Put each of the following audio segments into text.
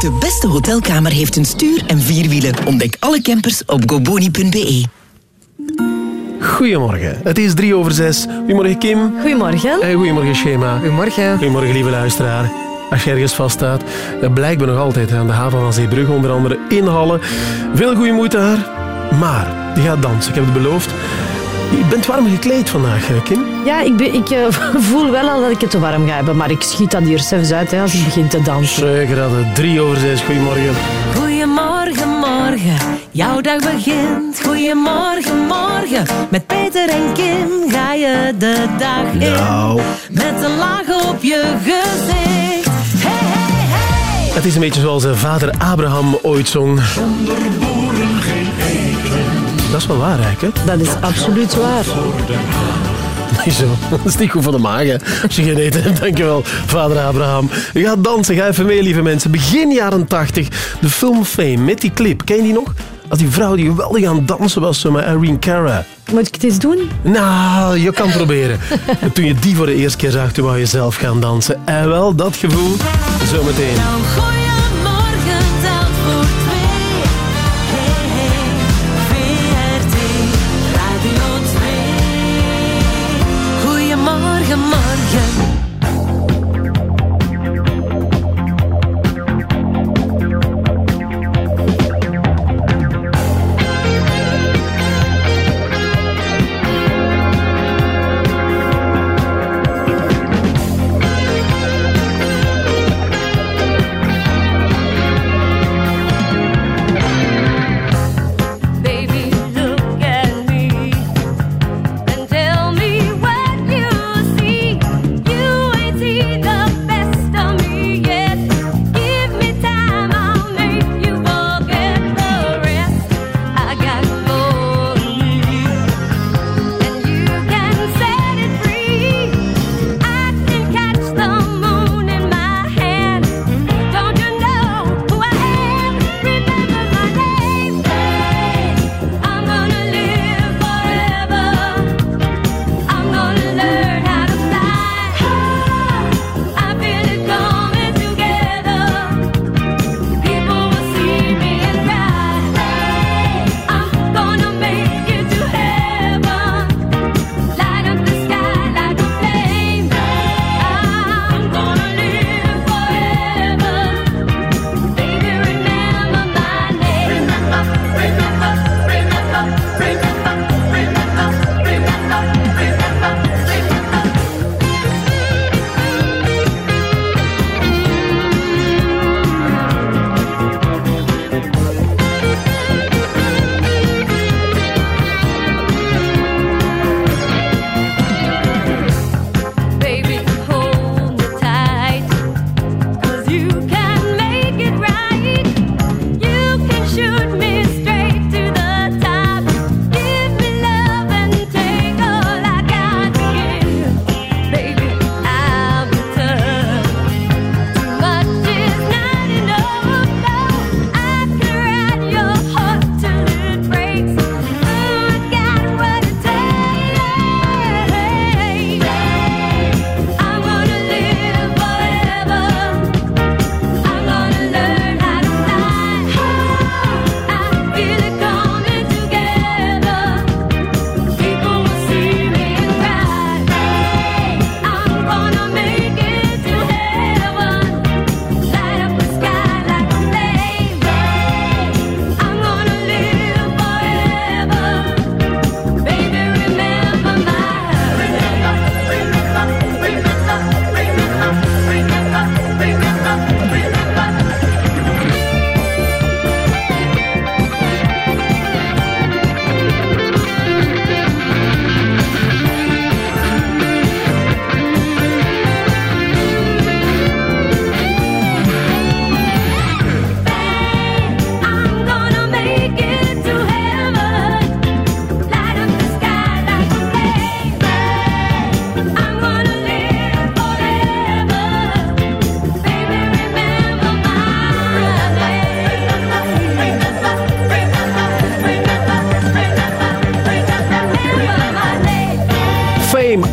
De beste hotelkamer heeft een stuur en vier wielen. Ontdek alle campers op goboni.be. Goedemorgen. Het is drie over zes. Goedemorgen Kim. Goedemorgen. En goedemorgen Schema. Goedemorgen. Goedemorgen lieve luisteraar. Als je ergens vaststaat, dat blijkt me nog altijd aan de haven van Zeebrug, onder andere in Halle. Veel goede moeite daar. Maar, die gaat dansen, ik heb het beloofd. Je bent warm gekleed vandaag, Kim? Ja, ik, ben, ik eh, voel wel al dat ik het te warm ga hebben, maar ik schiet dat hier zelfs uit hè, als ik begin te dansen. Zeker dat het drie over zes. Goedemorgen. Goedemorgen, morgen, jouw dag begint. Goedemorgen, morgen, met Peter en Kim ga je de dag in. Nou. Met een laag op je gezicht. Hey, hey, hey. Het is een beetje zoals eh, vader Abraham ooit zong. Dat is wel waar, eigenlijk, hè? Dat is absoluut waar. Nee, zo. Dat is niet goed voor de maag, hè. Als je geen eten hebt, dankjewel, vader Abraham. Je gaat dansen, ga even mee, lieve mensen. Begin jaren 80, de film Fame, met die clip. Ken je die nog? Als die vrouw die geweldig aan het dansen was, zo met Irene Cara. Moet ik het eens doen? Nou, je kan proberen. Toen je die voor de eerste keer zag, toen wou je zelf gaan dansen. En wel, dat gevoel, zometeen.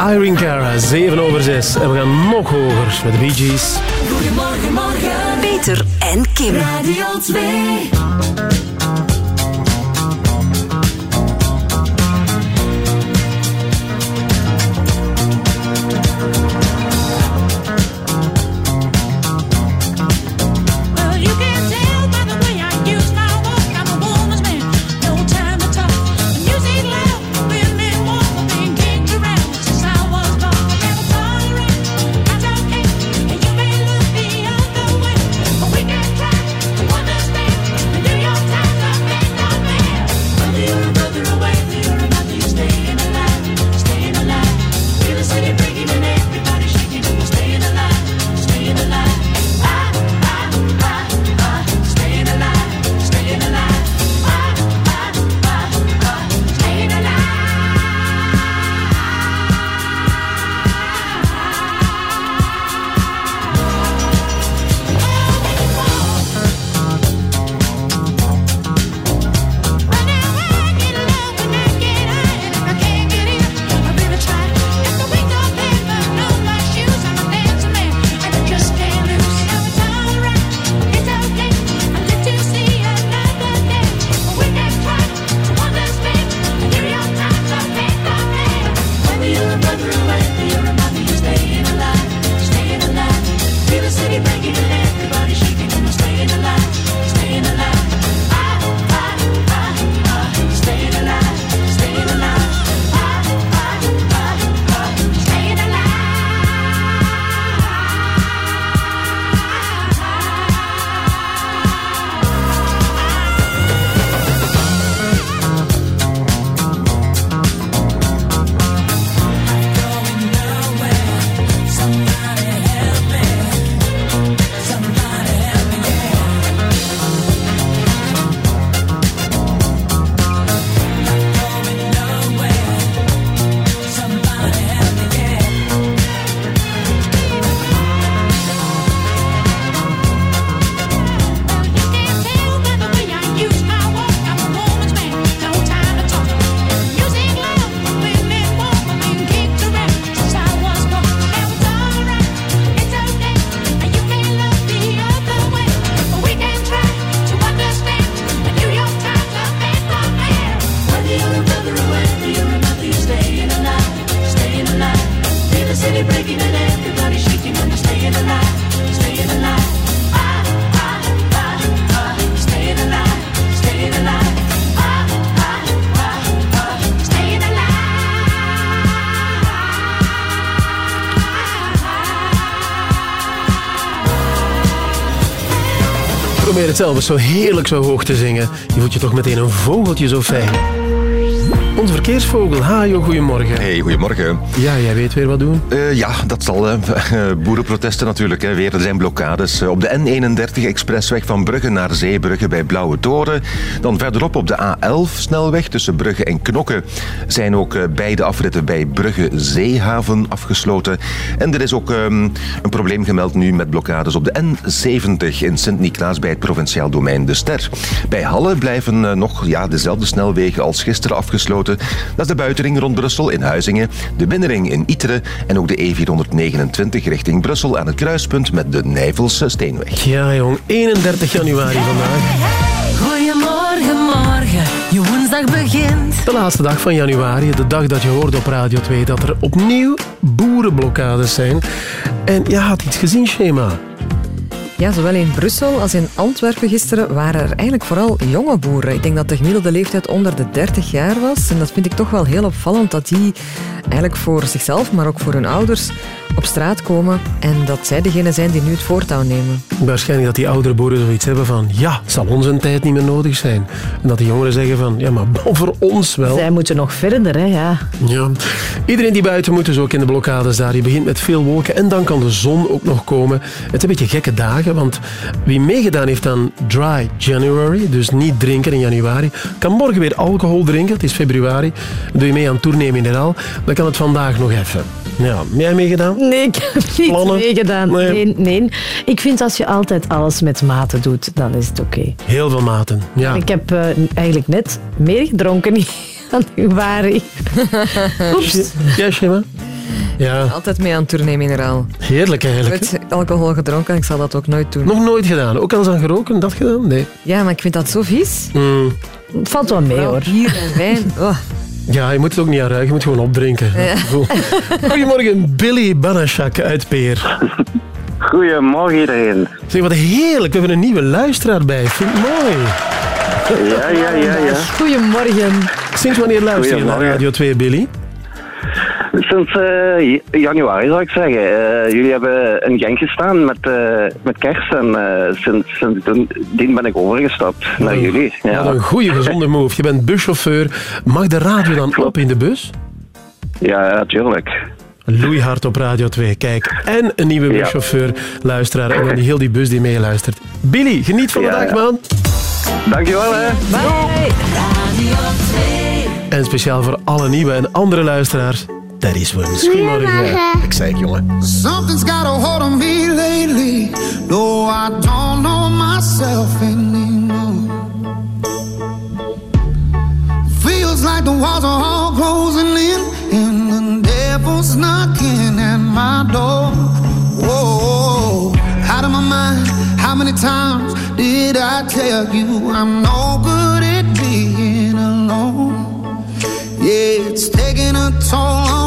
Irene Cara. 7 over 6. En we gaan nog hoger met de Bee Gees. Goedemorgen, morgen. Peter en Kim. Radio 2. Het zo heerlijk zo hoog te zingen. Je voelt je toch meteen een vogeltje zo fijn. Verkeersvogel, Hajo, goedemorgen. Hey, goedemorgen. Ja, jij weet weer wat doen. Eh, ja, dat zal. boerenprotesten natuurlijk. Hè. Weer, er zijn blokkades. Eh, op de N31 expressweg van Brugge naar Zeebrugge bij Blauwe Toren. Dan verderop op de A11 snelweg tussen Brugge en Knokke zijn ook eh, beide afritten bij Brugge Zeehaven afgesloten. En er is ook ehm, een probleem gemeld nu met blokkades op de N70 in Sint-Niklaas bij het provinciaal domein De Ster. Bij Halle blijven nog ja, dezelfde snelwegen als gisteren afgesloten. Dat is de buitenring rond Brussel in Huizingen, de binnenring in Iteren en ook de E429 richting Brussel aan het kruispunt met de Nijvelse Steenweg. Ja, jong, 31 januari vandaag. Goedemorgen, morgen. Je woensdag begint. De laatste dag van januari, de dag dat je hoorde op Radio 2 dat er opnieuw boerenblokkades zijn. En je had iets gezien, Schema. Ja, zowel in Brussel als in Antwerpen gisteren waren er eigenlijk vooral jonge boeren. Ik denk dat de gemiddelde leeftijd onder de 30 jaar was. En dat vind ik toch wel heel opvallend dat die eigenlijk voor zichzelf, maar ook voor hun ouders op straat komen. En dat zij degene zijn die nu het voortouw nemen. Waarschijnlijk dat die oudere boeren zoiets hebben van ja, zal onze tijd niet meer nodig zijn. En dat de jongeren zeggen van ja, maar voor ons wel. Zij moeten nog verder, hè, ja. Ja. Iedereen die buiten moet, dus ook in de blokkades daar. Je begint met veel wolken en dan kan de zon ook nog komen. Het is een beetje gekke dagen, want wie meegedaan heeft aan Dry January, dus niet drinken in januari, kan morgen weer alcohol drinken. Het is februari. Doe je mee aan Tournee Mineraal, dan kan het vandaag nog even. Ja, heb jij meegedaan? Nee, ik heb niet Plannen? meegedaan. Nee. Nee. nee, Ik vind als je altijd alles met mate doet, dan is het oké. Heel veel maten. Ja. Ik heb eh, eigenlijk net meer gedronken in januari. Oeps. Ja, Schema? Ja, Altijd mee aan tournee mineraal. heerlijk eigenlijk. Nooit alcohol gedronken, ik zal dat ook nooit doen. Nog nooit gedaan. Ook al eens aan geroken, dat gedaan? Nee. Ja, maar ik vind dat zo vies. Mm. Het valt wel mee hoor. Bier en wijn. Oh. Ja, je moet het ook niet aan ruiken, je moet gewoon opdrinken. Goed. Goedemorgen, Billy Banashak uit Peer. Goedemorgen iedereen. Zeg, wat heerlijk. We hebben een nieuwe luisteraar bij. Vind ik mooi. Ja, ja, ja, ja. Goedemorgen. Sinds wanneer luister je naar. Radio 2, Billy? Sinds eh, januari zou ik zeggen. Eh, jullie hebben in Genk gestaan met, eh, met kerst en sinds, sinds toen dien ben ik overgestapt naar jullie. Wat Ja, een goede, gezonde move. Je bent buschauffeur. Mag de radio dan op in de bus? ja natuurlijk. Loeihard op Radio 2. Kijk, en een nieuwe Ja. buschauffeur, luisteraar. En dan die heel die bus die meeluistert. Billy, geniet van de Ja, dag, ja. man. Dankjewel hè. Bye. En speciaal voor alle nieuwe en andere luisteraars. Dat is Wums. Goedemorgen. Ik zei het, jongen. Something's got a hold on me lately. No, I don't know myself anymore. Feels like the walls are all closing in, and the devil's knocking at my door. Whoa, out of my mind. How many times did I tell you I'm no good at being alone? Yeah, it's taking a toll on.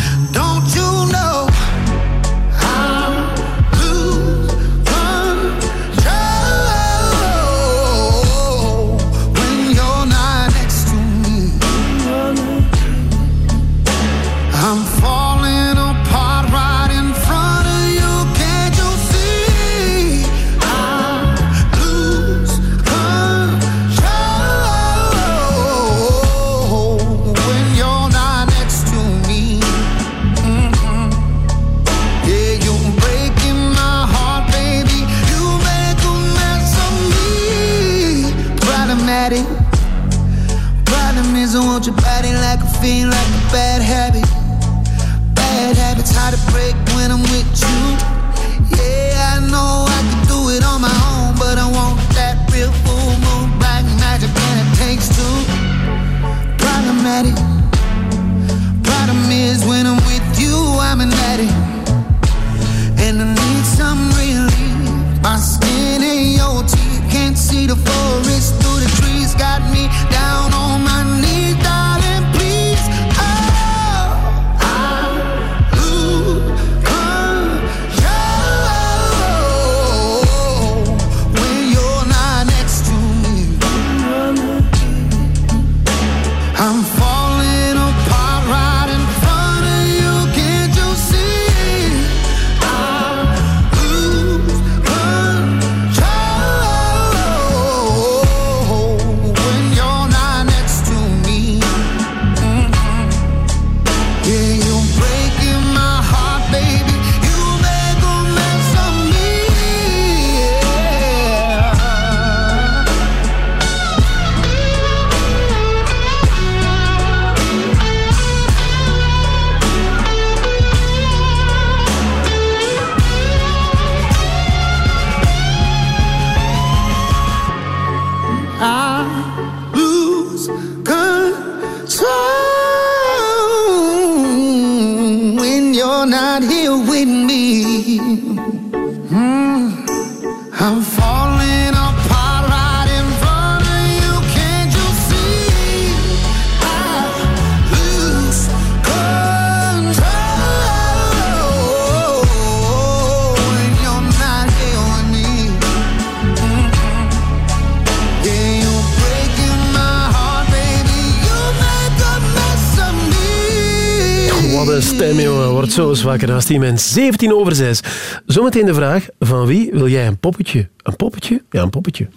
Zo zwakker naast die mens. 17 over 6. Zometeen de vraag, van wie wil jij een poppetje? Een poppetje? Ja, een poppetje.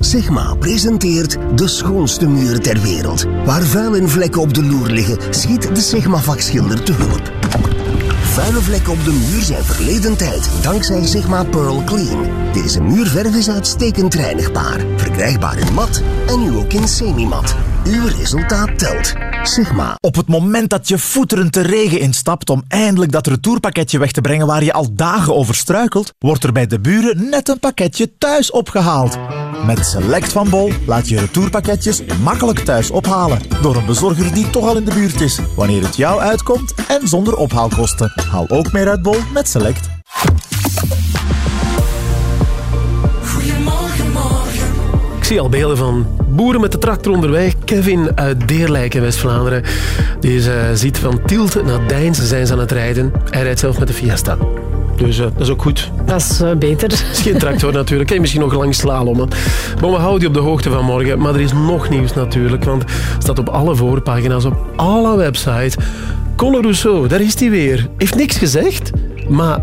Sigma presenteert de schoonste muur ter wereld. Waar vuil en vlekken op de loer liggen, schiet de Sigma vakschilder te hulp. Vuile vlekken op de muur zijn verleden tijd, dankzij Sigma Pearl Clean. Deze muurverf is uitstekend reinigbaar, verkrijgbaar in mat en nu ook in semi-mat. Uw resultaat telt. Sigma. Op het moment dat je voeterend de regen instapt om eindelijk dat retourpakketje weg te brengen waar je al dagen over struikelt, wordt er bij de buren net een pakketje thuis opgehaald. Met Select van Bol laat je retourpakketjes makkelijk thuis ophalen. Door een bezorger die toch al in de buurt is. Wanneer het jou uitkomt en zonder ophaalkosten. Haal ook meer uit Bol met Select. Zie al beelden van boeren met de tractor onderweg. Kevin uit Deerlijk in West-Vlaanderen. Die eh, ziet van Tielt naar Deinze zijn ze aan het rijden. Hij rijdt zelf met de Fiesta. Dus eh, dat is ook goed. Dat is eh, beter. Het is geen tractor natuurlijk. Kan je misschien nog lang slalommen. Maar we houden je op de hoogte van morgen. Maar er is nog nieuws natuurlijk. Want het staat op alle voorpagina's, op alle websites. Conor Rousseau, daar is hij weer. Heeft niks gezegd, maar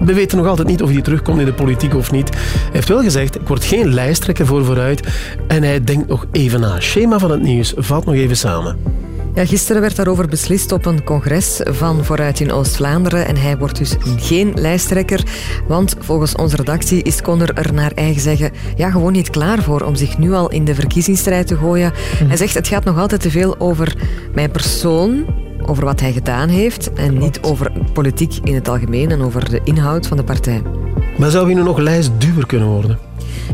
we weten nog altijd niet of hij terugkomt in de politiek of niet. Hij heeft wel gezegd, ik word geen lijsttrekker voor vooruit. En hij denkt nog even na. Schema van het nieuws valt nog even samen. Ja, gisteren werd daarover beslist op een congres van Vooruit in Oost-Vlaanderen. En hij wordt dus geen lijsttrekker. Want volgens onze redactie is Conor er naar eigen zeggen ja, gewoon niet klaar voor om zich nu al in de verkiezingsstrijd te gooien. Hij zegt het gaat nog altijd te veel over mijn persoon, over wat hij gedaan heeft. En niet over politiek in het algemeen en over de inhoud van de partij. Maar zou hij nu nog lijstduwer kunnen worden?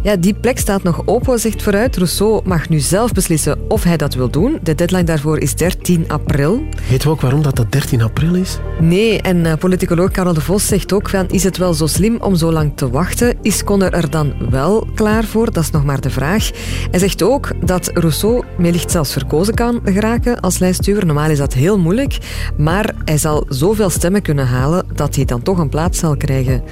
Ja, die plek staat nog open, zegt vooruit. Rousseau mag nu zelf beslissen of hij dat wil doen. De deadline daarvoor is 13 april. Weet je ook waarom dat, dat 13 april is? Nee, en eh, politicoloog Karel de Vos zegt ook van, is het wel zo slim om zo lang te wachten? Is Conor er dan wel klaar voor? Dat is nog maar de vraag. Hij zegt ook dat Rousseau wellicht zelfs verkozen kan geraken als lijstduwer. Normaal is dat heel moeilijk, maar hij zal zoveel stemmen kunnen halen dat hij dan toch een plaats zal krijgen.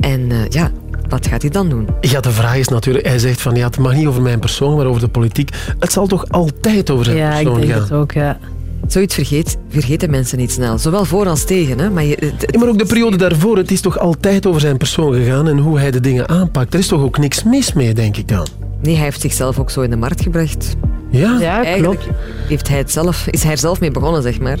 En eh, ja, wat gaat hij dan doen? Ja, de vraag is natuurlijk, hij zegt van ja, het mag niet over mijn persoon, maar over de politiek. Het zal toch altijd over zijn Ja, ik persoon denk gaan. het ook, ja. Zoiets vergeet, vergeten mensen niet snel. Zowel voor als tegen. Hè? Maar, je, het- het- Ja, maar ook de periode daarvoor, het is toch altijd over zijn persoon gegaan en hoe hij de dingen aanpakt. Er is toch ook niks mis mee, denk ik dan. nee, hij heeft zichzelf ook zo in de markt gebracht. Ja? Ja, Eigenlijk klopt. heeft hij het zelf, is hij er zelf mee begonnen, zeg maar.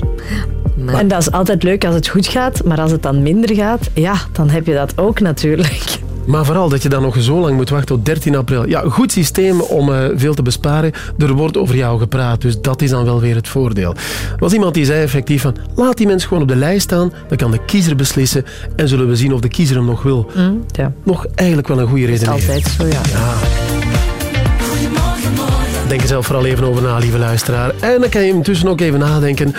maar En dat is altijd leuk als het goed gaat, maar als het dan minder gaat, ja, dan heb je dat ook natuurlijk. Maar vooral dat je dan nog zo lang moet wachten tot 13 april. Ja, goed systeem om eh, veel te besparen. Er wordt over jou gepraat, dus dat is dan wel weer het voordeel. Er was iemand die zei effectief van, laat die mensen gewoon op de lijst staan, dan kan de kiezer beslissen en zullen we zien of de kiezer hem nog wil. ja. Nog eigenlijk wel een goede reden. Altijd zo, ja. Morgen. Denk er zelf vooral even over na, lieve luisteraar. En dan kan je intussen ook even nadenken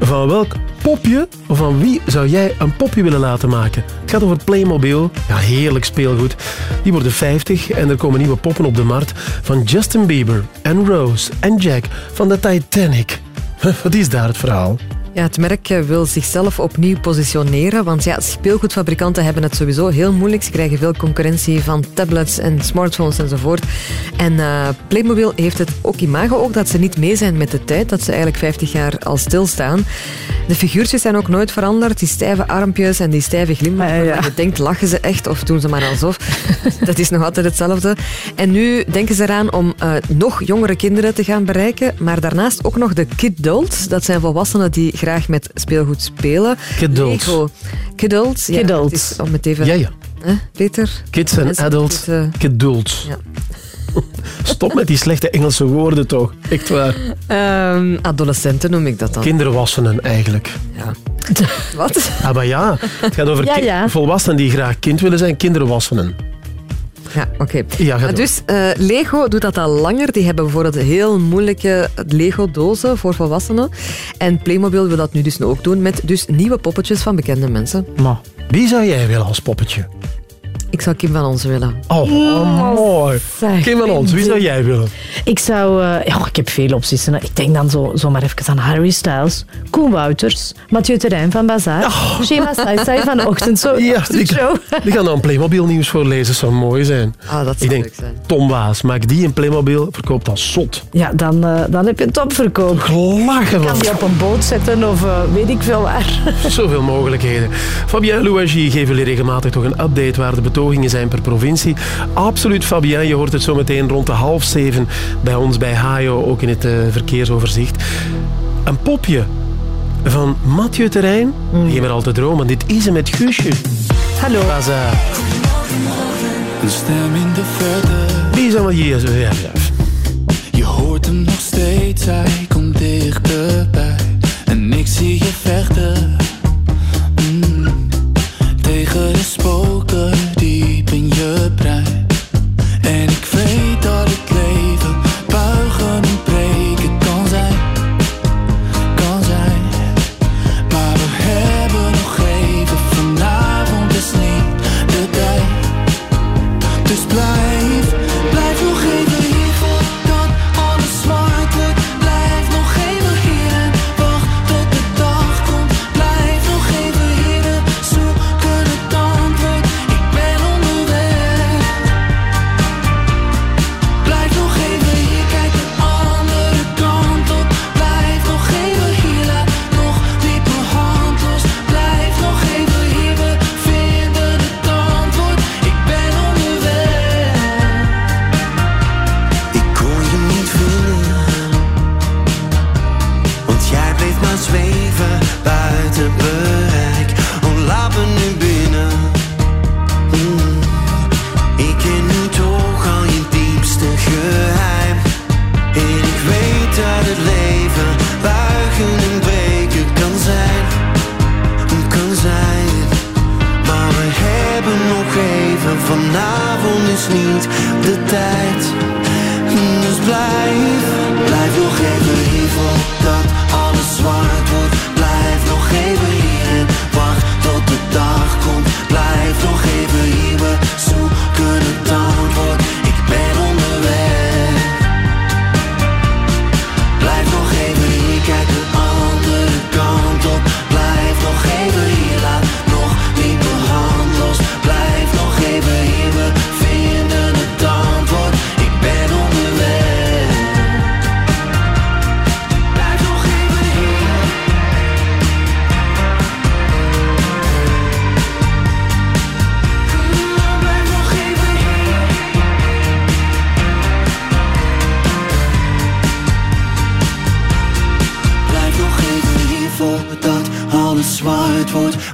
van welk popje van wie zou jij een popje willen laten maken? Het gaat over Playmobil. Ja, heerlijk speelgoed. Die worden 50 en er komen nieuwe poppen op de markt van Justin Bieber en Rose en Jack van de Titanic. Wat is daar het verhaal? Ja, het merk eh, wil zichzelf opnieuw positioneren, want ja, speelgoedfabrikanten hebben het sowieso heel moeilijk. Ze krijgen veel concurrentie van tablets en smartphones enzovoort. En eh, Playmobil heeft het ook imago ook dat ze niet mee zijn met de tijd, dat ze eigenlijk 50 jaar al stilstaan. De figuurtjes zijn ook nooit veranderd, die stijve armpjes en die stijve glimlach. Ja. Je denkt, lachen ze echt of doen ze maar alsof? dat is nog altijd hetzelfde. En nu denken ze eraan om eh, nog jongere kinderen te gaan bereiken, maar daarnaast ook nog de kidults. Dat zijn volwassenen die graag met speelgoed spelen. Kidults. Lego. Kidults. Ja, het is om het even... Ja, ja. Hè, Peter? Kids en adults, die het, gedulds. Ja. Stop met die slechte Engelse woorden toch. Echt waar. Ehm, adolescenten noem ik dat dan. Kinderwassenen eigenlijk. Ja. Wat? Ah, maar ja. Het gaat over Ja, ki- ja. volwassenen die graag kind willen zijn, kinderwassenen. Ja, oké. Ja, dus eh, Lego doet dat al langer. Die hebben bijvoorbeeld heel moeilijke Lego-dozen voor volwassenen. En Playmobil wil dat nu dus ook doen met dus nieuwe poppetjes van bekende mensen. Maar wie zou jij willen als poppetje? Ik zou Kim van ons willen. Oh, mooi. zeg. Kim van ons, wie zou jij willen? Ik zou... eh, ja, ik heb veel opties. Ik denk dan zo, zomaar even aan Harry Styles, Koen Wouters, Mathieu Terrein van Bazaar, Shema Saisai van Ochtend zo, Oh. Ja, Ochtendshow. die gaan dan Playmobil nieuws voorlezen. zou mooi zijn. Ah, dat Ik zou denk, leuk zijn. Tom Waas, maak die in Playmobil, verkoopt als zot. Ja, dan, eh, dan heb je een topverkoop. Lachen Kan van. die op een boot zetten of eh, weet ik veel waar. Zoveel mogelijkheden. Fabien Louagie geven jullie regelmatig toch een update waar de betogingen zijn per provincie. Absoluut, Fabien, je hoort het zo meteen rond de half zeven bij ons bij Hayo ook in het eh, verkeersoverzicht. Een popje van Mathieu Terrein. Mm. Je bent al te dromen, dit is hem met Guusje. Hallo. Baza. Een stem in de is Je hoort hem nog steeds, hij komt dichterbij. En ik zie je vechten. Mm. Tegen de spook. Melody ben je bruid.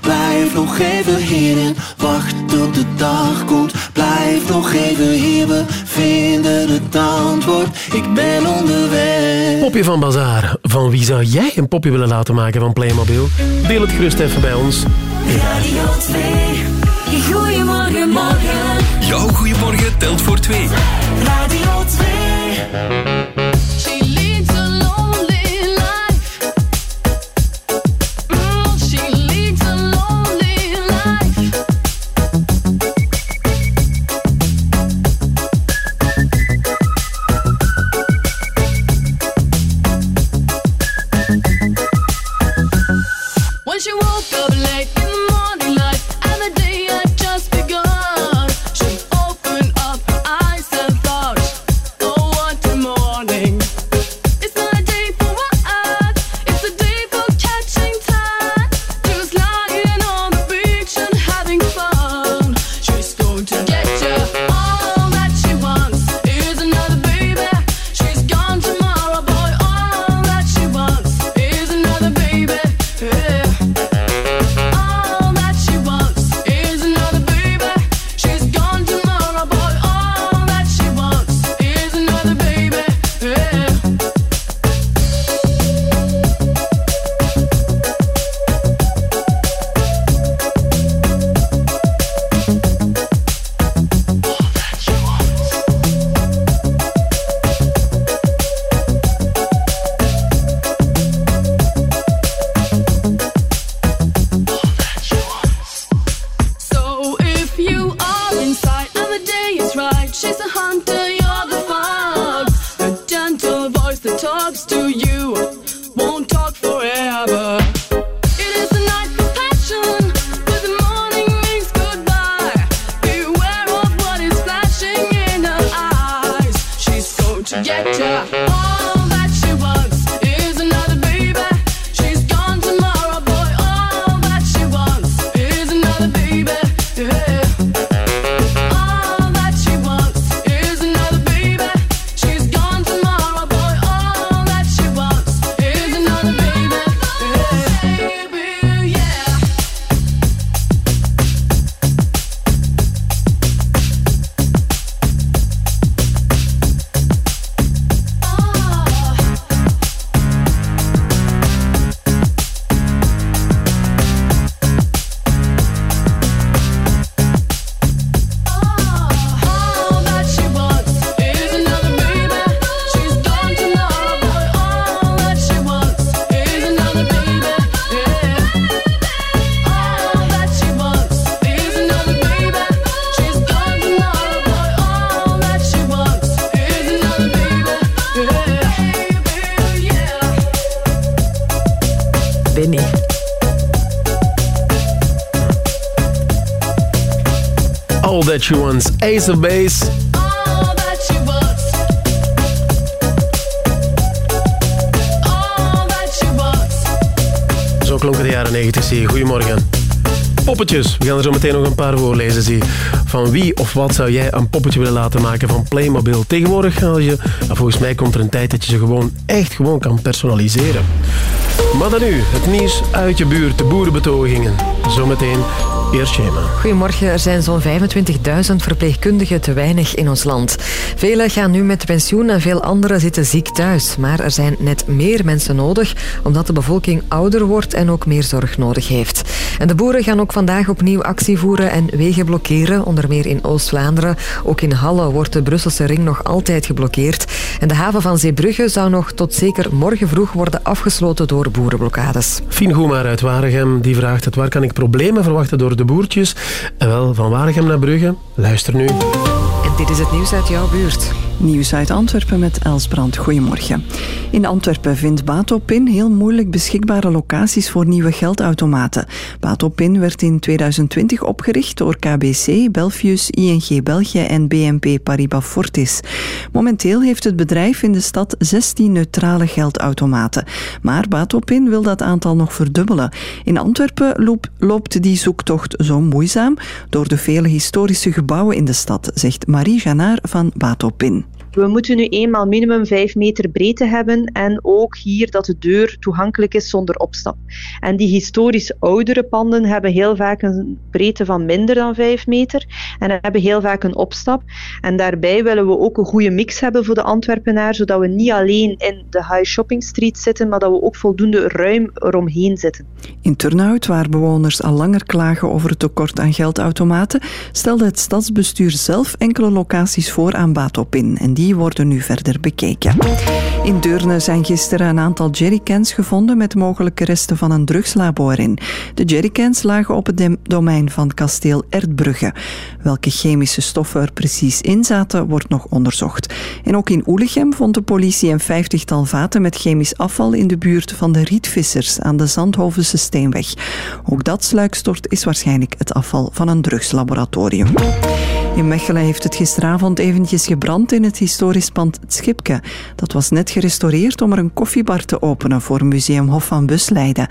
Blijf nog even hier en wacht tot de dag komt. Blijf nog even hier, we vinden het antwoord. Ik ben onderweg. Popje van Bazaar, van wie zou jij een popje willen laten maken van Playmobil? Deel het gerust even bij ons. Radio 2 goeiemorgen, morgen. Jouw goeiemorgen. Telt voor twee. She Wants, Ace of Base. Zo klonken de jaren 90, zie je. Goedemorgen. Poppetjes. We gaan er zo meteen nog een paar voorlezen, zie. Van wie of wat zou jij een poppetje willen laten maken van Playmobil? Tegenwoordig, als je, nou, volgens mij komt er een tijd dat je ze gewoon echt gewoon kan personaliseren. Maar dan nu, het nieuws uit je buurt, de boerenbetogingen. Zometeen Goedemorgen. Er zijn zo'n 25.000 verpleegkundigen te weinig in ons land. Velen gaan nu met pensioen en veel anderen zitten ziek thuis. Maar er zijn net meer mensen nodig, omdat de bevolking ouder wordt en ook meer zorg nodig heeft. En de boeren gaan ook vandaag opnieuw actie voeren en wegen blokkeren, onder meer in Oost-Vlaanderen. Ook in Halle wordt de Brusselse ring nog altijd geblokkeerd. En de haven van Zeebrugge zou nog tot zeker morgen vroeg worden afgesloten door boerenblokkades. Fien Goemaar uit Waregem die vraagt het waar kan ik problemen verwachten door de boertjes? En wel, van Waregem naar Brugge. Luister nu. En dit is het nieuws uit jouw buurt. Nieuws uit Antwerpen met Els Brandt. Goedemorgen. In Antwerpen vindt Batopin heel moeilijk beschikbare locaties voor nieuwe geldautomaten. Batopin werd in 2020 opgericht door KBC, Belfius, ING België en BNP Paribas Fortis. Momenteel heeft het bedrijf in de stad 16 neutrale geldautomaten. Maar Batopin wil dat aantal nog verdubbelen. In Antwerpen loop- loopt die zoektocht zo moeizaam door de vele historische gebouwen in de stad, zegt Marie Janard van Batopin. We moeten nu eenmaal minimum 5 meter breedte hebben en ook hier dat de deur toegankelijk is zonder opstap. En die historisch oudere panden hebben heel vaak een breedte van minder dan 5 meter en hebben heel vaak een opstap. En daarbij willen we ook een goede mix hebben voor de Antwerpenaar, zodat we niet alleen in de high shopping street zitten, maar dat we ook voldoende ruim eromheen zitten. In Turnhout, waar bewoners al langer klagen over het tekort aan geldautomaten, stelde het stadsbestuur zelf enkele locaties voor aan Batopin. En die worden nu verder bekeken. In Deurne zijn gisteren een aantal jerrycans gevonden met mogelijke resten van een drugslabo. De jerrycans lagen op het domein van kasteel Erdbrugge. Welke chemische stoffen er precies in zaten, wordt nog onderzocht. En ook in Oelichem vond de politie een vijftigtal vaten met chemisch afval in de buurt van de Rietvissers aan de Zandhovense Steenweg. Ook dat sluikstort is waarschijnlijk het afval van een drugslaboratorium. In Mechelen heeft het gisteravond eventjes gebrand in het historisch pand Schipke. Dat was net gerestaureerd om er een koffiebar te openen voor Museum Hof van Busleiden.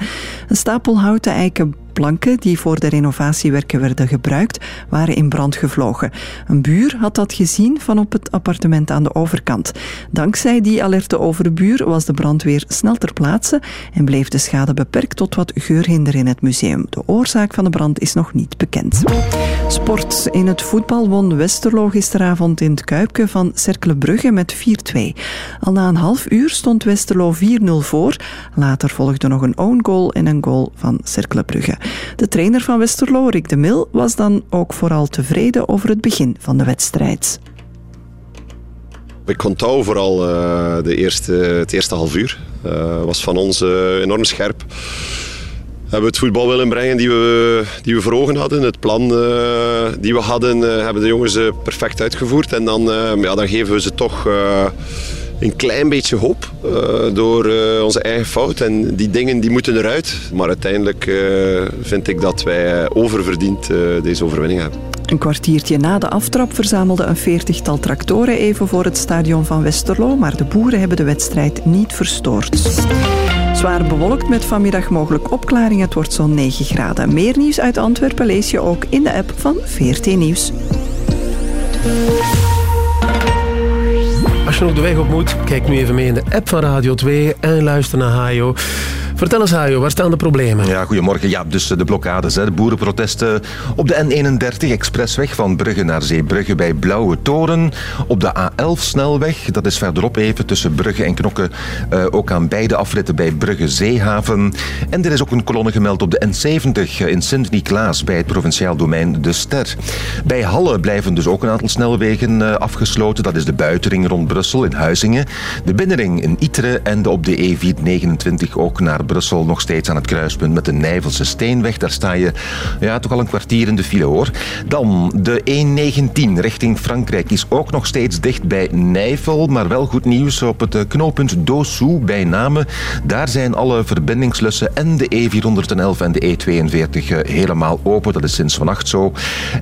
Een stapel houten eiken planken die voor de renovatiewerken werden gebruikt, waren in brand gevlogen. Een buur had dat gezien van op het appartement aan de overkant. Dankzij die alerte overbuur was de brandweer snel ter plaatse en bleef de schade beperkt tot wat geurhinder in het museum. De oorzaak van de brand is nog niet bekend. Sport. In het voetbal won Westerlo gisteravond in het Kuipke van Cercle Brugge met 4-2. Al na een half uur stond Westerlo 4-0 voor. Later volgde nog een own goal en een goal van Cercle Brugge. De trainer van Westerlo, Rick de Mil, was dan ook vooral tevreden over het begin van de wedstrijd. Ik onthoud vooral eh, de eerste, het eerste half uur. Eh was van ons eh, enorm scherp. Hebben we het voetbal willen brengen die we, die we voor ogen hadden. Het plan die we hadden, hebben de jongens perfect uitgevoerd. En dan, ja, dan geven we ze toch een klein beetje hoop eh, door eh, onze eigen fout. En die dingen die moeten eruit. Maar uiteindelijk eh, vind ik dat wij oververdiend deze overwinning hebben. Een kwartiertje na de aftrap verzamelde een veertigtal tractoren even voor het stadion van Westerlo, maar de boeren hebben de wedstrijd niet verstoord. Zwaar bewolkt met vanmiddag mogelijk opklaring. Het wordt zo'n 9 graden. Meer nieuws uit Antwerpen lees je ook in de app van VRT Nieuws. Als je nog de weg op moet, kijk nu even mee in de app van Radio 2 en luister naar Hajo. Vertel eens Hajo, waar staan de problemen? Ja, goedemorgen. Ja, dus de blokkades, hè, de boerenprotesten op de N31 expressweg van Brugge naar Zeebrugge bij Blauwe Toren. Op de A11-snelweg, dat is verderop even tussen Brugge en Knokke, eh, ook aan beide afritten bij Brugge Zeehaven. En er is ook een kolonne gemeld op de N70 in Sint-Niklaas bij het provinciaal domein De Ster. Bij Halle blijven dus ook een aantal snelwegen eh, afgesloten. Dat is de buitenring rond Brussel in Huizingen, de binnenring in Iteren en de op de E429 ook naar naar Brussel nog steeds aan het kruispunt met de Nijvelse Steenweg. Daar sta je ja, toch al een kwartier in de file hoor. Dan de E19 richting Frankrijk is ook nog steeds dicht bij Nijvel. Maar wel goed nieuws op het eh, knooppunt Dossou bij Namen. Daar zijn alle verbindingslussen en de E411 en de E42 eh, helemaal open. Dat is sinds vannacht zo.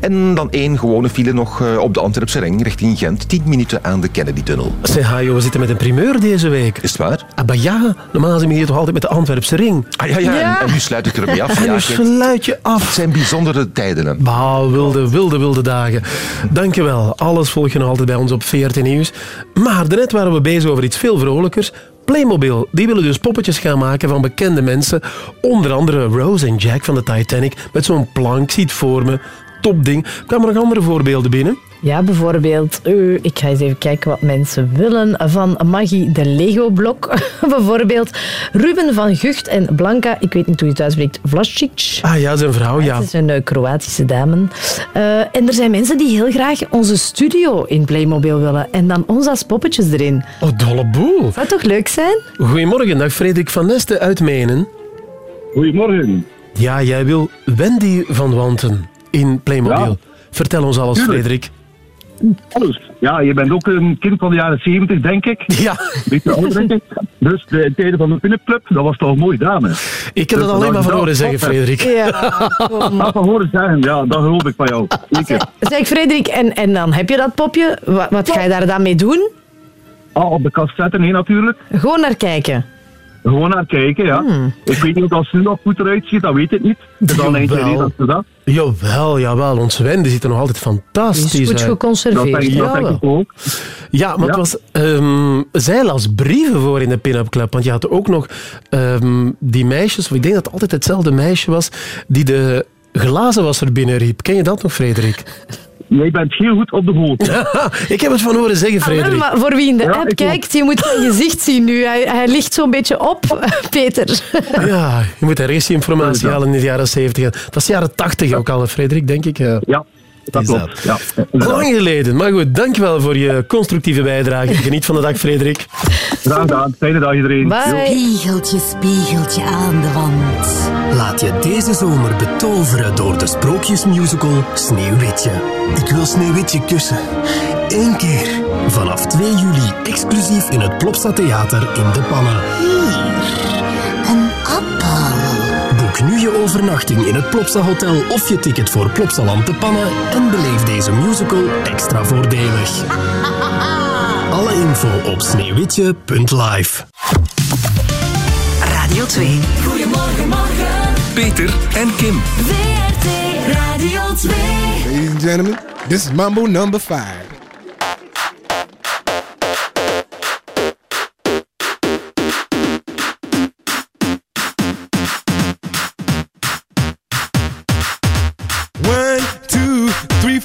En dan één gewone file nog eh, op de Antwerpse ring richting Gent. 10 minuten aan de Kennedy-tunnel. Zeg, we zitten met een primeur deze week. Is het waar? Ah, ja, normaal zijn we hier toch altijd met de Antwerpse ring. Ah ja, ja, En, en nu sluit ik ermee af. En Ja, nu sluit je af. het zijn bijzondere tijden. Wauw, wilde, wilde, wilde dagen. Dankjewel. Alles volg je nog altijd bij ons op VRT Nieuws. Maar daarnet waren we bezig over iets veel vrolijkers. Playmobil, die willen dus poppetjes gaan maken van bekende mensen. Onder andere Rose en Jack van de Titanic. Met zo'n plank, ziet voor me. Topding. Kwamen er nog andere voorbeelden binnen? Ja, bijvoorbeeld, eh, ik ga eens even kijken wat mensen willen. Van Maggie de Lego-blok, bijvoorbeeld. Ruben van Gucht en Blanca, ik weet niet hoe je het uitspreekt, Vlasic. Ah ja, zijn vrouw, ja. Het is een eh, Kroatische dame. Eh, en er zijn mensen die heel graag onze studio in Playmobil willen. En dan ons als poppetjes erin. Oh, dolle boel. Zou toch leuk zijn? Goedemorgen, dag Frederik van Nesten uit Menen. Goedemorgen. Ja, jij wil Wendy van Wanten in Playmobil. Ja. Vertel ons alles, Tuurlijk. Frederik. Alles. Ja, je bent ook een kind van de jaren 70, denk ik. Ja. Beetje ouder, denk ik. Dus de tijden van de Pinup Club, dat was toch een mooie dame. Ik heb Dus dat alleen maar van horen zeggen, dat- Frederik. Dat van horen zeggen, ja, dat geloof ik van jou. Zeker. Zeg Frederik, en, en dan heb je dat popje. Wat, wat ga je daar dan mee doen? Ah, op de kast zetten, nee, natuurlijk. Gewoon naar kijken. Gewoon naar kijken, ja. Hmm. Ik weet niet of dat nu nog goed eruit ziet, dat weet ik niet. Het is al een eindje dat ze dat. Jawel, jawel. Ons Wendy ziet er nog altijd fantastisch is goed uit. geconserveerd. Dat denk, dat denk Jawel. ik ook. Ja, maar het was, ehm, zij las brieven voor in de pin-up club. Want je had ook nog ehm, die meisjes, of ik denk dat het altijd hetzelfde meisje was, die de glazenwasser binnenriep. Ken je dat nog, Frederik? Jij bent heel goed op de hoogte. ik heb het van horen zeggen, Ah, wel, Frederik. maar voor wie in de Ja, app kijkt, je moet zijn gezicht zien nu. Hij, hij ligt zo'n beetje op, Peter. Ja, je moet ergens die informatie halen in de jaren 70. Dat is jaren 80 ook al, Frederik, denk ik. Ja, dat Is klopt. Ja. Lang geleden. Maar goed, dankjewel voor je constructieve bijdrage. Geniet van de dag, Frederik. Graag gedaan. Fijne dag iedereen. Bye. Spiegeltje, spiegeltje aan de wand. Laat je deze zomer betoveren door de sprookjesmusical Sneeuwwitje. Ik wil Sneeuwwitje kussen. Eén keer. Vanaf 2 juli exclusief in het Plopsa Theater in De Pannen. Boek nu je overnachting in het Plopsa Hotel of je ticket voor Plopsaland te Pannen en beleef deze musical extra voordelig. Alle info op sneeuwwitje.live. Radio 2. Goedemorgen, morgen. Peter en Kim. WRT Radio 2. Ladies and gentlemen, this is Mambo number 5.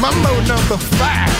Mambo number five.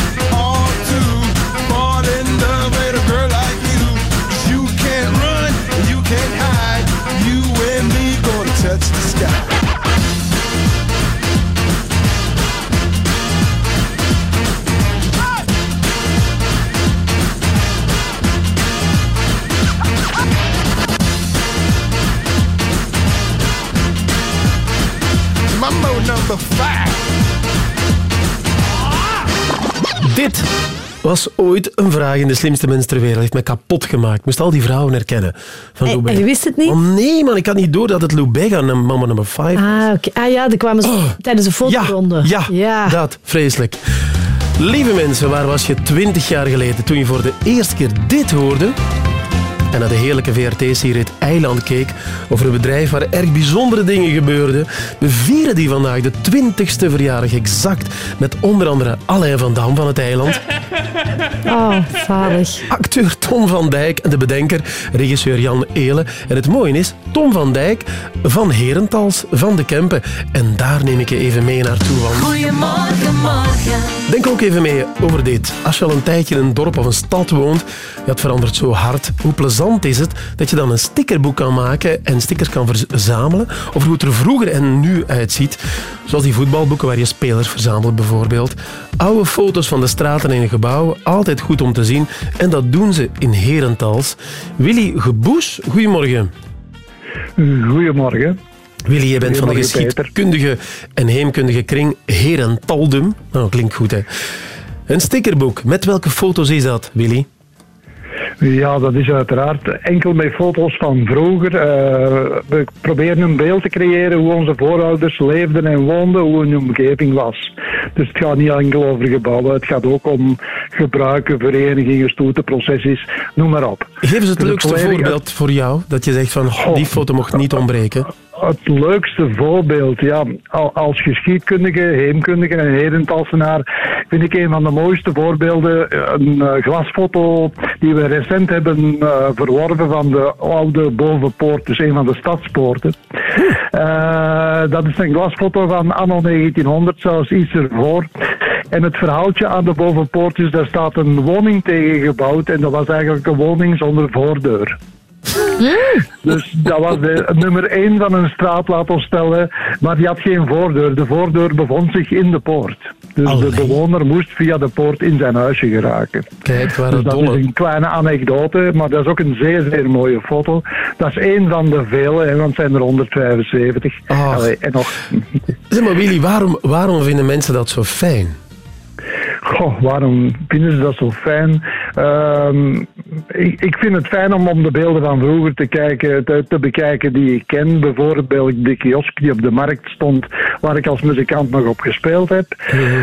touch the sky. Mambo number five. Dit was ooit een vraag in de slimste mens ter wereld. Heeft mij kapot gemaakt. Moest al die vrouwen herkennen. Van En- Lou en je wist het niet? Oh, nee, man. Ik had niet door dat het Lou Bega en Mama nummer 5 Ah, oké. ah ja, die kwamen ze tijdens een fotoronde. Ja, ja, dat. Vreselijk. Lieve mensen, waar was je 20 jaar geleden toen je voor de eerste keer dit hoorde? En naar de heerlijke VRT-serie Het Eiland keek over een bedrijf waar erg bijzondere dingen gebeurden. We vieren die vandaag, de 20ste verjaardag exact, met onder andere Alain van Dam van Het Eiland. Oh, zalig. Acteur Tom van Dijk en de bedenker, regisseur Jan Eelen. En het mooie is, Tom van Dijk van Herentals van de Kempen. En daar neem ik je even mee naartoe. Want Goedemorgen, morgen. Denk ook even mee over dit. Als je al een tijdje in een dorp of een stad woont, het verandert zo hard. Hoe plezant is het dat je dan een stickerboek kan maken en stickers kan verzamelen over hoe het er vroeger en nu uitziet. Zoals die voetbalboeken waar je spelers verzamelt bijvoorbeeld. Oude foto's van de straten en gebouwen, altijd goed om te zien. En dat doen ze in Herentals. Willy Geboes, goedemorgen. Goedemorgen. Willy, je bent van de geschiedkundige en heemkundige kring Herentaldum. Nou, klinkt goed, hè. Een stickerboek. Met welke foto's is dat, Willy? Ja, dat is uiteraard enkel met foto's van vroeger. Eh, we proberen een beeld te creëren hoe onze voorouders leefden en woonden, hoe hun omgeving was. Dus het gaat niet enkel over gebouwen, het gaat ook om gebruiken, verenigingen, stoeten, processies, noem maar op. Geef eens het Dus leukste voorbeeld voor jou, dat je zegt van, die foto mocht niet ontbreken. Het leukste voorbeeld, ja, al- als geschiedkundige, heemkundige en herentalsenaar vind ik een van de mooiste voorbeelden een eh, glasfoto die we recent hebben eh, verworven van de oude bovenpoort, dus een van de stadspoorten. Eh, dat is een glasfoto van anno 1900, zelfs iets ervoor. En het verhaaltje aan de bovenpoort is, daar staat een woning tegen gebouwd en dat was eigenlijk een woning zonder voordeur. Dus dat was de nummer één van een straat, laat ons stellen. Maar die had geen voordeur. De voordeur bevond zich in de poort. Dus de bewoner moest via de poort in zijn huisje geraken. Kijk, waren Dus dat dolle. is een kleine anekdote, maar dat is ook een zeer, zeer mooie foto. Dat is één van de vele, hè, want het zijn er 175. Allee, en nog... Zeg maar, Willy, waarom, waarom vinden mensen dat zo fijn? Goh, waarom vinden ze dat zo fijn? Ehm, ik, ik vind het fijn om, om de beelden van vroeger te, kijken, te, te bekijken die ik ken. Bijvoorbeeld de kiosk die op de markt stond, waar ik als muzikant nog op gespeeld heb.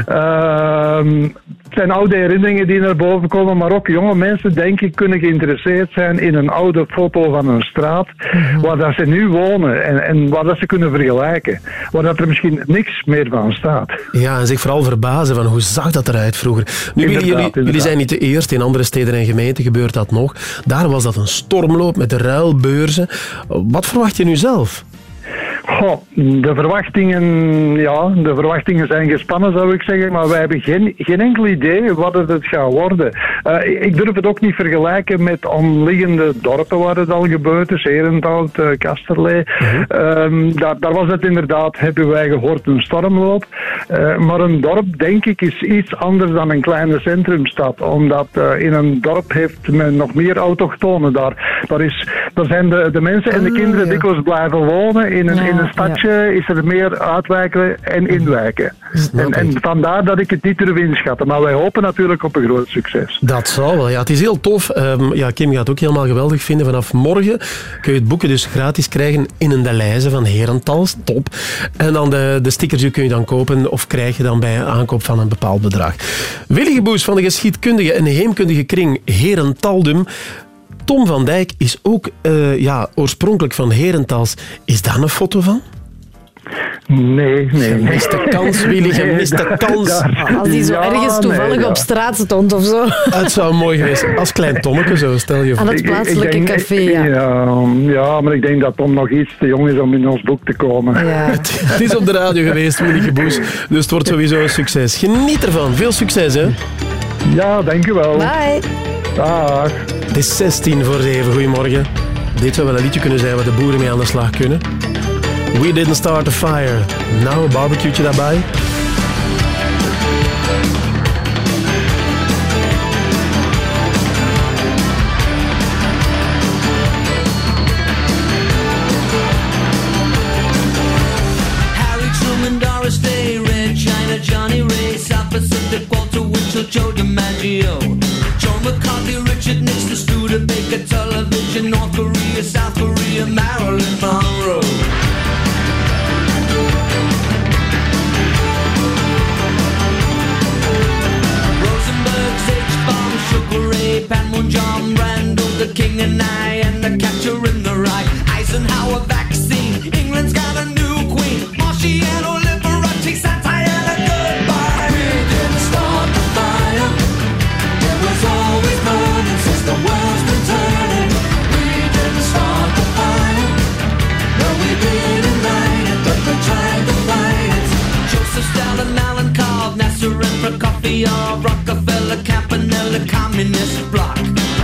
Ehm, het zijn oude herinneringen die naar boven komen, maar ook jonge mensen, denk ik, kunnen geïnteresseerd zijn in een oude foto van een straat, waar dat ze nu wonen en, en waar dat ze kunnen vergelijken. Waar dat er misschien niks meer van staat. Ja, en zich vooral verbazen van hoe zag dat eruit vroeger. Nu, Inderdaad, jullie, jullie, zijn niet de eerste. In andere steden en gemeenten gebeurt dat nog. Daar was dat een stormloop met de ruilbeurzen. Wat verwacht je nu zelf? Goh, de verwachtingen, ja, de verwachtingen zijn gespannen zou ik zeggen, maar wij hebben geen, geen enkel idee wat het het gaat worden. Eh, ik durf het ook niet vergelijken met omliggende dorpen waar het al gebeurd is, Herenthout, eh, Kasterlee. Ehm, daar, daar was het inderdaad, hebben wij gehoord, een stormloop. Eh, maar een dorp, denk ik, is iets anders dan een kleine centrumstad, omdat in een dorp heeft men nog meer autochtonen daar. Daar, is, daar zijn de, de mensen en de kinderen dikwijls blijven wonen. In een, Ja, in een stadje is er meer uitwijken en inwijken. En, en vandaar dat ik het niet durf inschatten. Maar wij hopen natuurlijk op een groot succes. Dat zou wel. Ja, het is heel tof. Ehm, ja, Kim gaat het ook helemaal geweldig vinden. Vanaf morgen kun je het boeken dus gratis krijgen in een Delijze van Herentals. Top. En dan de, de stickers die kun je dan kopen of krijg je dan bij aankoop van een bepaald bedrag. Willy Geboes van de geschiedkundige en heemkundige kring Herentaldum. Tom van Dijk is ook eh, ja, oorspronkelijk van Herentals. Is daar een foto van? Nee, nee. Gemiste kans, Willy, gemiste kans. Als die zo ergens toevallig op straat stond of zo. Het zou mooi geweest zijn. Als klein Tommeke zo, stel je voor. Aan het plaatselijke denk- café, ja. ja. Ja, maar ik denk dat Tom nog iets te jong is om in ons boek te komen. Het, het is op de radio geweest, Willy Geboes. Dus het wordt sowieso een succes. Geniet ervan. Veel succes, hè. Ja, dankjewel. Bye. Dag. Het is 16 voor 7. Goedemorgen. Dit zou wel een liedje kunnen zijn waar de boeren mee aan de slag kunnen. We didn't start a fire. Nou, een barbecue'tje daarbij. Panmunjom, Randall, the King and I, and the Catcher in the Rye. Eisenhower vaccine, England's got a new queen. Marciano, Liberace, Santana, goodbye. We didn't start the fire. It was always burning since the world's turning. We didn't start the fire. We didn't light it, but tried to fight it. Joseph Stalin, Nasser Rockefeller, Campanella, Communist Bloc.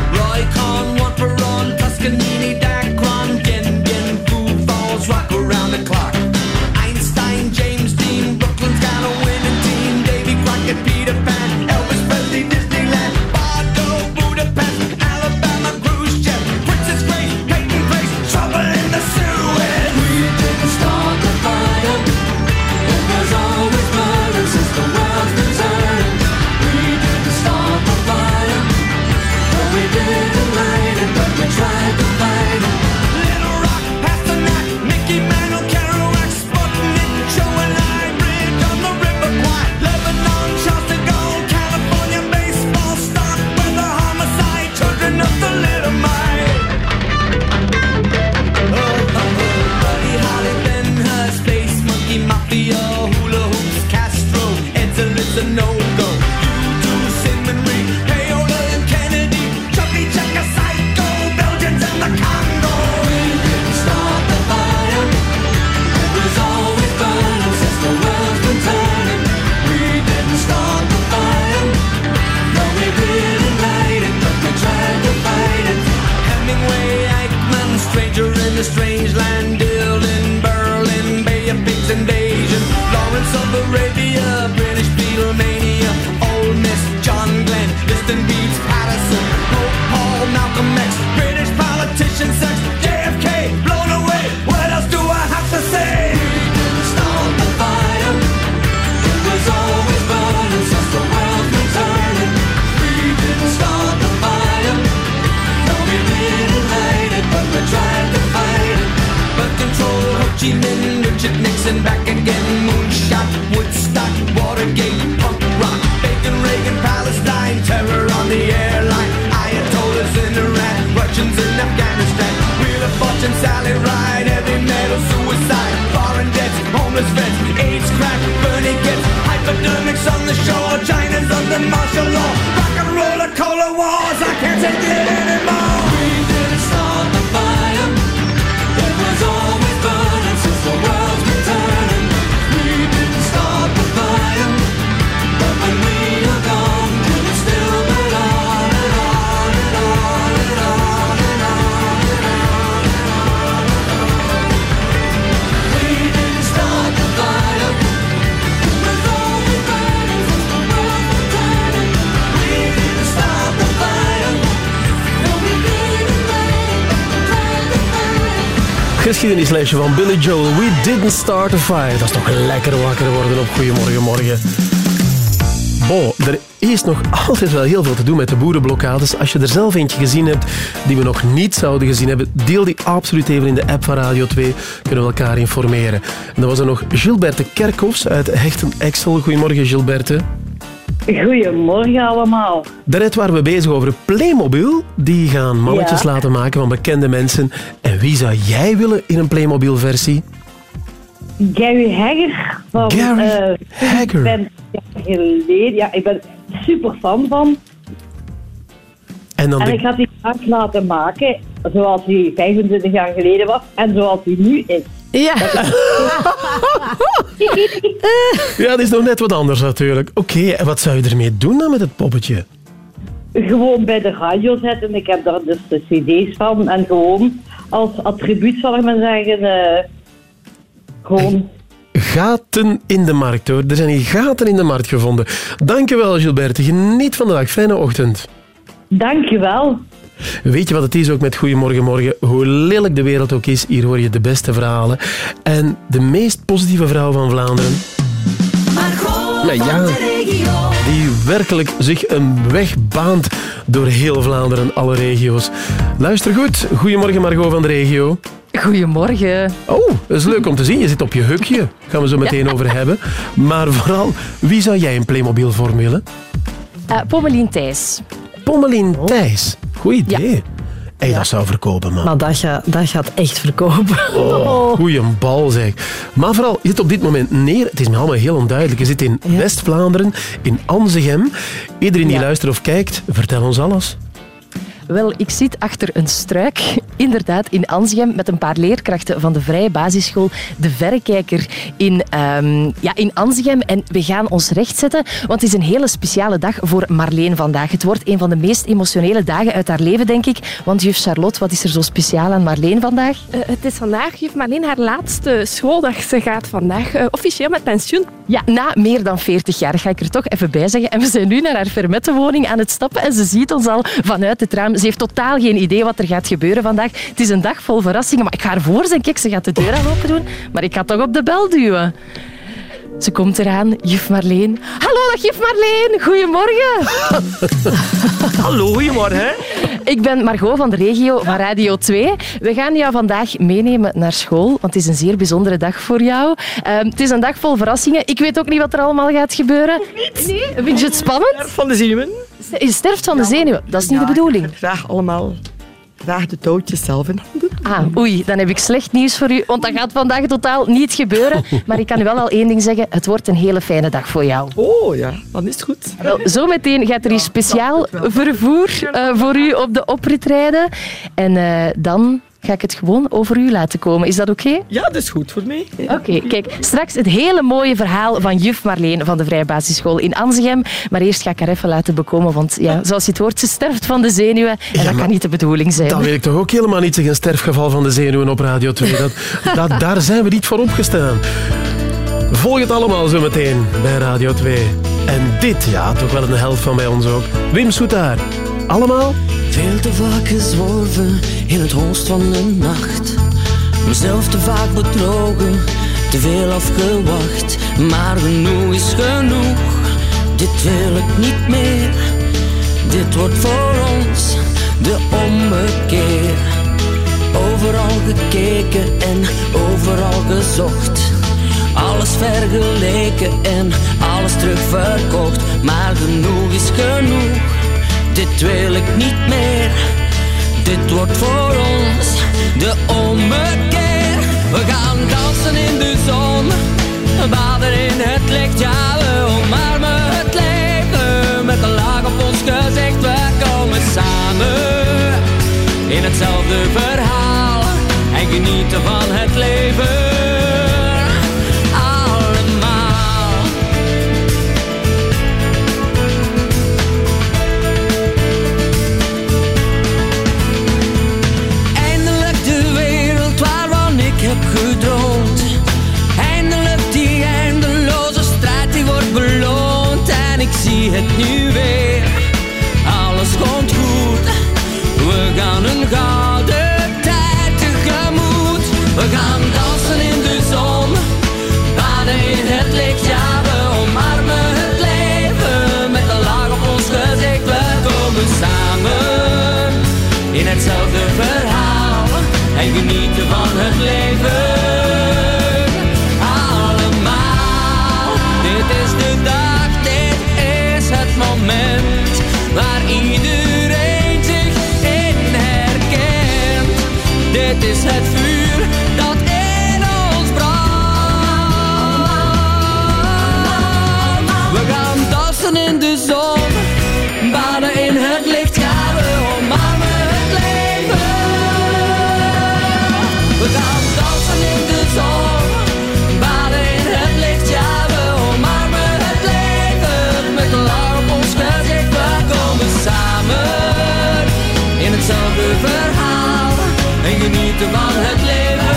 Homeless vets, AIDS, crack, Bernie gets hypodermics on the shore. China's under martial law. Rock and roller, cola wars. I can't take it Geschiedenislesje van Billy Joel. We didn't start a fire. Dat is toch lekker wakker worden op Goedemorgen Morgen. Bo, er is nog altijd wel heel veel te doen met de boerenblokkades. Als je er zelf eentje gezien hebt die we nog niet zouden gezien hebben, deel die absoluut even in de app van Radio 2. Kunnen we elkaar informeren. En dan was er nog Gilberte Kerkhoffs uit Hechten Excel. Goedemorgen Gilberte. Goedemorgen allemaal. Daarnet waren we bezig over Playmobil. Die gaan mannetjes Ja. laten maken van bekende mensen. En wie zou jij willen in een Playmobil-versie? Gary Hagger van Gary eh, Hagger. Ik ben geleden, ja, ik ben super fan van. En dan En de- ik had die graag laten maken zoals hij 25 jaar geleden was en zoals hij nu is. Ja. Ja, dat is nog net wat anders natuurlijk. Oké, en wat zou je ermee doen dan met het poppetje? Gewoon bij de radio zetten. Ik heb daar dus de cd's van en gewoon als attribuut zal ik maar zeggen, eh, gewoon Gaten in de markt hoor. Er zijn hier gaten in de markt gevonden. Dankjewel Gilberte. Geniet van de dag. Fijne ochtend. Dankjewel. Weet je wat het is ook met Goedemorgen Morgen? Hoe lelijk de wereld ook is, hier hoor je de beste verhalen. En de meest positieve vrouw van Vlaanderen... Maar ja, die werkelijk zich een weg baant door heel Vlaanderen, alle regio's. Luister goed. Goedemorgen Margot van de regio. Goedemorgen. Oh, dat is leuk om te zien. Je zit op je hukje. Gaan we zo meteen over hebben. Maar vooral, wie zou jij in Playmobil vorm willen? Eh, Pommelien Thijs. Pommelien Thijs. Goed idee. Hey, dat zou verkopen, man. Maar dat, gaat- dat gaat echt verkopen. Oh, goeie bal zeg. Maar vooral, je zit op dit moment neer. Het is me allemaal heel onduidelijk. Je zit in West-Vlaanderen, in Anzegem. Iedereen die Ja. luistert of kijkt, vertel ons alles. Wel, ik zit achter een struik, inderdaad, in Ansegem, met een paar leerkrachten van de Vrije Basisschool De Verrekijker in, ehm ja, in. En we gaan ons rechtzetten, want het is een hele speciale dag voor Marleen vandaag. Het wordt een van de meest emotionele dagen uit haar leven, denk ik. Want juf Charlotte, wat is er zo speciaal aan Marleen vandaag? Eh, het is vandaag, juf Marleen, haar laatste schooldag. Ze gaat vandaag eh, officieel met pensioen. Ja, na meer dan 40 jaar, ga ik er toch even bij zeggen. En we zijn nu naar haar fermettenwoning aan het stappen en ze ziet ons al vanuit het raam. Ze heeft totaal geen idee wat er gaat gebeuren vandaag. Het is een dag vol verrassingen, maar ik ga ervoor zijn. Kijk, ze gaat de deur aan open doen, maar ik ga toch op de bel duwen. Ze komt eraan, juf Marleen. Hallo, dag juf Marleen. Goedemorgen. Hallo, goedemorgen. Ik ben Margot van de regio van Radio 2. We gaan jou vandaag meenemen naar school, want het is een zeer bijzondere dag voor jou. Ehm, het is een dag vol verrassingen. Ik weet ook niet wat er allemaal gaat gebeuren. Nee? Vind je het spannend? Van de zenuwen. Je sterft van de zenuwen. Dat is niet de bedoeling. Graag allemaal. Graag de touwtjes zelf in handen. Ah, oei, dan heb ik slecht nieuws voor u, want dat gaat vandaag totaal niet gebeuren. Maar ik kan u wel al één ding zeggen, het wordt een hele fijne dag voor jou. Oh ja, dan is het goed. Wel, zometeen gaat er hier speciaal vervoer eh, voor u op de oprit rijden. En eh, dan ga ik het gewoon over u laten komen. Is dat oké? Ja, dat is goed voor mij. Oké, kijk, straks het hele mooie verhaal van juf Marleen van de Vrije Basisschool in Anzegem. Maar eerst ga ik haar even laten bekomen, want ja, zoals je het hoort, ze sterft van de zenuwen. En dat kan niet de bedoeling zijn. Dat wil ik toch ook helemaal niet zeggen, een sterfgeval van de zenuwen op Radio 2. Dat, dat, daar zijn we niet voor opgestaan. Volg het allemaal zo meteen bij Radio 2. En dit, ja, toch wel een helft van bij ons ook. Wim Soetaar. Allemaal? Veel te vaak gezworven in het holst van de nacht. Mezelf te vaak bedrogen, te veel afgewacht. Maar genoeg is genoeg, dit wil ik niet meer. Dit wordt voor ons de ommekeer. Overal gekeken en overal gezocht. Alles vergeleken en alles terugverkocht. Maar genoeg is genoeg, dit wil ik niet meer. Dit wordt voor ons de ommekeer. We gaan dansen in de zon, baden in het licht. Ja, we omarmen het leven met een laag op ons gezicht. We komen samen in hetzelfde verhaal en genieten van het leven. Van het leven.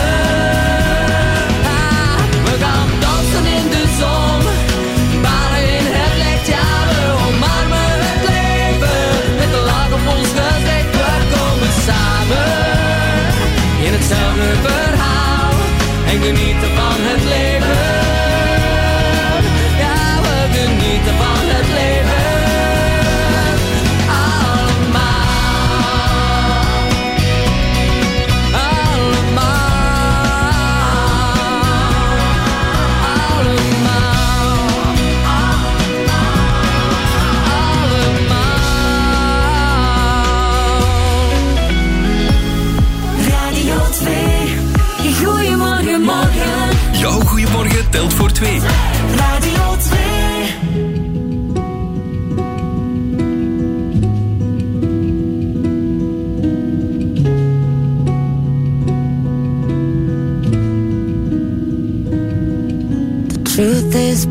Ah, we gaan dansen in de zon, baden in het licht, ja we omarmen het leven. Met een lach op ons gezicht, we komen samen in hetzelfde verhaal en genieten van het leven.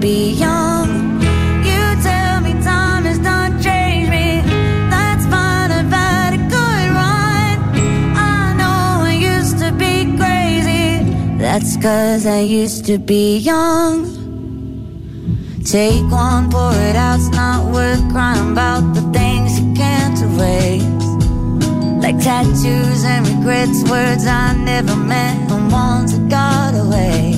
Be young. You tell me time has done changed me. That's fine. I've had a good run. I know I used to be crazy. That's cause I used to be young. Take one, pour it out, it's not worth crying about the things you can't erase. Like tattoos and regrets, words I never meant, the ones that got away.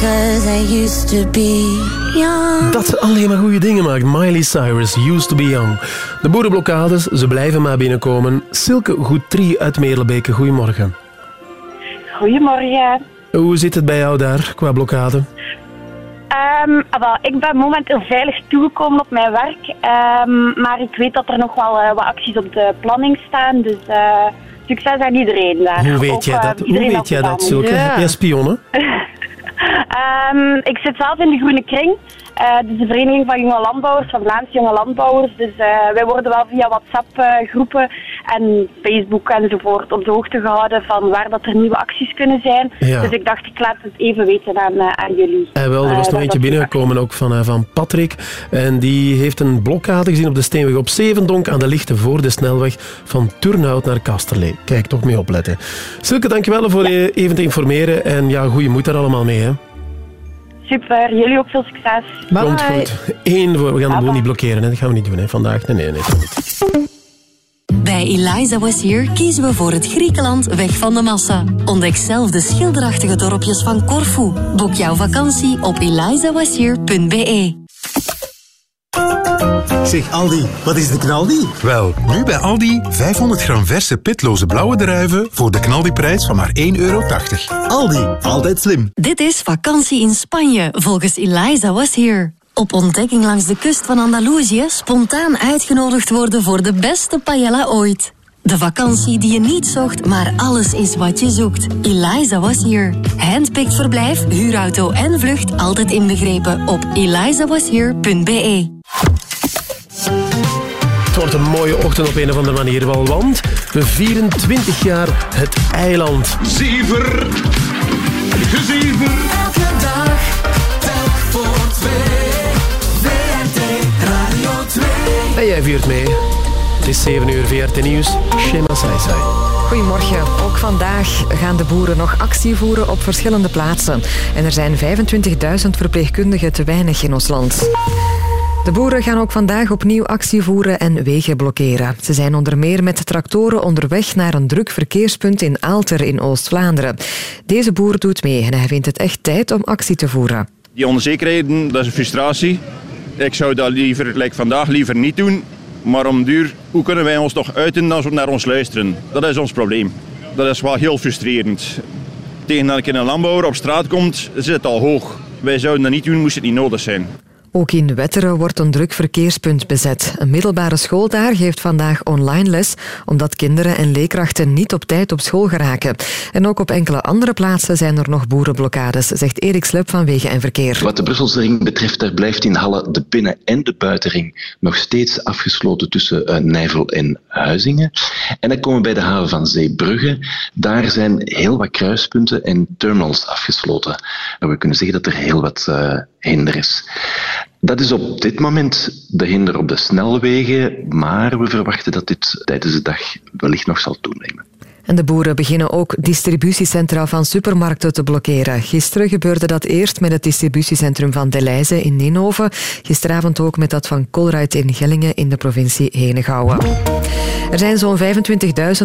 cause I used to be young. Dat ze alleen maar goede dingen maakt. Miley Cyrus, Used to be Young. De boerenblokkades, ze blijven maar binnenkomen. Silke Goetrie uit Meerlebeke, goedemorgen. Goedemorgen. Hoe zit het bij jou daar, qua blokkade? Ehm, ah, wel, ik ben momenteel veilig toegekomen op mijn werk. Ehm, maar ik weet dat er nog wel eh, wat acties op de planning staan. Dus eh, succes aan iedereen daar. Hoe weet Ook, jij eh, dat, hoe weet jij dat. Silke? Heb jij spionnen? Ehm, ik zit zelf in de Groene Kring. Eh dus de Vereniging van Jonge Landbouwers, van Vlaamse Jonge Landbouwers. Dus eh, wij worden wel via WhatsApp-groepen en Facebook enzovoort op de hoogte gehouden van waar dat er nieuwe acties kunnen zijn. Ja. Dus ik dacht, ik laat het even weten aan, eh, aan jullie. Eh, wel, er was Eh, nog eentje binnengekomen ook van, eh, van Patrick. En die heeft een blokkade gezien op de Steenweg op Zevendonk aan de lichten voor de snelweg van Turnhout naar Kasterlee. Kijk, toch mee opletten. Silke, dankjewel voor je even te informeren. En ja, goeie moed daar allemaal mee. Hè. Super, jullie ook veel succes. Komt goed. Eén voor, we gaan de boel niet blokkeren. Hè. Dat gaan we niet doen hè, vandaag. Nee, nee, nee. dat niet. Bij Eliza Was Here kiezen we voor het Griekenland weg van de massa. Ontdek zelf de schilderachtige dorpjes van Corfu. Boek jouw vakantie op elizawashere.be. Zeg Aldi, wat is de knaldi? Wel, nu bij Aldi 500 gram verse pitloze blauwe druiven voor de knaldiprijs van maar 1,80 euro. Aldi, altijd slim. Dit is vakantie in Spanje volgens Eliza Was Here. Op ontdekking langs de kust van Andalusië spontaan uitgenodigd worden voor de beste paella ooit. De vakantie die je niet zocht, maar alles is wat je zoekt. Eliza Was Here. Handpicked verblijf, huurauto en vlucht altijd inbegrepen op elizawashere.be. Het wordt een mooie ochtend op een of andere manier wel, want we vieren 20 jaar het eiland. Zever, gezever. Elke dag, telk voor twee. VRT Radio 2. En jij viert mee. Het is 7 uur VRT Nieuws. Shema Saisai. Goedemorgen. Ook vandaag gaan de boeren nog actie voeren op verschillende plaatsen. En er zijn 25.000 verpleegkundigen te weinig in ons land. De boeren gaan ook vandaag opnieuw actie voeren en wegen blokkeren. Ze zijn onder meer met tractoren onderweg naar een druk verkeerspunt in Aalter in Oost-Vlaanderen. Deze boer doet mee en hij vindt het echt tijd om actie te voeren. Die onzekerheden, dat is een frustratie. Ik zou dat liever, like vandaag, liever niet doen. Maar om duur, hoe kunnen wij ons toch uiten als we naar ons luisteren? Dat is ons probleem. Dat is wel heel frustrerend. Tegen dat ik een landbouwer op straat komt, zit het al hoog. Wij zouden dat niet doen, moest het niet nodig zijn. Ook in Wetteren wordt een druk verkeerspunt bezet. Een middelbare school daar geeft vandaag online les, omdat kinderen en leerkrachten niet op tijd op school geraken. En ook op enkele andere plaatsen zijn er nog boerenblokkades, zegt Erik Slep van Wegen en Verkeer. Wat de Brusselse ring betreft, daar blijft in Halle de binnen- en de buitenring nog steeds afgesloten tussen eh, Nijvel en Huizingen. En dan komen we bij de haven van Zeebrugge. Daar zijn heel wat kruispunten en terminals afgesloten. En we kunnen zeggen dat er heel wat eh, hinder is. Dat is op dit moment de hinder op de snelwegen, maar we verwachten dat dit tijdens de dag wellicht nog zal toenemen. En de boeren beginnen ook distributiecentra van supermarkten te blokkeren. Gisteren gebeurde dat eerst met het distributiecentrum van Deleuze in Ninove. Gisteravond ook met dat van Colruyt in Gellingen in de provincie Henegouwen. Er zijn zo'n 25.000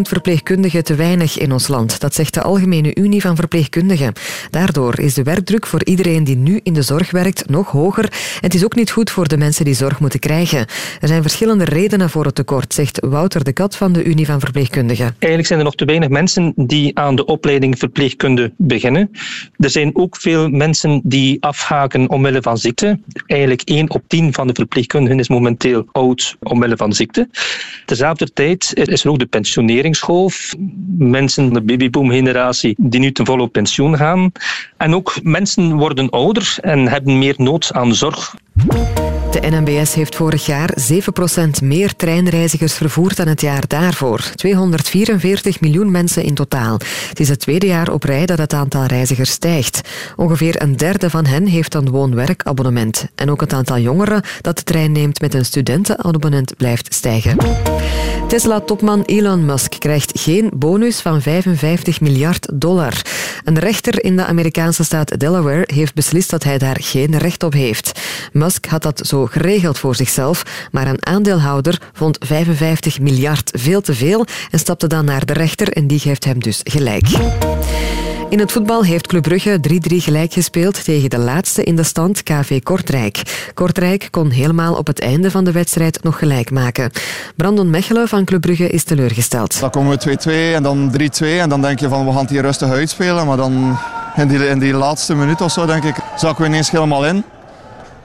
verpleegkundigen te weinig in ons land. Dat zegt de Algemene Unie van Verpleegkundigen. Daardoor is de werkdruk voor iedereen die nu in de zorg werkt nog hoger. En het is ook niet goed voor de mensen die zorg moeten krijgen. Er zijn verschillende redenen voor het tekort, zegt Wouter de Kat van de Unie van Verpleegkundigen. Eigenlijk zijn er nog te mensen die aan de opleiding verpleegkunde beginnen. Er zijn ook veel mensen die afhaken omwille van ziekte. Eigenlijk 1 op 10 van de verpleegkundigen is momenteel oud omwille van ziekte. Tezelfde tijd is er ook de pensioneringsgolf. Mensen, de babyboom-generatie, die nu ten volle op pensioen gaan. En ook mensen worden ouder en hebben meer nood aan zorg. De NMBS heeft vorig jaar 7% meer treinreizigers vervoerd dan het jaar daarvoor. 244 miljoen mensen in totaal. Het is het tweede jaar op rij dat het aantal reizigers stijgt. Ongeveer een derde van hen heeft een woon-werkabonnement. En ook het aantal jongeren dat de trein neemt met een studentenabonnement blijft stijgen. Tesla-topman Elon Musk krijgt geen bonus van 55 miljard dollar. Een rechter in de Amerikaanse staat Delaware heeft beslist dat hij daar geen recht op heeft. Musk had dat zo geregeld voor zichzelf, maar een aandeelhouder vond 55 miljard veel te veel en stapte dan naar de rechter en die geeft hem dus gelijk. In het voetbal heeft Club Brugge 3-3 gelijk gespeeld tegen de laatste in de stand, KV Kortrijk. Kortrijk kon helemaal op het einde van de wedstrijd nog gelijk maken. Brandon Mechelen van Club Brugge is teleurgesteld. Dan komen we 2-2 en dan 3-2 en dan denk je van we gaan hier rustig uitspelen. Maar dan in die, in die laatste minuut of zo denk ik, zakken we ineens helemaal in.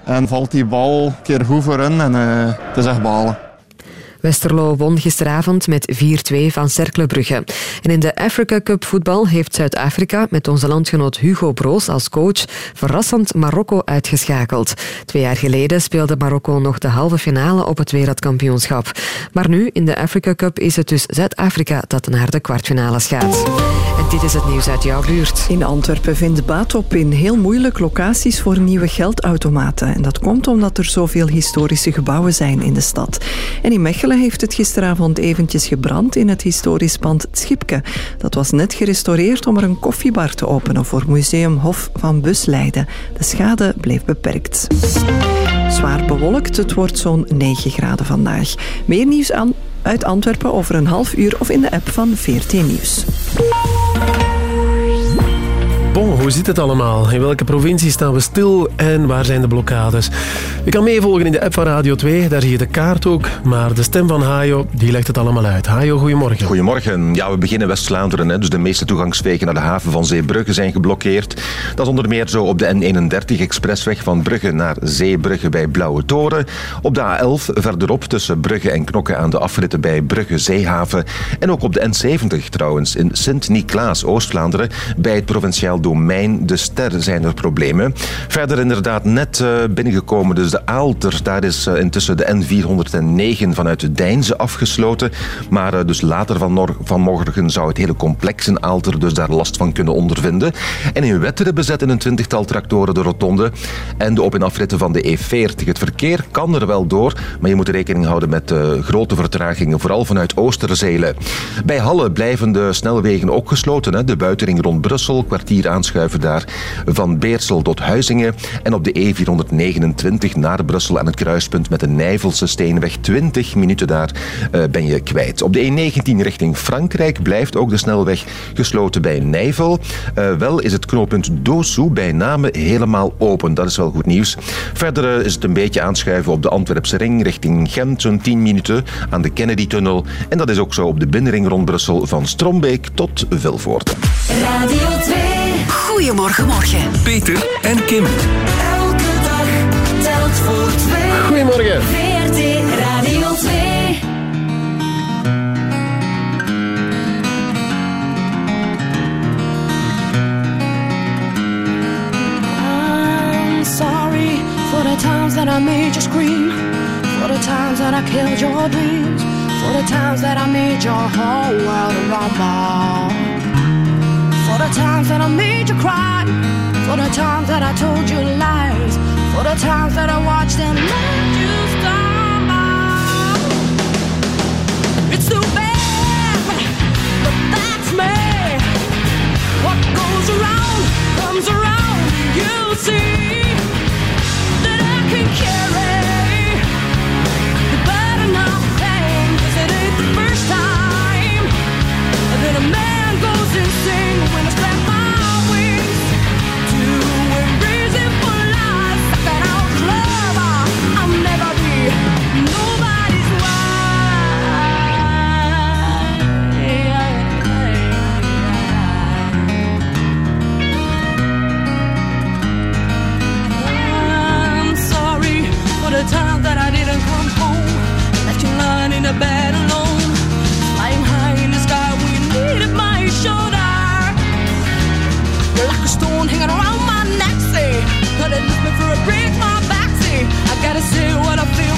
En valt die bal een keer goed voor in en eh, het is echt balen. Westerlo won gisteravond met 4-2 van Cercle Brugge. En in de Africa Cup voetbal heeft Zuid-Afrika met onze landgenoot Hugo Broos als coach verrassend Marokko uitgeschakeld. Twee jaar geleden speelde Marokko nog de halve finale op het wereldkampioenschap. Maar nu, in de Africa Cup, is het dus Zuid-Afrika dat naar de kwartfinales gaat. Dit is het nieuws uit jouw buurt. In Antwerpen vindt Baatop in heel moeilijk locaties voor nieuwe geldautomaten. En dat komt omdat er zoveel historische gebouwen zijn in de stad. En in Mechelen heeft het gisteravond eventjes gebrand in het historisch pand Schipke. Dat was net gerestaureerd om er een koffiebar te openen voor Museum Hof van Busleiden. De schade bleef beperkt. Zwaar bewolkt, het wordt zo'n 9 graden vandaag. Meer nieuws aan, uit Antwerpen over een half uur of in de app van VRT Nieuws. Hoe zit het allemaal? In welke provincie staan we stil en waar zijn de blokkades? Je kan meevolgen in de app van Radio 2, daar zie je de kaart ook. Maar de stem van Hajo, die legt het allemaal uit. Hajo, goedemorgen. Goedemorgen. Ja, we beginnen West-Vlaanderen. Dus de meeste toegangswegen naar de haven van Zeebrugge zijn geblokkeerd. Dat is onder meer zo op de N31-expressweg van Brugge naar Zeebrugge bij Blauwe Toren. Op de A11 verderop tussen Brugge en Knokke aan de afritten bij Brugge Zeehaven. En ook op de N70 trouwens in Sint-Niklaas, Oost-Vlaanderen, bij het provinciaal domein De Ster zijn er problemen. Verder inderdaad net eh, binnengekomen, dus de Aalter, daar is eh, intussen de N409 vanuit de Deinze afgesloten. Maar eh, dus later van vanmorgen zou het hele complex Aalter dus daar last van kunnen ondervinden. En in Wetteren bezetten een twintigtal tractoren de rotonde en de op- en afritten van de E40. Het verkeer kan er wel door, maar je moet rekening houden met grote vertragingen, vooral vanuit Oosterzelen. Bij Halle blijven de snelwegen ook gesloten. De buitenring rond Brussel, kwartier aanschuiven daar van Beersel tot Huizingen. En op de E429 naar Brussel aan het kruispunt met de Nijvelse Steenweg 20 minuten daar eh, ben je kwijt. Op de E19 richting Frankrijk blijft ook de snelweg gesloten bij Nijvel. Eh, wel is het knooppunt Dosu bij name helemaal open. Dat is wel goed nieuws. Verder eh, is het een beetje aanschuiven op de Antwerpse ring richting Gent, zo'n 10 minuten aan de Kennedy-tunnel. En dat is ook zo op de binnenring rond Brussel van Strombeek tot Vilvoorde. Radio 2. Goedemorgen, morgen. Peter en Kim. Elke dag telt voor twee. Goedemorgen. VRT Radio 2. I'm sorry for the times that I made you scream, for the times that I killed your dreams, for the times that I made your whole world rumble, the times that I made you cry, for the times that I told you lies, for the times that I watched and let you stumble. It's too bad, but that's me. What goes around comes around. You see that I can carry stone hanging around my neck, say, honey, lift me for a break, my back, say, I gotta say what I feel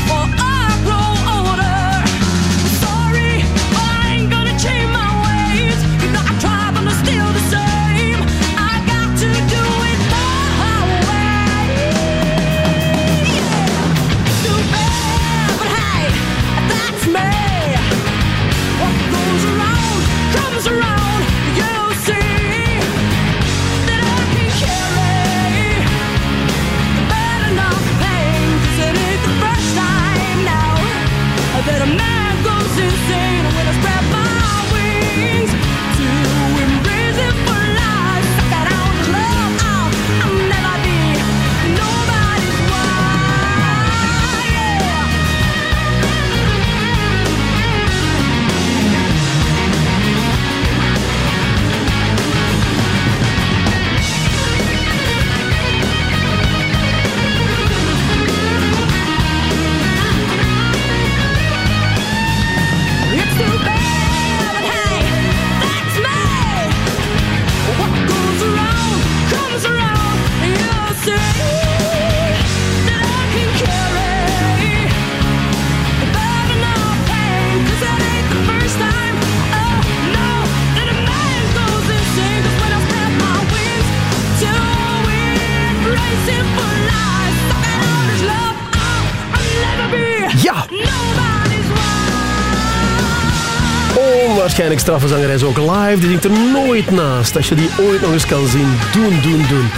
Waarschijnlijk straffe zangeres ook live. Die zingt er nooit naast. Als je die ooit nog eens kan zien, doen, doen, doen.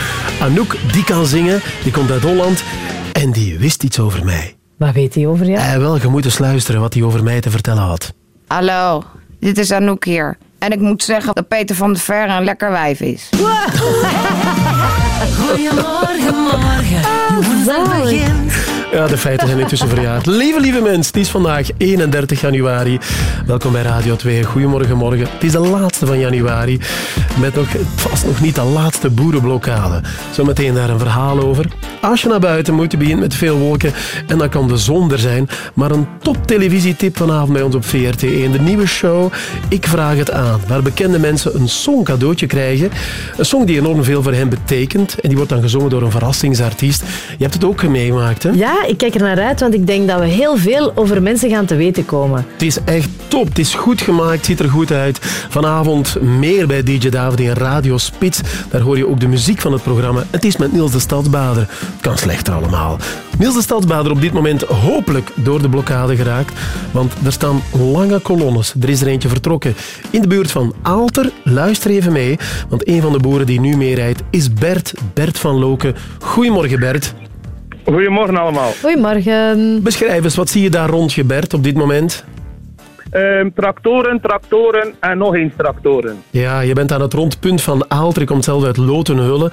Anouk, die kan zingen. Die komt uit Holland. En die wist iets over mij. Wat weet hij over jou? Eh, wel, je moet eens luisteren wat hij over mij te vertellen had. Hallo, dit is Anouk hier. En ik moet zeggen dat Peter van der Verre een lekker wijf is. Goedemorgen, morgen. Woensdag begint. Ja, de feiten zijn intussen verjaard. Lieve, lieve mens, het is vandaag 31 januari. Welkom bij Radio 2. Goedemorgen, morgen. Het is de laatste van januari. Met nog, vast nog niet de laatste boerenblokkade. Zometeen daar een verhaal over. Als je naar buiten moet, je begint met veel wolken. En dan kan de zon er zijn. Maar een top televisietip vanavond bij ons op VRT1. De nieuwe show Ik Vraag Het Aan. Waar bekende mensen een song cadeautje krijgen. Een song die enorm veel voor hen betekent. En die wordt dan gezongen door een verrassingsartiest. Je hebt het ook meegemaakt, hè? Ja, ik kijk er naar uit, want ik denk dat we heel veel over mensen gaan te weten komen. Het is echt top. Het is goed gemaakt. ziet er goed uit. Vanavond meer bij DJ David in Radio Spits. Daar hoor je ook de muziek van het programma. Het is met Niels de Stadsbader. Het kan slechter allemaal. Niels de Stadsbader op dit moment hopelijk door de blokkade geraakt. Want er staan lange kolonnes. Er is er eentje vertrokken. In de buurt van Aalter. Luister even mee. Want een van de boeren die nu meerijdt is Bert. Bert van Loken. Goedemorgen Bert. Goedemorgen allemaal. Goedemorgen. Beschrijf eens, wat zie je daar rond je Bert op dit moment? Ehm, tractoren, tractoren en nog eens tractoren. Ja, je bent aan het rondpunt van Aalter. Je komt zelf uit Lotenhullen.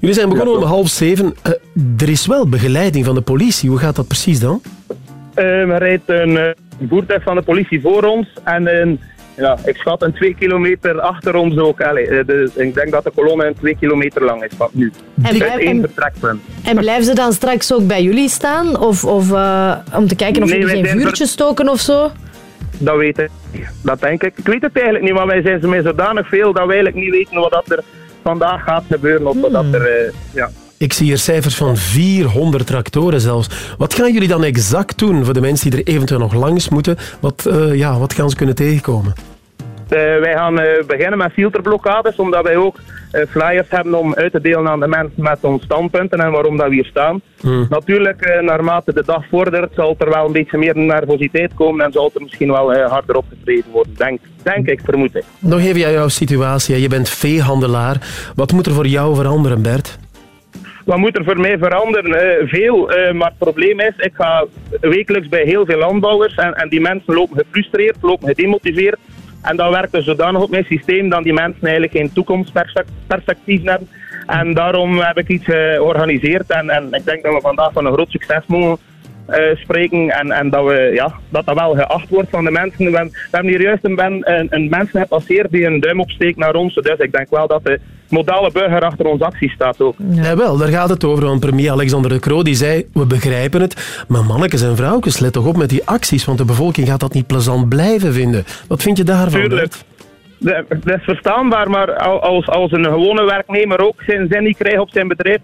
Jullie zijn begonnen om half zeven. Eh, er is wel begeleiding van de politie. Hoe gaat dat precies dan? Ehm, er rijdt een eh, voertuig van de politie voor ons en een, ja, ik schat een twee kilometer achter ons ook. Allee, eh, de- ik denk dat de kolonne een twee kilometer lang is van nu. En blijf- één en- vertrekpunt. En blijven ze dan straks ook bij jullie staan? Of, of eh, om te kijken of Nee, jullie geen zijn vuurtje stoken of zo? Dat weet ik. Dat denk ik. Ik weet het eigenlijk niet, maar wij zijn met zodanig veel dat wij eigenlijk niet weten wat dat er vandaag gaat gebeuren. Of wat dat er, eh, ja. Ik zie hier cijfers van 400 tractoren zelfs. Wat gaan jullie dan exact doen voor de mensen die er eventueel nog langs moeten? Wat, eh, ja, wat gaan ze kunnen tegenkomen? Eh, wij gaan beginnen met filterblokkades, omdat wij ook flyers hebben om uit te delen aan de mensen met ons standpunten en waarom dat we hier staan. Hmm. Natuurlijk, eh, naarmate de dag vordert, zal er wel een beetje meer nervositeit komen en zal er misschien wel eh, harder opgetreden worden. Denk, denk ik, vermoed ik. Nog even aan jouw situatie. Je bent veehandelaar. Wat moet er voor jou veranderen, Bert? Wat moet er voor mij veranderen? Eh, veel, eh, maar het probleem is, ik ga wekelijks bij heel veel landbouwers en, en die mensen lopen gefrustreerd, lopen gedemotiveerd. En dan werkt er zodanig op mijn systeem dat die mensen eigenlijk geen toekomstperspectief hebben. En daarom heb ik iets eh, georganiseerd en, en ik denk dat we vandaag van een groot succes mogen eh, spreken en, en dat, we, ja, dat dat wel geacht wordt van de mensen. We, hebben- hier juist een, een, een mensen gepasseerd die een duim opsteekt naar ons. Dus ik denk wel dat de modale burger achter onze actie staat ook. Ja. wel, daar gaat het over. Want premier Alexander de Croo die zei, we begrijpen het, maar mannetjes en vrouwtjes, let toch op met die acties, want de bevolking gaat dat niet plezant blijven vinden. Wat vind je daarvan, Tuurlijk. Dat is verstaanbaar, maar al- als, als een gewone werknemer ook zijn zin niet krijgt op zijn bedrijf,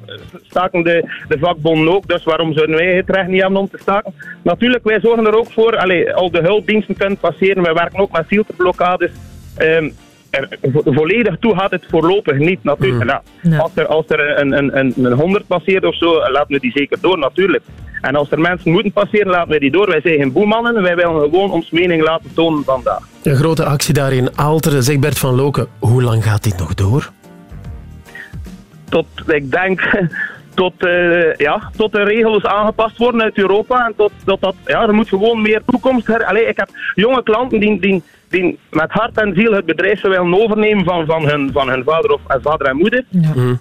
staken de, de vakbonden ook. Dus waarom zouden wij het recht niet hebben om te staken? Natuurlijk, wij zorgen er ook voor, allee, al de hulpdiensten kunnen passeren. Wij werken ook met filterblokkades. Ehm, er, vo- volledig toe gaat het voorlopig niet, natuurlijk. Nou, Als er, als er een, een, een, een 100 passeert of zo, laten we die zeker door, natuurlijk. En als er mensen moeten passeren, laten we die door. Wij zijn geen boemannen, wij willen gewoon ons mening laten tonen vandaag. Een grote actie daar in Aalter. Zeg Bert van Loken, hoe lang gaat dit nog door? tot, ik denk, tot, eh, ja, tot de regels aangepast worden uit Europa. En tot, tot dat, ja, er moet gewoon meer toekomst. her- Allee, ik heb jonge klanten die, die, die met hart en ziel het bedrijf willen overnemen van, van, hun, van hun vader of eh, vader en moeder.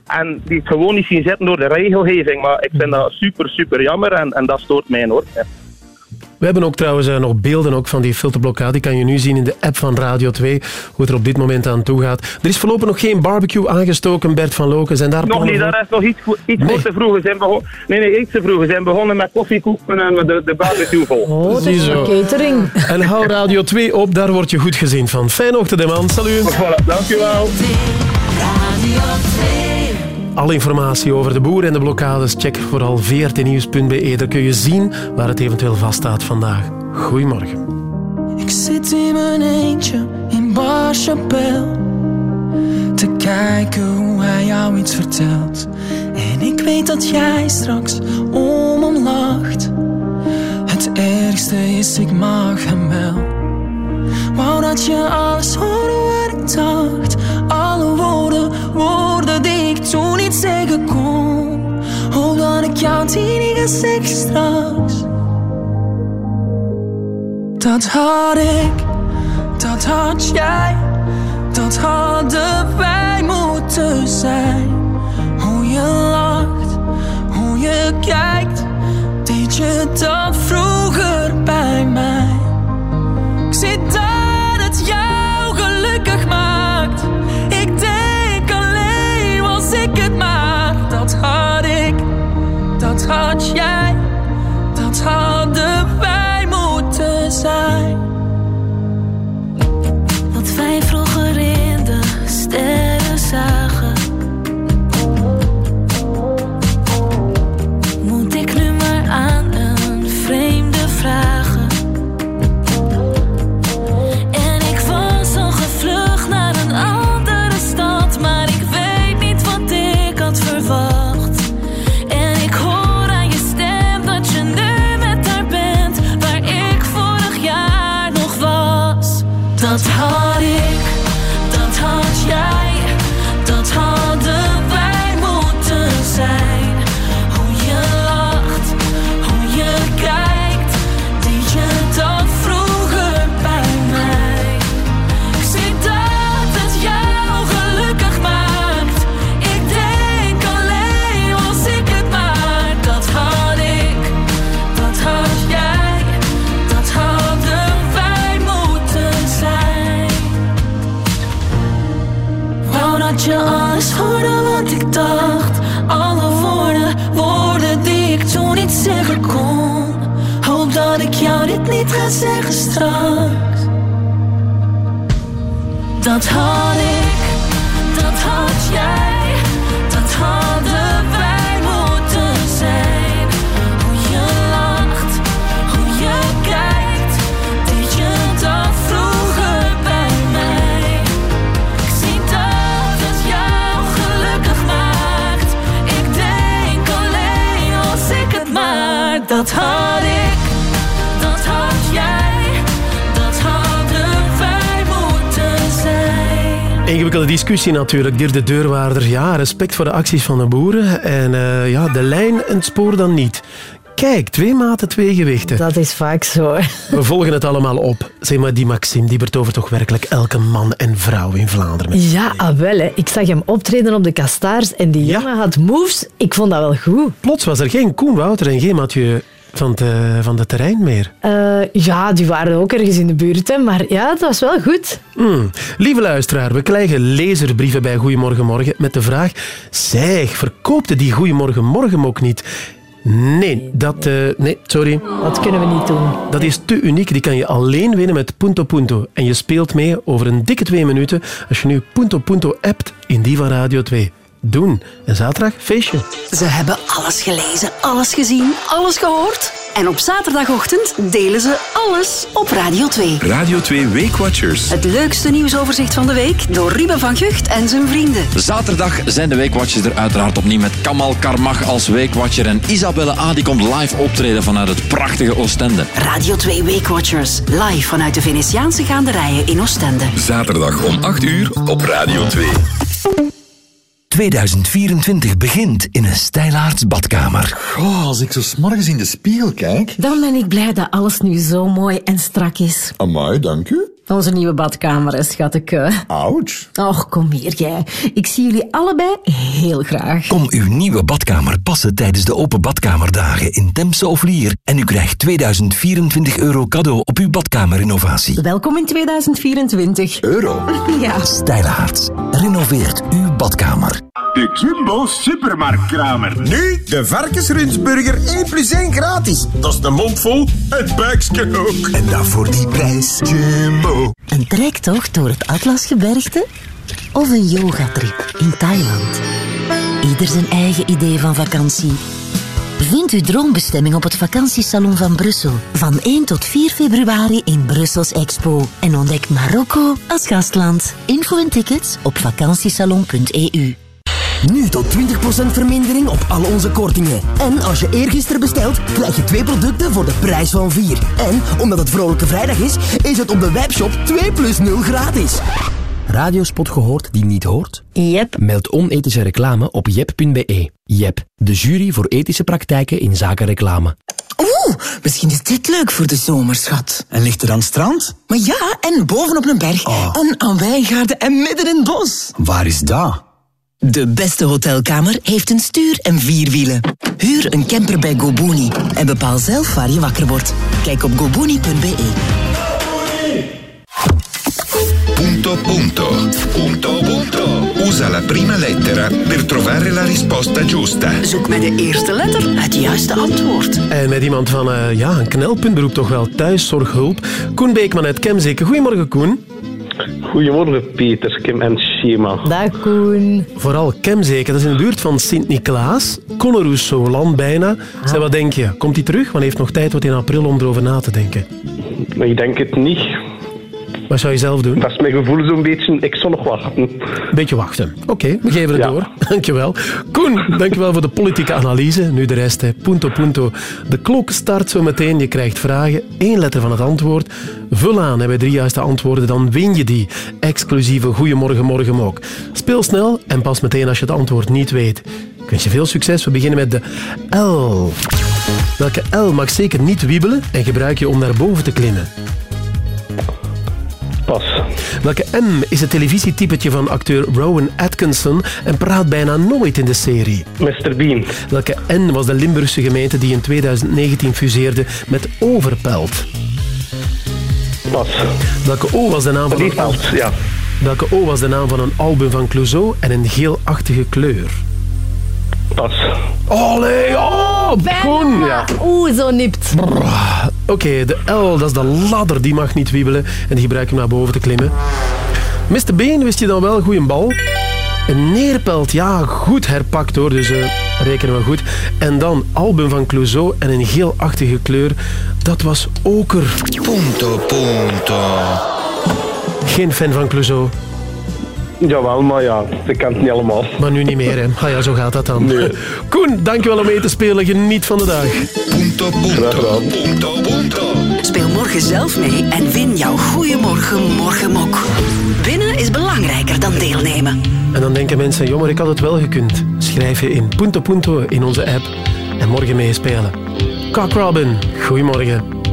En die het gewoon niet zien zitten door de regelgeving. Maar ik vind dat super, super jammer en, en dat stoort mij enorm. We hebben ook trouwens eh, nog beelden ook van die filterblokkade. Die kan je nu zien in de app van Radio 2, hoe het er op dit moment aan toe gaat. Er is voorlopig nog geen barbecue aangestoken, Bert van Loken. Zijn daar Nog niet, daar is nog iets, voor- iets voor te vroeg. We zijn begon- nee, nee, iets te vroeg. We zijn begonnen met koffiekoeken en met de, de barbecue vol. Oh, dat is een catering. En hou Radio 2 op, daar word je goed gezien van. Fijne ochtend, man. Salut. Voilà, dankjewel. Alle informatie over de boeren en de blokkades, check vooral vrtnieuws.be. Daar kun je zien waar het eventueel vaststaat vandaag. Goedemorgen. Ik zit in mijn eentje in Bar Chapelle Te kijken hoe hij jou iets vertelt En ik weet dat jij straks om hem lacht Het ergste is, ik mag hem wel Wou dat je alles hoorde wat ik dacht. Alle woorden, woorden die ik toen niet zeggen kon. Hoop dat ik jou die niet zeggen straks. Dat had ik, dat had jij, dat hadden wij moeten zijn. Hoe je lacht, hoe je kijkt, deed je dat vroeger there Alle woorden, woorden die ik toen niet zeggen kon. Hoop dat ik jou dit niet ga zeggen straks. Dat had ik, dat had jij, Dat had ik, dat had jij, dat hadden wij moeten zijn. Ingewikkelde discussie natuurlijk. Dirk de deurwaarder, ja, respect voor de acties van de boeren. En eh, ja, de lijn en het spoor dan niet. Kijk, twee maten, twee gewichten. Dat is vaak zo. We volgen het allemaal op. Zeg maar, die Maxime, die betovert toch werkelijk elke man en vrouw in Vlaanderen. Ja, ah, wel. Hè. Ik zag hem optreden op de Kastaars en die jongen had moves. Ik vond dat wel goed. Plots was er geen Koen Wouter en geen Mathieu van het, eh, van de terrein meer. Eh, ja, die waren ook ergens in de buurt, hè. maar ja, het was wel goed. Hmm. Lieve luisteraar, we krijgen leserbrieven bij Goedemorgen Morgen met de vraag Zeg, verkoopte die Goedemorgen Morgen ook niet? Nee, dat... eh, nee, sorry. Dat kunnen we niet doen. Dat is te uniek. Die kan je alleen winnen met Punto Punto. En je speelt mee over een dikke twee minuten als je nu Punto Punto appt in die van Radio 2. Doen. En zaterdag feestje. Ze hebben alles gelezen, alles gezien, alles gehoord. En op zaterdagochtend delen ze alles op Radio 2. Radio 2 Weekwatchers. Het leukste nieuwsoverzicht van de week door Ruben van Gucht en zijn vrienden. Zaterdag zijn de Weekwatchers er uiteraard opnieuw met Kamal Karmach als Weekwatcher en Isabelle A. die komt live optreden vanuit het prachtige Oostende. Radio 2 Weekwatchers, live vanuit de Venetiaanse gaanderijen in Oostende. Zaterdag om 8 uur op Radio 2. 2024 begint in een stijlaarts badkamer. Goh, als ik zo 's morgens in de spiegel kijk... Dan ben ik blij dat alles nu zo mooi en strak is. Amai, dank u. Onze nieuwe badkamer, hè, schatke. Ouch. Och, kom hier jij. Ik zie jullie allebei heel graag. Kom uw nieuwe badkamer passen tijdens de open badkamerdagen in Temse of Lier en u krijgt 2024 euro cadeau op uw badkamerinnovatie. Welkom in 2024. Euro? Ja. Stijlaarts. Renoveert uw badkamer. De Jumbo Supermarktkramer. Nu de varkensrundsburger 1 plus 1 gratis. Dat is de mond vol, het buikje ook. En dat voor die prijs. Jumbo. Een trektocht door het Atlasgebergte of een yogatrip in Thailand. Ieder zijn eigen idee van vakantie. Vind uw droombestemming op het vakantiesalon van Brussel. Van 1 tot 4 februari in Brussels Expo. En ontdek Marokko als gastland. Info en tickets op vakantiesalon.eu. Nu tot 20% vermindering op al onze kortingen. En als je eergisteren bestelt, krijg je twee producten voor de prijs van vier. En omdat het Vrolijke Vrijdag is, is het op de webshop 2 plus 0 gratis. Radiospot gehoord die niet hoort? Yep. Meld onethische reclame op jep.be. Jep, de jury voor ethische praktijken in zaken reclame. Oeh, misschien is dit leuk voor de zomer, schat. En ligt er aan het strand? Maar ja, en bovenop een berg. En aan wijngaarden en midden in het bos. Waar is dat? De beste hotelkamer heeft een stuur en vier wielen. Huur een camper bij GoBooney en bepaal zelf waar je wakker wordt. Kijk op gobooney.be. Punto punto. Punto punto. Usa la prima lettera per trovare la risposta giusta. Zoek met de eerste letter het juiste antwoord. En met iemand van eh, ja, een knelpuntberoep toch wel, thuiszorghulp. Koen Beekman uit Kemzeke. Goedemorgen, Koen. Goedemorgen Peter, Kim en Shema. Dag Koen. Vooral Kemzeke, dat is in de buurt van Sint-Niklaas. Rousseau, land bijna. Zeg, wat denk je? Komt hij terug? Want hij heeft nog tijd tot in april om erover na te denken. Maar ik denk het niet. Wat zou je zelf doen? Dat is mijn gevoel zo'n beetje. Ik zou nog wachten. Beetje wachten. Oké, we geven het Ja. door. Dankjewel. Koen, dankjewel voor de politieke analyse. Nu de rest, hè. punto punto. De klok start zo meteen. Je krijgt vragen. Één letter van het antwoord. Vul aan. Hebben drie juiste antwoorden, dan win je die exclusieve Goeiemorgen Morgen ook. Speel snel en pas meteen als je het antwoord niet weet. Ik wens je veel succes. We beginnen met de L. Welke L mag zeker niet wiebelen en gebruik je om naar boven te klimmen? Pas. Welke M is het televisietypetje van acteur Rowan Atkinson en praat bijna nooit in de serie? Mr. Bean. Welke N was de Limburgse gemeente die in 2019 fuseerde met Overpelt? Pas. Welke O was de naam van een, ja. Welke O was de naam van een album van Clouseau en een geelachtige kleur? Pas. Olé, oh, Koen. Ja. Oeh, zo nipt. Oké, de L, dat is de ladder, die mag niet wiebelen en die gebruik je om naar boven te klimmen. Mr. Been, wist je dan wel, goeie bal. Een neerpelt, ja, goed herpakt hoor, dus eh, rekenen we goed. En dan album van Clouseau en een geelachtige kleur, dat was oker. Punto punto. Geen fan van Clouseau. Jawel, maar ja, ik ken het niet allemaal. Maar nu niet meer, hè. Ah ja, zo gaat dat dan. Koen, dankjewel om mee te spelen. Geniet van de dag. Punto punto. Punto punto. Speel morgen zelf mee en win jouw Goeiemorgen Morgenmok. Winnen is belangrijker dan deelnemen. En dan denken mensen, joh, maar ik had het wel gekund. Schrijf je in Punto Punto in onze app en morgen meespelen. Cock Robin, goedemorgen.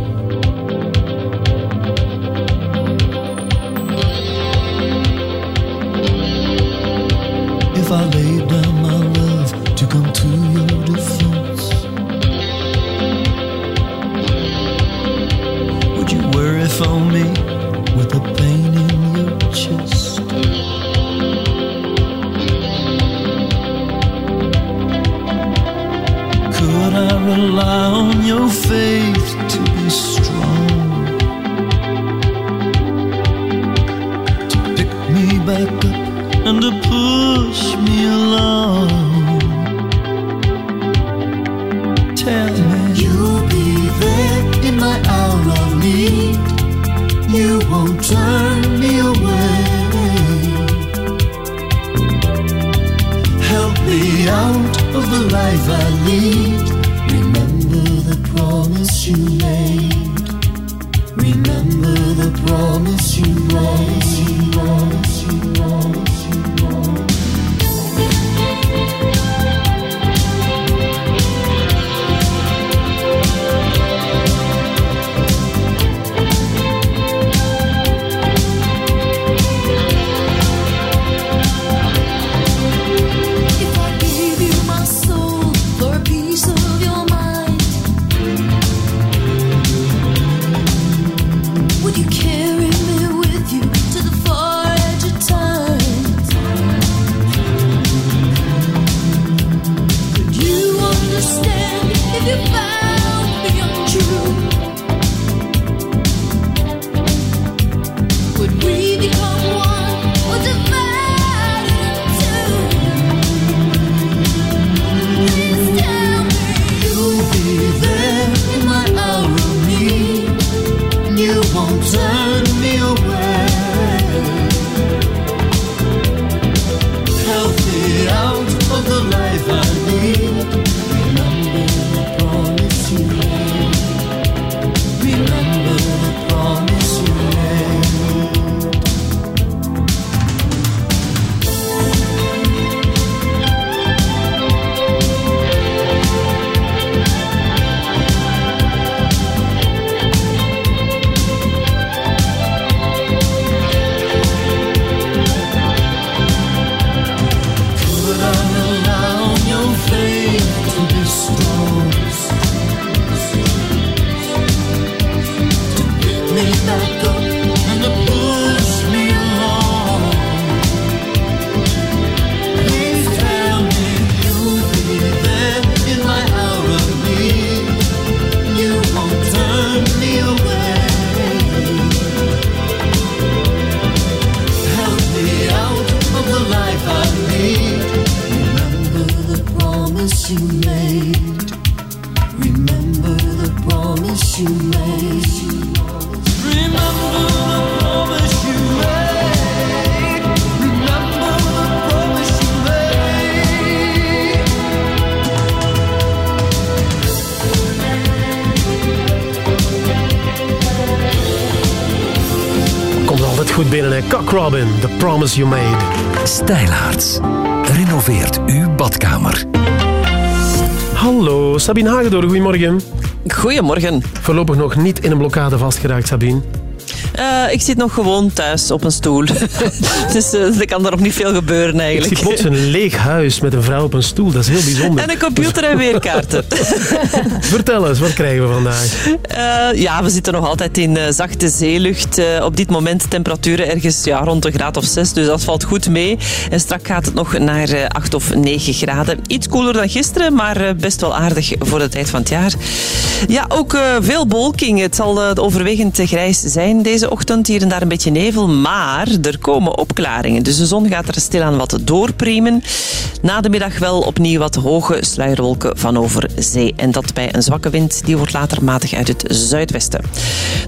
Promise You Made. Stijlaarts. Renoveert uw badkamer. Hallo, Sabine Hagedoor, goedemorgen. Goedemorgen. Voorlopig nog niet in een blokkade vastgeraakt, Sabine. Eh, ik zit nog gewoon thuis op een stoel. dus eh, er kan er nog niet veel gebeuren Ik eigenlijk. zie plots een leeg huis met een vrouw op een stoel. Dat is heel bijzonder. En een computer en weerkaarten. Vertel eens, wat krijgen we vandaag? Eh, ja, we zitten nog altijd in zachte zeelucht. Op dit moment temperaturen ergens ja, rond een graad of 6, dus dat valt goed mee. En straks gaat het nog naar eh, 8 of 9 graden. Iets koeler dan gisteren, maar best wel aardig voor de tijd van het jaar. Ja, ook eh, veel bewolking. Het zal eh, overwegend grijs zijn deze ochtend. Hier en daar een beetje nevel, maar er komen opklaringen. Dus de zon gaat er stilaan wat doorpriemen. Na de middag wel opnieuw wat hoge sluierwolken van over zee. En dat bij een zwakke wind, die wordt later matig uit het zuidwesten.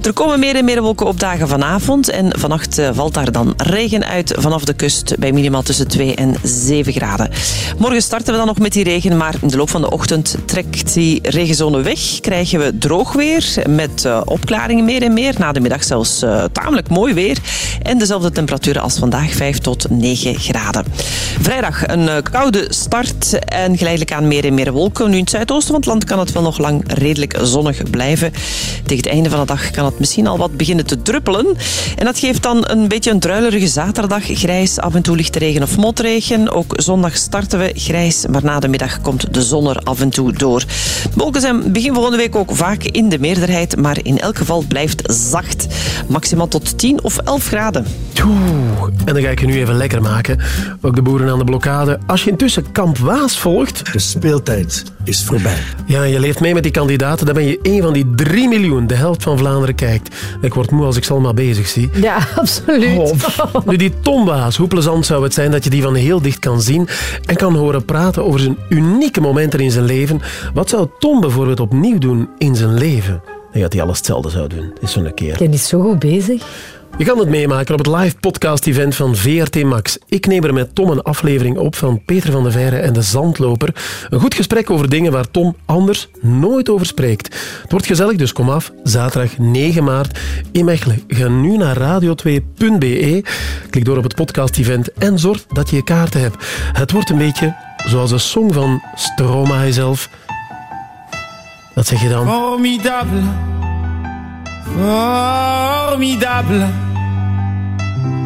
Er komen meer en meer wolken op dagen vanavond. En vannacht eh, valt daar dan regen uit vanaf de kust bij minimaal tussen 2 en 7 graden. Morgen starten we dan nog met die regen, maar in de loop van de ochtend trekt die regenzone weg. Krijgen we droog weer met eh, opklaringen meer en meer. Na de middag zelfs eh, tamelijk mooi weer. En dezelfde temperaturen als vandaag, 5 tot 9 graden. Vrijdag een eh, koude start en geleidelijk aan meer en meer wolken. Nu in het zuidoosten van het land kan het wel nog lang redelijk zonnig blijven. Tegen het einde van de dag kan het misschien al wat beginnen te druppelen. En dat geeft dan een beetje een druilerige zaterdag. Grijs, af en toe lichte regen of motregen. Ook zondag starten we grijs, maar na de middag komt de zon er af en toe door. Wolken zijn begin volgende week ook vaak in de meerderheid, maar in elk geval blijft zacht. Maximaal tot 10 of 11 graden. Oeh, en dan ga ik je nu even lekker maken. Ook de boeren aan de blokkade. Als je intussen Kamp Waas volgt... De speeltijd is voorbij. Ja, je leeft mee met die kandidaten. Dan ben je een van die 3 miljoen. De helft van Vlaanderen kijkt. Ik word moe als ik ze allemaal bezig zie. Ja, absoluut. Oh, nu, die Tom Waas, hoe plezant zou het zijn dat je die van heel dicht kan zien en kan horen praten over zijn unieke momenten in zijn leven. Wat zou Tom bijvoorbeeld opnieuw doen in zijn leven? Ik denk dat hij alles hetzelfde zou doen. Is zo'n keer. Je is zo goed bezig. Je kan het meemaken op het live podcast-event van VRT Max. Ik neem er met Tom een aflevering op van Peter van de Veire en de Zandloper. Een goed gesprek over dingen waar Tom anders nooit over spreekt. Het wordt gezellig, dus kom af. Zaterdag 9 maart in Mechelen. Ga nu naar radio2.be, klik door op het podcast-event en zorg dat je je kaarten hebt. Het wordt een beetje zoals de song van Stromae zelf. Wat zeg je dan? Formidable, formidable.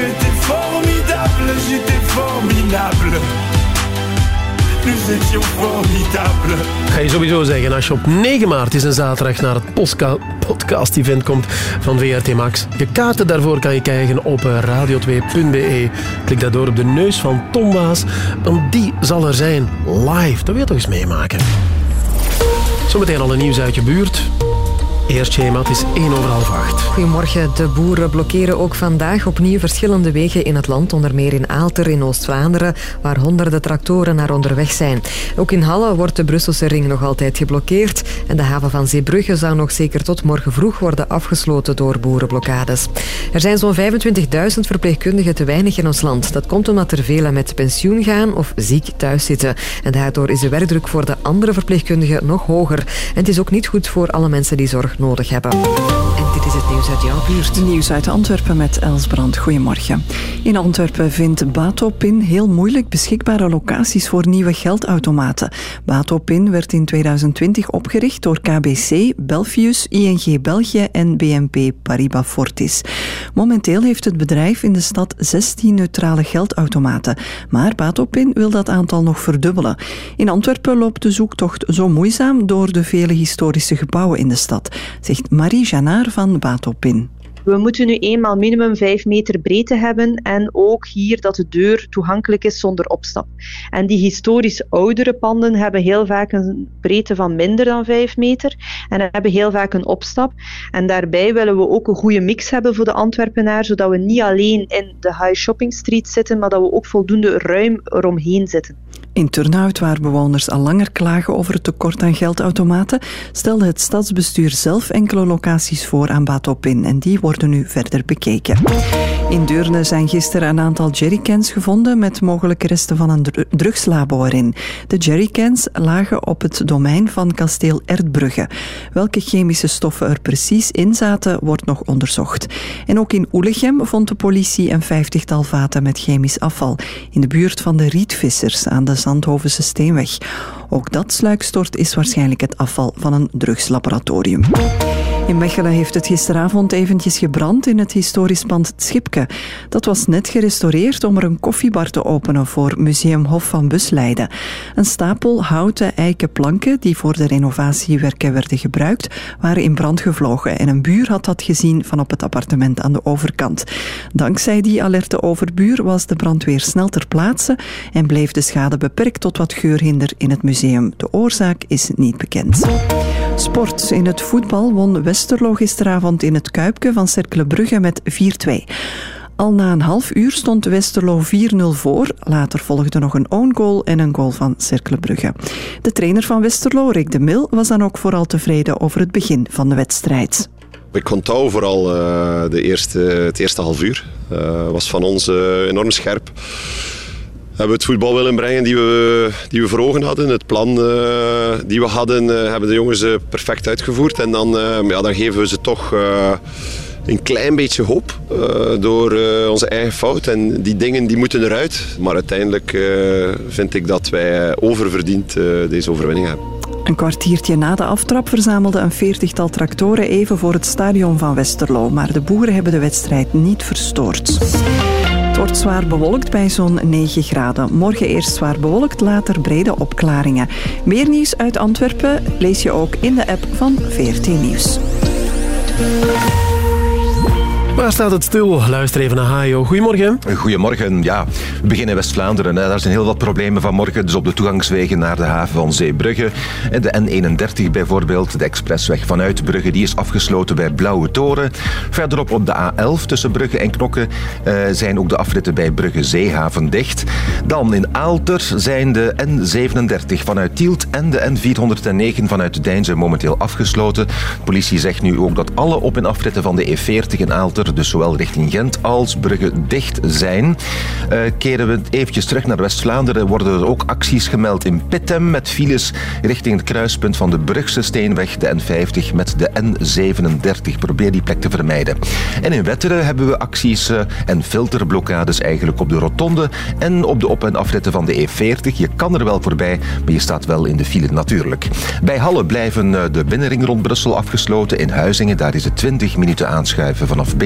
Tu étais formidable, j'étais formidable. Formidables. Ik ga je sowieso zeggen, als je op 9 maart, is een zaterdag, naar het podcast-event komt van VRT Max. Je kaarten daarvoor kan je krijgen op eh, radio2.be. Klik daardoor op de neus van Tom Waas, want die zal er zijn live. Dat wil je toch eens meemaken. Zometeen al een nieuws uit je buurt. Eerst schema, het is 1 over half 8. Goedemorgen. De boeren blokkeren ook vandaag opnieuw verschillende wegen in het land, onder meer in Aalter in Oost-Vlaanderen, waar honderden tractoren naar onderweg zijn. Ook in Halle wordt de Brusselse ring nog altijd geblokkeerd en de haven van Zeebrugge zou nog zeker tot morgen vroeg worden afgesloten door boerenblokkades. Er zijn zo'n 25.000 verpleegkundigen te weinig in ons land. Dat komt omdat er velen met pensioen gaan of ziek thuis zitten. En daardoor is de werkdruk voor de andere verpleegkundigen nog hoger. En het is ook niet goed voor alle mensen die zorg nodig hebben. En dit is het nieuws uit jouw buurt. Nieuws uit Antwerpen met Els Brand. Goedemorgen. In Antwerpen vindt Batopin heel moeilijk beschikbare locaties voor nieuwe geldautomaten. Batopin werd in 2020 opgericht door KBC, Belfius, ING België en BNP Paribas Fortis. Momenteel heeft het bedrijf in de stad 16 neutrale geldautomaten. Maar Batopin wil dat aantal nog verdubbelen. In Antwerpen loopt de zoektocht zo moeizaam door de vele historische gebouwen in de stad, zegt Marie Janard van Batopin. We moeten nu eenmaal minimum 5 meter breedte hebben en ook hier dat de deur toegankelijk is zonder opstap. En die historisch oudere panden hebben heel vaak een breedte van minder dan 5 meter en hebben heel vaak een opstap. En daarbij willen we ook een goede mix hebben voor de Antwerpenaar, zodat we niet alleen in de high shopping street zitten, maar dat we ook voldoende ruim eromheen zitten. In Turnhout, waar bewoners al langer klagen over het tekort aan geldautomaten, stelde het stadsbestuur zelf enkele locaties voor aan Batopin en die worden nu verder bekeken. In Deurne zijn gisteren een aantal jerrycans gevonden met mogelijke resten van een dru- drugslabo erin. De jerrycans lagen op het domein van kasteel Erdbrugge. Welke chemische stoffen er precies in zaten, wordt nog onderzocht. En ook in Oelegem vond de politie een vijftigtal vaten met chemisch afval in de buurt van de Rietvissers aan de Zandhovense Steenweg. Ook dat sluikstort is waarschijnlijk het afval van een drugslaboratorium. In Mechelen heeft het gisteravond eventjes gebrand in het historisch pand Schipke. Dat was net gerestaureerd om er een koffiebar te openen voor Museum Hof van Busleiden. Een stapel houten eiken planken die voor de renovatiewerken werden gebruikt, waren in brand gevlogen en een buur had dat gezien van op het appartement aan de overkant. Dankzij die alerte overbuur was de brandweer snel ter plaatse en bleef de schade beperkt tot wat geurhinder in het museum. De oorzaak is niet bekend. Sport. In het voetbal won Westerlo gisteravond in het Kuipke van Cercle Brugge met 4-2. Al na een half uur stond Westerlo 4-0 voor. Later volgde nog een own goal en een goal van Cercle Brugge. De trainer van Westerlo, Rick de Mil, was dan ook vooral tevreden over het begin van de wedstrijd. Ik onthoud vooral eh, de eerste, het eerste half uur. Eh was van ons eh, enorm scherp. Hebben het voetbal willen brengen die we, die we voor ogen hadden. Het plan eh, die we hadden, eh, hebben de jongens eh, perfect uitgevoerd. En dan, ja, dan geven we ze toch een klein beetje hoop door onze eigen fout. En die dingen die moeten eruit. Maar uiteindelijk vind ik dat wij oververdiend deze overwinning hebben. Een kwartiertje na de aftrap verzamelde een veertigtal tractoren even voor het stadion van Westerlo. Maar de boeren hebben de wedstrijd niet verstoord. Wordt zwaar bewolkt bij zo'n 9 graden. Morgen eerst zwaar bewolkt, later brede opklaringen. Meer nieuws uit Antwerpen lees je ook in de app van VRT Nieuws. Waar staat het stil? Luister even naar Hajo. Goedemorgen. Goedemorgen. Ja, we beginnen in West-Vlaanderen. Daar zijn heel wat problemen vanmorgen. Dus op de toegangswegen naar de haven van Zeebrugge. De N31 bijvoorbeeld, de expressweg vanuit Brugge, die is afgesloten bij Blauwe Toren. Verderop op de A11 tussen Brugge en Knokke eh, zijn ook de afritten bij Brugge Zeehaven dicht. Dan in Aalter zijn de N37 vanuit Tielt en de N409 vanuit Deinze momenteel afgesloten. De politie zegt nu ook dat alle op- en afritten van de E40 in Aalter, dus zowel richting Gent als Brugge, dicht zijn. Eh, keren we eventjes terug naar West-Vlaanderen, worden er ook acties gemeld in Pittem met files richting het kruispunt van de Brugse Steenweg, de N50 met de N37. Probeer die plek te vermijden. En in Wetteren hebben we acties eh, en filterblokkades eigenlijk op de rotonde en op de op- en afritten van de E40. Je kan er wel voorbij, maar je staat wel in de file natuurlijk. Bij Halle blijven eh, de binnenring rond Brussel afgesloten. In Huizingen, daar is het 20 minuten aanschuiven vanaf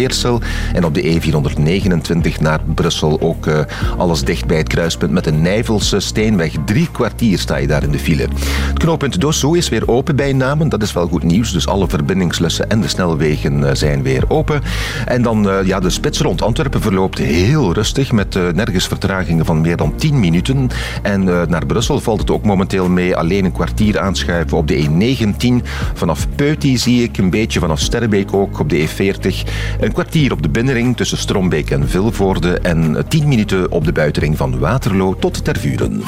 En op de E429 naar Brussel ook eh, alles dicht bij het kruispunt met de Nijvelse Steenweg. Drie kwartier sta je daar in de file. Het knooppunt Dosso is weer open bij Namen. Dat is wel goed nieuws. Dus alle verbindingslussen en de snelwegen eh, zijn weer open. En dan eh, ja, de spits rond Antwerpen verloopt heel rustig met nergens vertragingen van meer dan 10 minuten. En naar Brussel valt het ook momenteel mee. Alleen een kwartier aanschuiven op de E19. Vanaf Peuty zie ik een beetje, vanaf Sterrebeek ook op de E40. Een kwartier op de binnenring tussen Strombeek en Vilvoorde. En eh, 10 minuten op de buitenring van Waterloo tot Tervuren.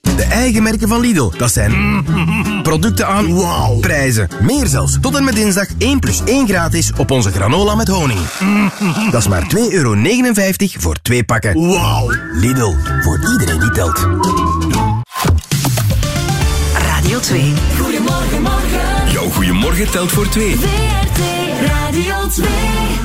De eigen merken van Lidl, dat zijn producten aan wow. prijzen. Meer zelfs. Tot en met dinsdag 1 plus 1 gratis op onze granola met honing. Dat is maar 2,59 euro voor twee pakken. Wow. Lidl, voor iedereen die telt. Radio 2. Goedemorgen, morgen. Jouw goedemorgen telt voor twee. Radio 2.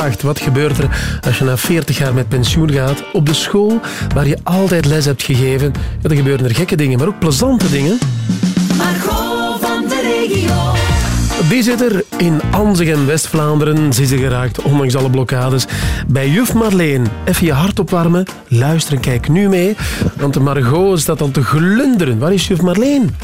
20 voor 8. Wat gebeurt er als je na 40 jaar met pensioen gaat op de school waar je altijd les hebt gegeven? Ja, dan gebeuren er gekke dingen, maar ook plezante dingen. Margot van de regio. Die zit er in Anzegem, West-Vlaanderen. Ze is er geraakt, ondanks alle blokkades. Bij juf Marleen. Even je hart opwarmen. Luister en kijk nu mee. Want de Margot staat al te glunderen. Waar is juf Marleen?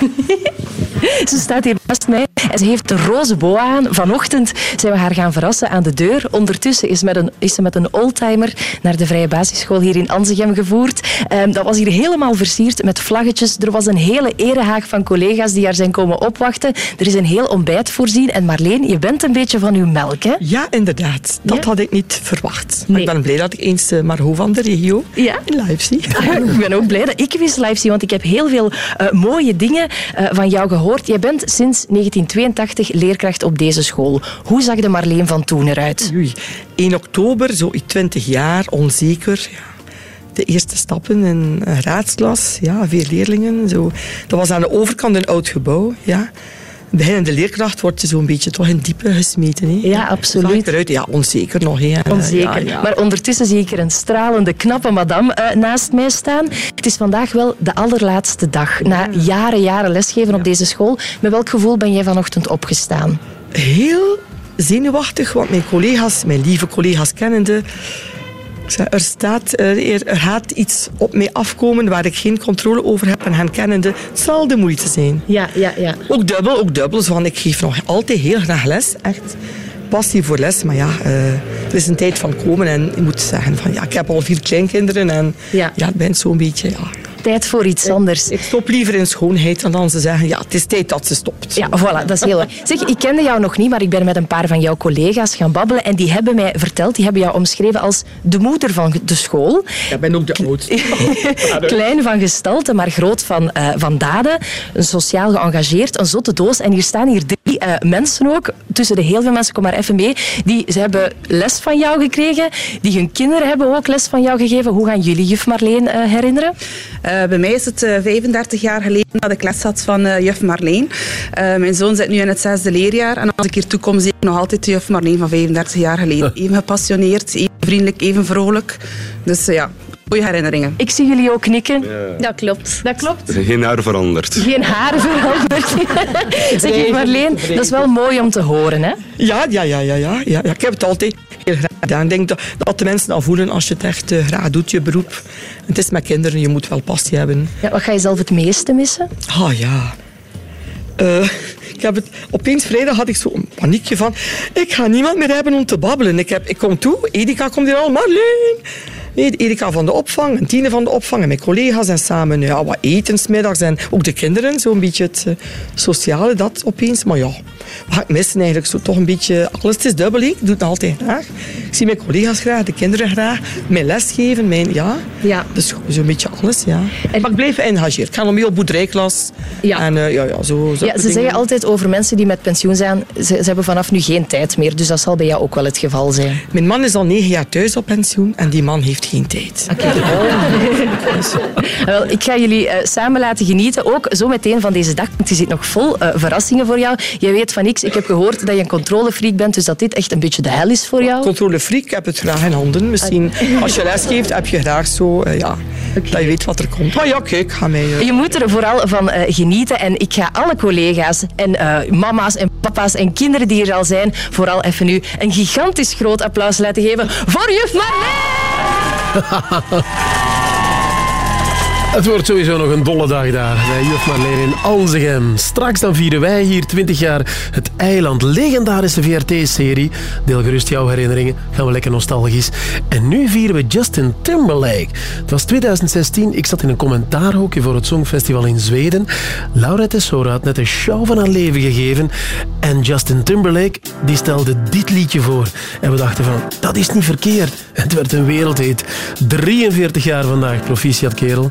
Ze staat hier naast mij en ze heeft een roze boa aan. Vanochtend zijn we haar gaan verrassen aan de deur. Ondertussen is, met een, is ze met een oldtimer naar de Vrije Basisschool hier in Anzegem gevoerd. Ehm, dat was hier helemaal versierd met vlaggetjes. Er was een hele erehaag van collega's die haar zijn komen opwachten. Er is een heel ontbijt voorzien. En Marleen, je bent een beetje van uw melk, hè? Ja, inderdaad. Dat had ik niet verwacht. Maar ik ben blij dat ik eens uh, Margot van de regio ja? in live zie. ik ben ook blij dat ik eens live zie, want ik heb heel veel uh, mooie dingen uh, van jou gehoord. Je bent sinds 1982 leerkracht op deze school. Hoe zag de Marleen van toen eruit? Oei, 1 oktober, zo 20 jaar, onzeker. Ja de eerste stappen in een raadsklas, ja, vier leerlingen. Zo. Dat was aan de overkant een oud gebouw. Ja. Beginnende leerkracht wordt je zo'n beetje toch in diepe gesmeten. Hè? Ja, absoluut. Eruit. Ja, onzeker nog. Hè? Onzeker. Ja, ja. Maar ondertussen zie ik er een stralende, knappe madame uh, naast mij staan. Het is vandaag wel de allerlaatste dag. Na jaren, jaren lesgeven op deze school. Met welk gevoel ben jij vanochtend opgestaan? Heel zenuwachtig, want mijn collega's, mijn lieve collega's kennende, er, staat, er, er gaat iets op mij afkomen waar ik geen controle over heb en hen kennende, het zal de moeite zijn. Ja, ja, ja. Ook dubbel, ook dubbel, want ik geef nog altijd heel graag les, echt passie voor les. Maar ja, uh, er is een tijd van komen en je moet zeggen van ja, ik heb al vier kleinkinderen en ja, ja het bent zo'n beetje, ja, tijd voor iets anders. Ik stop liever in schoonheid dan dan ze zeggen, ja, het is tijd dat ze stopt. Ja, voilà, dat is heel Zeg, ik kende jou nog niet, maar ik ben met een paar van jouw collega's gaan babbelen en die hebben mij verteld, die hebben jou omschreven als de moeder van de school. Ja, ik ben ook de oudste. Klein van gestalte, maar groot van, uh, van daden. Sociaal geëngageerd, een zotte doos. En hier staan hier drie uh, mensen ook, tussen de heel veel mensen, kom maar even mee, die ze hebben les van jou gekregen, die hun kinderen hebben ook les van jou gegeven. Hoe gaan jullie juf Marleen uh, herinneren? Uh, bij mij is het uh, 35 jaar geleden dat ik les had van uh, juf Marleen. Uh, mijn zoon zit nu in het zesde leerjaar. En als ik hier toe kom, zie ik nog altijd de juf Marleen van 35 jaar geleden. Even gepassioneerd, even vriendelijk, even vrolijk. Dus ja, goede herinneringen. Ik zie jullie ook knikken. Ja. Dat klopt. Dat klopt. Geen haar veranderd. Geen haar veranderd. zeg je Marleen, dat is wel mooi om te horen, hè? Ja, ja, ja, ja, ja. ja. Ik heb het altijd gedaan. Ik denk dat, dat de mensen al voelen als je het echt uh, graag doet, je beroep. Het is met kinderen, je moet wel passie hebben. Ja, wat ga je zelf het meeste missen? Oh ja. Uh, ik heb het, opeens vrijdag had ik zo'n paniekje van... Ik ga niemand meer hebben om te babbelen. Ik, heb, ik kom toe, Edika komt hier al. Marleen! Erika van de opvang en Tine van de opvang en mijn collega's en samen ja, wat etensmiddags en ook de kinderen, zo'n beetje het uh, sociale, dat opeens. Maar ja, wat ik missen eigenlijk? Zo toch een beetje, alles het is dubbel, ik doe het altijd graag. Ik zie mijn collega's graag, de kinderen graag, mijn lesgeven, mijn, ja. ja. Dus zo'n beetje alles, ja. En, maar ik blijf geëngageerd. Ik ga nog mee op boerderijklas. Ja. En uh, ja, ja, zo, zo ja, ze zeggen altijd over mensen die met pensioen zijn, ze, ze hebben vanaf nu geen tijd meer. Dus dat zal bij jou ook wel het geval zijn. Mijn man is al negen jaar thuis op pensioen en die man heeft geen tijd. Okay. Wel, ik ga jullie uh, samen laten genieten, ook zo meteen van deze dag. Want die zit nog vol uh, verrassingen voor jou. Jij weet van niks. Ik heb gehoord dat je een controlefreak bent, dus dat dit echt een beetje de hel is voor jou. Controlefreak, ik heb het graag in handen. Misschien als je les geeft, heb je graag zo, uh, ja, okay. dat je weet wat er komt. Maar ja, kijk, ga mij... Je moet er vooral van genieten en ik ga alle collega's en mama's en papa's en kinderen die er al zijn, vooral even nu een gigantisch groot applaus laten geven voor juf Marleen! 哈哈哈哈 Het wordt sowieso nog een dolle dag daar bij juf Marleen in Anzegem. Straks dan vieren wij hier 20 jaar het eiland. Legendarische VRT-serie. Deel gerust jouw herinneringen. Gaan we lekker nostalgisch. En nu vieren we Justin Timberlake. Het was 2016. Ik zat in een commentaarhoekje voor het Songfestival in Zweden. Laura Tesoro had net een show van haar leven gegeven. En Justin Timberlake die stelde dit liedje voor. En we dachten van, dat is niet verkeerd. Het werd een wereldhit. 43 jaar vandaag. Proficiat, kerel.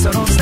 So don't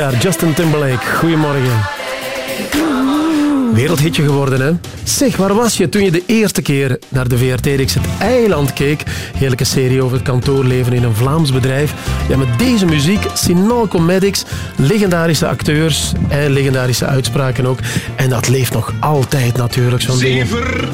jaar, Justin Timberlake. Goedemorgen. Wereldhitje geworden, hè? Zeg, waar was je toen je de eerste keer naar de VRT-reeks Het Eiland keek? Heerlijke serie over het kantoorleven in een Vlaams bedrijf. Ja, met deze muziek, Sinal Comedics, legendarische acteurs en legendarische uitspraken ook. En dat leeft nog altijd natuurlijk, zo'n dingen. Zever,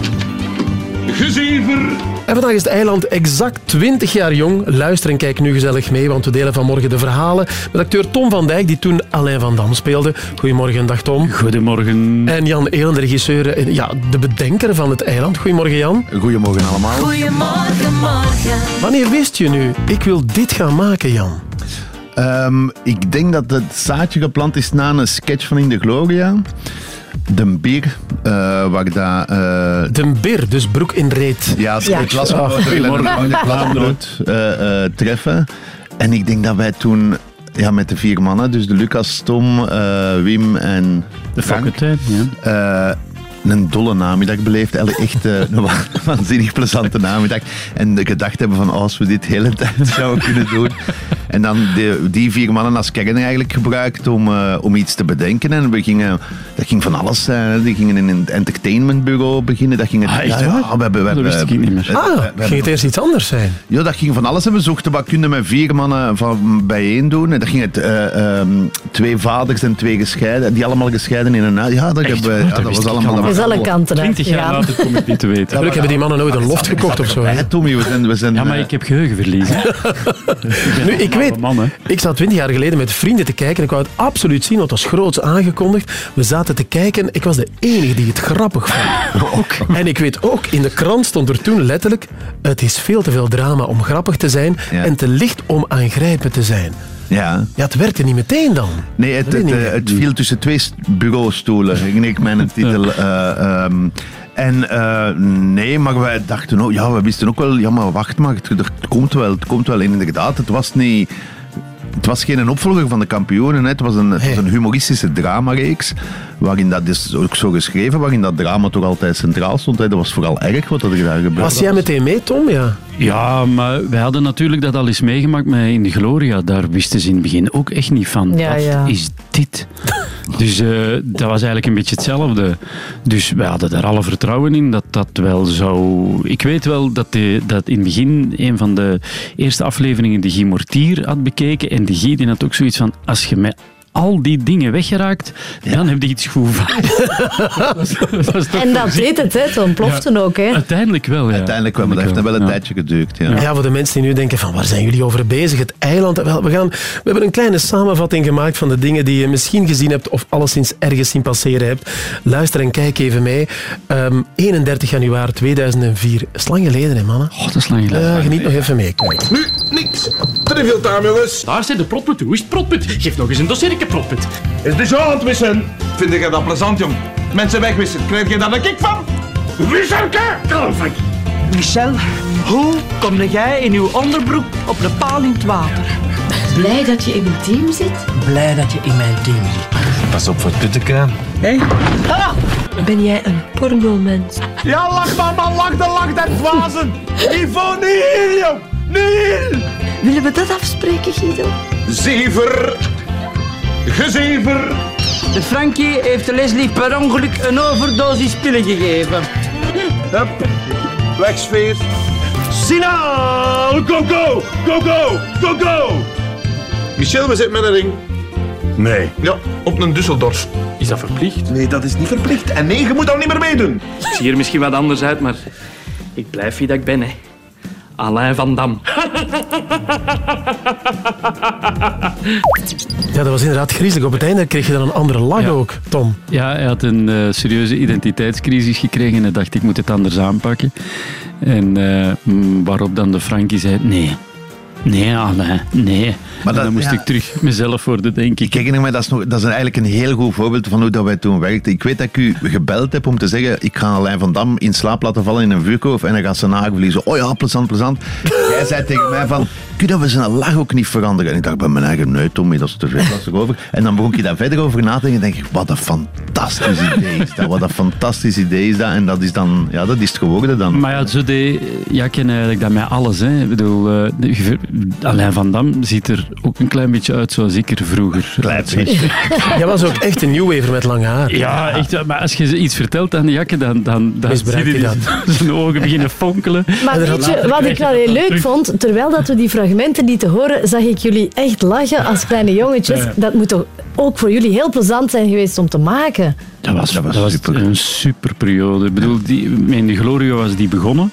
gezever. En vandaag is het eiland exact 20 jaar jong. Luister en kijk nu gezellig mee, want we delen vanmorgen de verhalen met acteur Tom van Dijk, die toen Alain van Dam speelde. Goedemorgen, dag Tom. Goedemorgen. En Jan Eelen, de regisseur, en ja, de bedenker van het eiland. Goedemorgen, Jan. Goedemorgen allemaal. Goedemorgen, morgen. Wanneer wist je nu, ik wil dit gaan maken, Jan? Ehm, ik denk dat het zaadje geplant is na een sketch van In de Gloria. De bier, eh, waar dat... eh, De bir, dus broek in reet. Ja, het, Ja. het was Ah, gewoon goedemorgen. de klasgenoot eh, eh, treffen. En ik denk dat wij toen ja, met de vier mannen, dus de Lucas, Tom, eh, Wim en de Fokkentijn, ja. een dolle namiddag beleefd. Echt eh, een wa- waanzinnig plezante namiddag. En de gedacht hebben van oh, als we dit de hele tijd zouden kunnen doen. En dan de, die vier mannen als kern eigenlijk gebruikt om, eh, om iets te bedenken. En we gingen, dat ging van alles zijn. Die gingen in een entertainmentbureau beginnen. Dat ging het, Ah, echt ja, waar? ja, we hebben, we Dat wist hebben- ik niet meer. we- Ah, we- we ging het eerst iets anders zijn? Ja, dat ging van alles. En we zochten wat kunnen met vier mannen van bijeen doen. En dat ging het eh, ehm, twee vaders en twee gescheiden. Die allemaal gescheiden in een huis. Ja, dat, hebben, we- ja, dat was allemaal... Dat is alle kanten uit 20 jaar later kom ik niet te weten. Gelukkig hebben die mannen nooit een loft gekocht of zo. Tommy, we zijn... We zijn Ja, maar eh, ik heb geheugenverlies. Nu, ik weet, ik zat twintig jaar geleden met vrienden te kijken. Ik wou het absoluut zien, want het was groots aangekondigd. We zaten te kijken. Ik was de enige die het grappig vond. En ik weet ook, in de krant stond er toen letterlijk... Het is veel te veel drama om grappig te zijn en te licht om aangrijpend te zijn. Ja. Ja, het werkte niet meteen dan. Nee, het, het, ik eh, het viel tussen twee st- bureaustoelen, ging ik mijn titel. eh, ehm, en eh, nee, maar wij dachten ook, ja, we wisten ook wel, ja, maar wacht maar, het, het komt wel, het komt wel. En inderdaad, het was niet... Het was geen opvolger van de kampioenen, hè. het was een, het was een humoristische dramareeks, waarin dat is ook zo geschreven, waarin dat drama toch altijd centraal stond. Hè. Dat was vooral erg wat er daar gebeurde. Was jij meteen mee, Tom? Ja. Ja, maar wij hadden natuurlijk dat al eens meegemaakt met In de Gloria. Daar wisten ze in het begin ook echt niet van. Ja, Wat ja. is dit? Dus eh, dat was eigenlijk een beetje hetzelfde. Dus wij hadden daar alle vertrouwen in dat dat wel zou... Ik weet wel dat, de, dat in het begin een van de eerste afleveringen de Guy Mortier had bekeken. En de Guy die had ook zoiets van, als je met al die dingen weggeraakt, dan heb je iets goed. En dat deed het, hè. Het ontplofte ook, hè. Uiteindelijk wel, ja. Uiteindelijk wel, maar dat heeft wel een tijdje geduurd. Ja. Ja. voor de mensen die nu denken van waar zijn jullie over bezig? Het eiland. Wel, we, gaan, we hebben een kleine samenvatting gemaakt van de dingen die je misschien gezien hebt of alleszins ergens zien passeren hebt. Luister en kijk even mee. Ehm, 31 januari 2004. Dat is lang geleden, hè mannen? Oh, dat is lang geleden. Ja, geniet nog even mee. Kijk. Nu, niks. Trivial time, jongens. Daar zit de protput. Hoe is het protput? Geef nog eens een dossierke protput. Is de het wissen? Vind ik dat plezant, jong? Mensen wegwissen. Krijg je daar een kick van? Wisselke! Frank. Michel, hoe kom jij in uw onderbroek op een paal in het water? Blij dat je in mijn team zit? Blij dat je in mijn team zit. Pas op voor het putteke. Hé? Ben jij een pornomens? Ja, lach maar, man. Lach de lach der dwazen. Niveau nihil, jong. Nihil. Willen we dat afspreken, Guido? Zever. Gezever. De Frankie heeft Leslie per ongeluk een overdosis pillen gegeven. Hup. Wegsfeer. Signaal. Go, go. Go, go. Go, go. Michel, we zitten met een ring. Nee. Ja, op een Düsseldorf. Is dat verplicht? Nee, dat is niet verplicht. En nee, je moet al niet meer meedoen. Ik zie er misschien wat anders uit, maar ik blijf wie dat ik ben, hè. Alain van Dam. Ja, dat was inderdaad griezelig. Op het einde kreeg je dan een andere lach ook, Tom. Ja, hij had een eh, serieuze identiteitscrisis gekregen en hij dacht, ik moet het anders aanpakken. En eh, waarop dan de Frankie zei, nee. Nee, Alain, nee. Maar dat- dan moest ja. ik terug mezelf worden, denk ik. Ik herinner me, dat is, nog, dat is eigenlijk een heel goed voorbeeld van hoe dat wij toen werkten. Ik weet dat ik u gebeld heb om te zeggen, ik ga Alain van Dam in slaap laten vallen in een vuurkorf en dan gaat zijn nagel verliezen. Oh ja, plezant, plezant. Jij zei tegen mij van, kun je we zijn lach ook niet veranderen? En ik dacht bij mijn eigen, nee Tommy, dat is te veel, dat erover. En dan begon ik daar verder over na te denken en denk ik, wat een fantastisch idee is dat. Wat een fantastisch idee is dat. En dat is dan, ja, dat is het geworden dan. Maar ja, zo deed Jakken eigenlijk dat met alles. Hè. Ik bedoel, eh, Alain van Dam ziet er ook een klein beetje uit zoals ik er vroeger uitzag. Jij was ook echt een nieuwwever met lang haar. Ja, echt. Maar als je iets vertelt aan Jakke, dan, dan, dan zie je hij die- zijn ogen beginnen fonkelen. Maar weet je, wat ik wel heel leuk vond, terwijl dat we die fragmenten lieten horen, zag ik jullie echt lachen als kleine jongetjes. Dat moet toch ook voor jullie heel plezant zijn geweest om te maken. Dat was, dat was, een super periode. Ik bedoel, die, in de Gloria was die begonnen.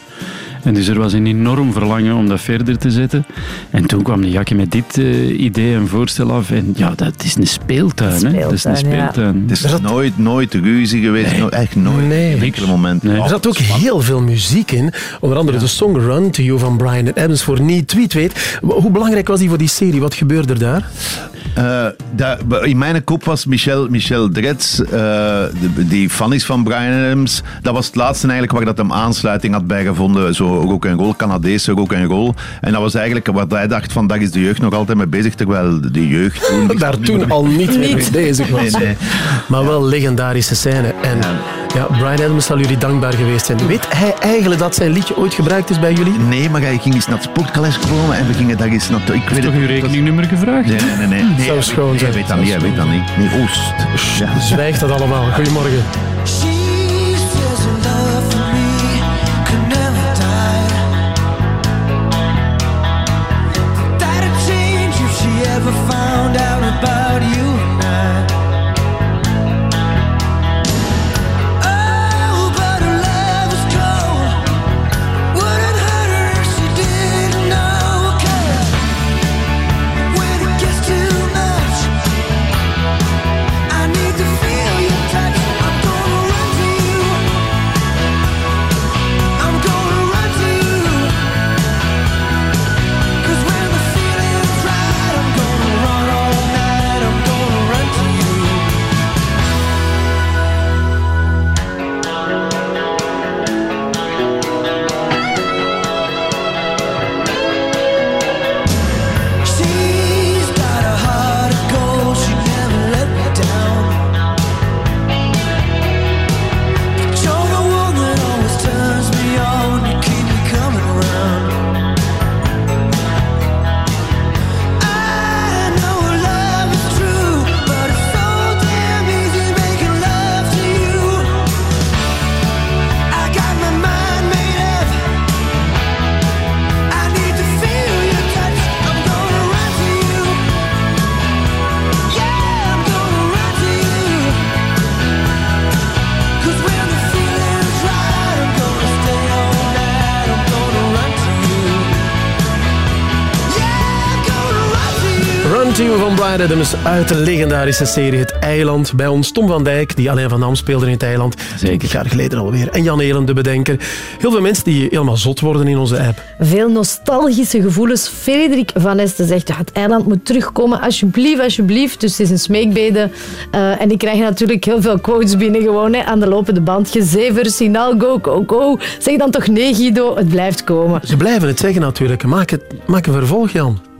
En dus er was een enorm verlangen om dat verder te zetten. En toen kwam de Jakke met dit eh, idee en voorstel af. En ja, dat is een speeltuin. hè? Dat is een speeltuin. Het is nooit, nooit ruzie geweest. no- echt nooit. Nee. Enkele moment. Er zat ook heel veel muziek in. Onder andere de song Run to You van Brian Adams voor Niet Tweet weet. Hoe belangrijk was die voor die serie? Wat gebeurde er daar? Eh, daar- in mijn kop was Michel, Michel Dretz, eh, de- die fan is van Brian Adams. Dat was het laatste eigenlijk waar dat hem aansluiting had bijgevonden. Zo rock en roll, Canadese rock en roll. En dat was eigenlijk wat hij dacht van, daar is de jeugd nog altijd mee bezig. Terwijl de jeugd toen... Daar toen al niet mee bezig was. Nee, nee. Maar wel legendarische scène. En ja, Brian Adams zal jullie dankbaar geweest zijn. Weet hij eigenlijk dat zijn liedje ooit gebruikt is bij jullie? Nee, maar hij ging eens naar het sportcales komen en we gingen daar eens naartoe. Ik weet toch het- uw rekeningnummer gevraagd? Nee, nee, nee. nee. nee Zou schoon hij zijn. weet dat niet, hij weet dat niet. Nee, Oost. Ja. Zwijgt dat allemaal. Goedemorgen. Adams uit de legendarische serie Het Eiland. Bij ons Tom van Dijk, die alleen van Dam speelde in Het Eiland. Zeker. jaar geleden alweer. En Jan Elen, de bedenker. Heel veel mensen die helemaal zot worden in onze app. Veel nostalgische gevoelens. Frederik van Esten zegt, ja, het eiland moet terugkomen, alsjeblieft, alsjeblieft. Dus het is een smeekbede. Eh, en ik krijg natuurlijk heel veel quotes binnen gewoon hè, aan de lopende band. Gezever, Sinal, go, go, go. Zeg dan toch nee, Guido, het blijft komen. Ze blijven het zeggen natuurlijk. Maak, het, maak een vervolg, Jan.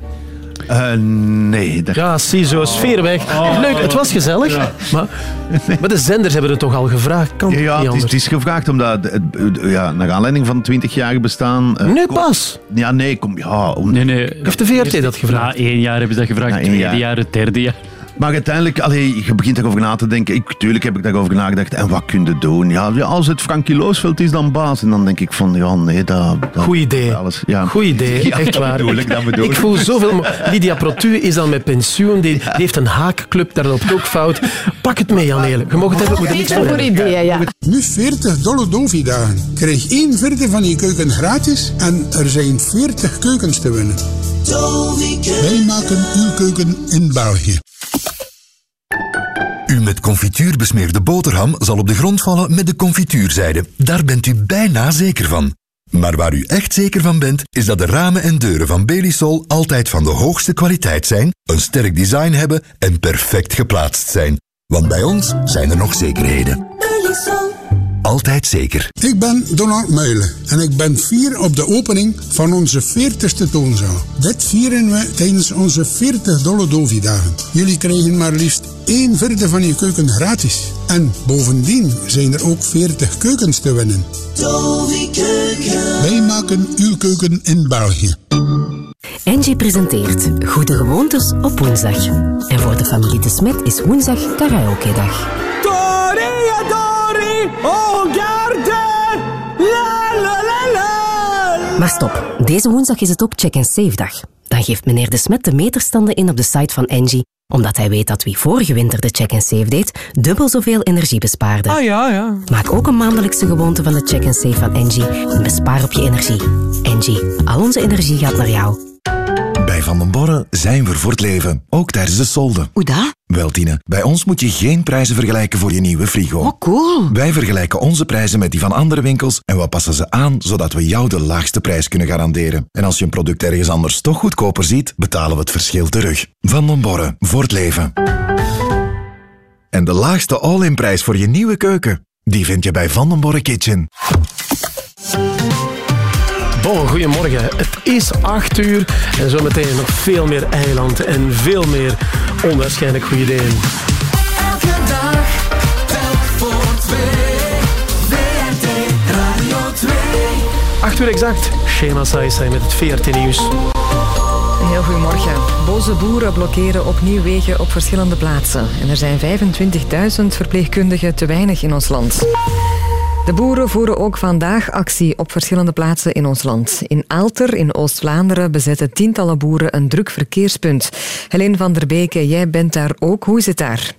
Eh, nee. Dat... Ja, zie, zo sfeer weg. Leuk, het was gezellig. Maar, maar de zenders hebben het toch al gevraagd. Kan Ja, het, is, het is gevraagd omdat, ja, naar aanleiding van het 20-jarige bestaan... eh, Nee, kom- pas. Ja, nee, kom, ja. Om, Nee, nee. Heeft de VRT dat gevraagd? Na één jaar hebben ze dat gevraagd. Na één tweede jaar. jaar, het derde jaar. Maar uiteindelijk, allee, je begint erover na te denken. Ik, tuurlijk heb ik daarover nagedacht. En wat kun je doen? Ja, ja, als het Frankie Loosveld is, dan baas. En dan denk ik van, ja, nee, dat... dat Goed idee. Alles, ja. Goed idee, Ja, echt waar. bedoel ik, dat bedoel ik ik. voel zoveel... Lydia Protu is dan met pensioen, die, die heeft een haakclub, daar loopt ook fout. Pak het mee, Jan Elen. Je mag het hebben, moet er niks voor ideeën, ja. Nu 40 dolle Dovi-dagen. Krijg één vierde van je keuken gratis en er zijn 40 keukens te winnen. Wij maken uw keuken in België. Uw met confituur besmeerde boterham zal op de grond vallen met de confituurzijde. Daar bent u bijna zeker van. Maar waar u echt zeker van bent, is dat de ramen en deuren van Belisol altijd van de hoogste kwaliteit zijn, een sterk design hebben en perfect geplaatst zijn. Want bij ons zijn er nog zekerheden. Altijd zeker. Ik ben Donald Muilen en ik ben fier op de opening van onze 40ste toonzaal. Dit vieren we tijdens onze 40 dolle Dovi-dagen. Jullie krijgen maar liefst één vierde van je keuken gratis. En bovendien zijn er ook 40 keukens te winnen. Wij maken uw keuken in België. Engie presenteert Goede Gewoontes op woensdag. En voor de familie De Smet is woensdag karaoke-dag. Oh garde, la la la la. Maar stop, deze woensdag is het ook check-and-save-dag. Dan geeft meneer De Smet de meterstanden in op de site van Engie Omdat hij weet dat wie vorige winter de check and save deed, dubbel zoveel energie bespaarde. Ah ja, ja. Maak ook een maandelijkse gewoonte van de check and save van Engie en bespaar op je energie. Engie, al onze energie gaat naar jou. Bij Van den Borre zijn we voor het leven, ook tijdens de solden. Hoe dat? Wel, Tine, bij ons moet je geen prijzen vergelijken voor je nieuwe frigo. Oh, cool. Wij vergelijken onze prijzen met die van andere winkels en we passen ze aan zodat we jou de laagste prijs kunnen garanderen. En als je een product ergens anders toch goedkoper ziet, betalen we het verschil terug. Van den Borre, voor het leven. En de laagste all-in prijs voor je nieuwe keuken, die vind je bij Van den Borre Kitchen. Bon, goedemorgen. Het is 8 uur en zometeen nog veel meer eiland en veel meer onwaarschijnlijk goede ideeën. Elke dag, telk voor twee. WNT Radio 2. 8 uur exact. Shema Saisai met het VRT Nieuws. Een heel goedemorgen. Boze boeren blokkeren opnieuw wegen op verschillende plaatsen. En er zijn 25.000 verpleegkundigen te weinig in ons land. De boeren voeren ook vandaag actie op verschillende plaatsen in ons land. In Aalter, in Oost-Vlaanderen, bezetten tientallen boeren een druk verkeerspunt. Helene van der Beke, jij bent daar ook. Hoe is het daar?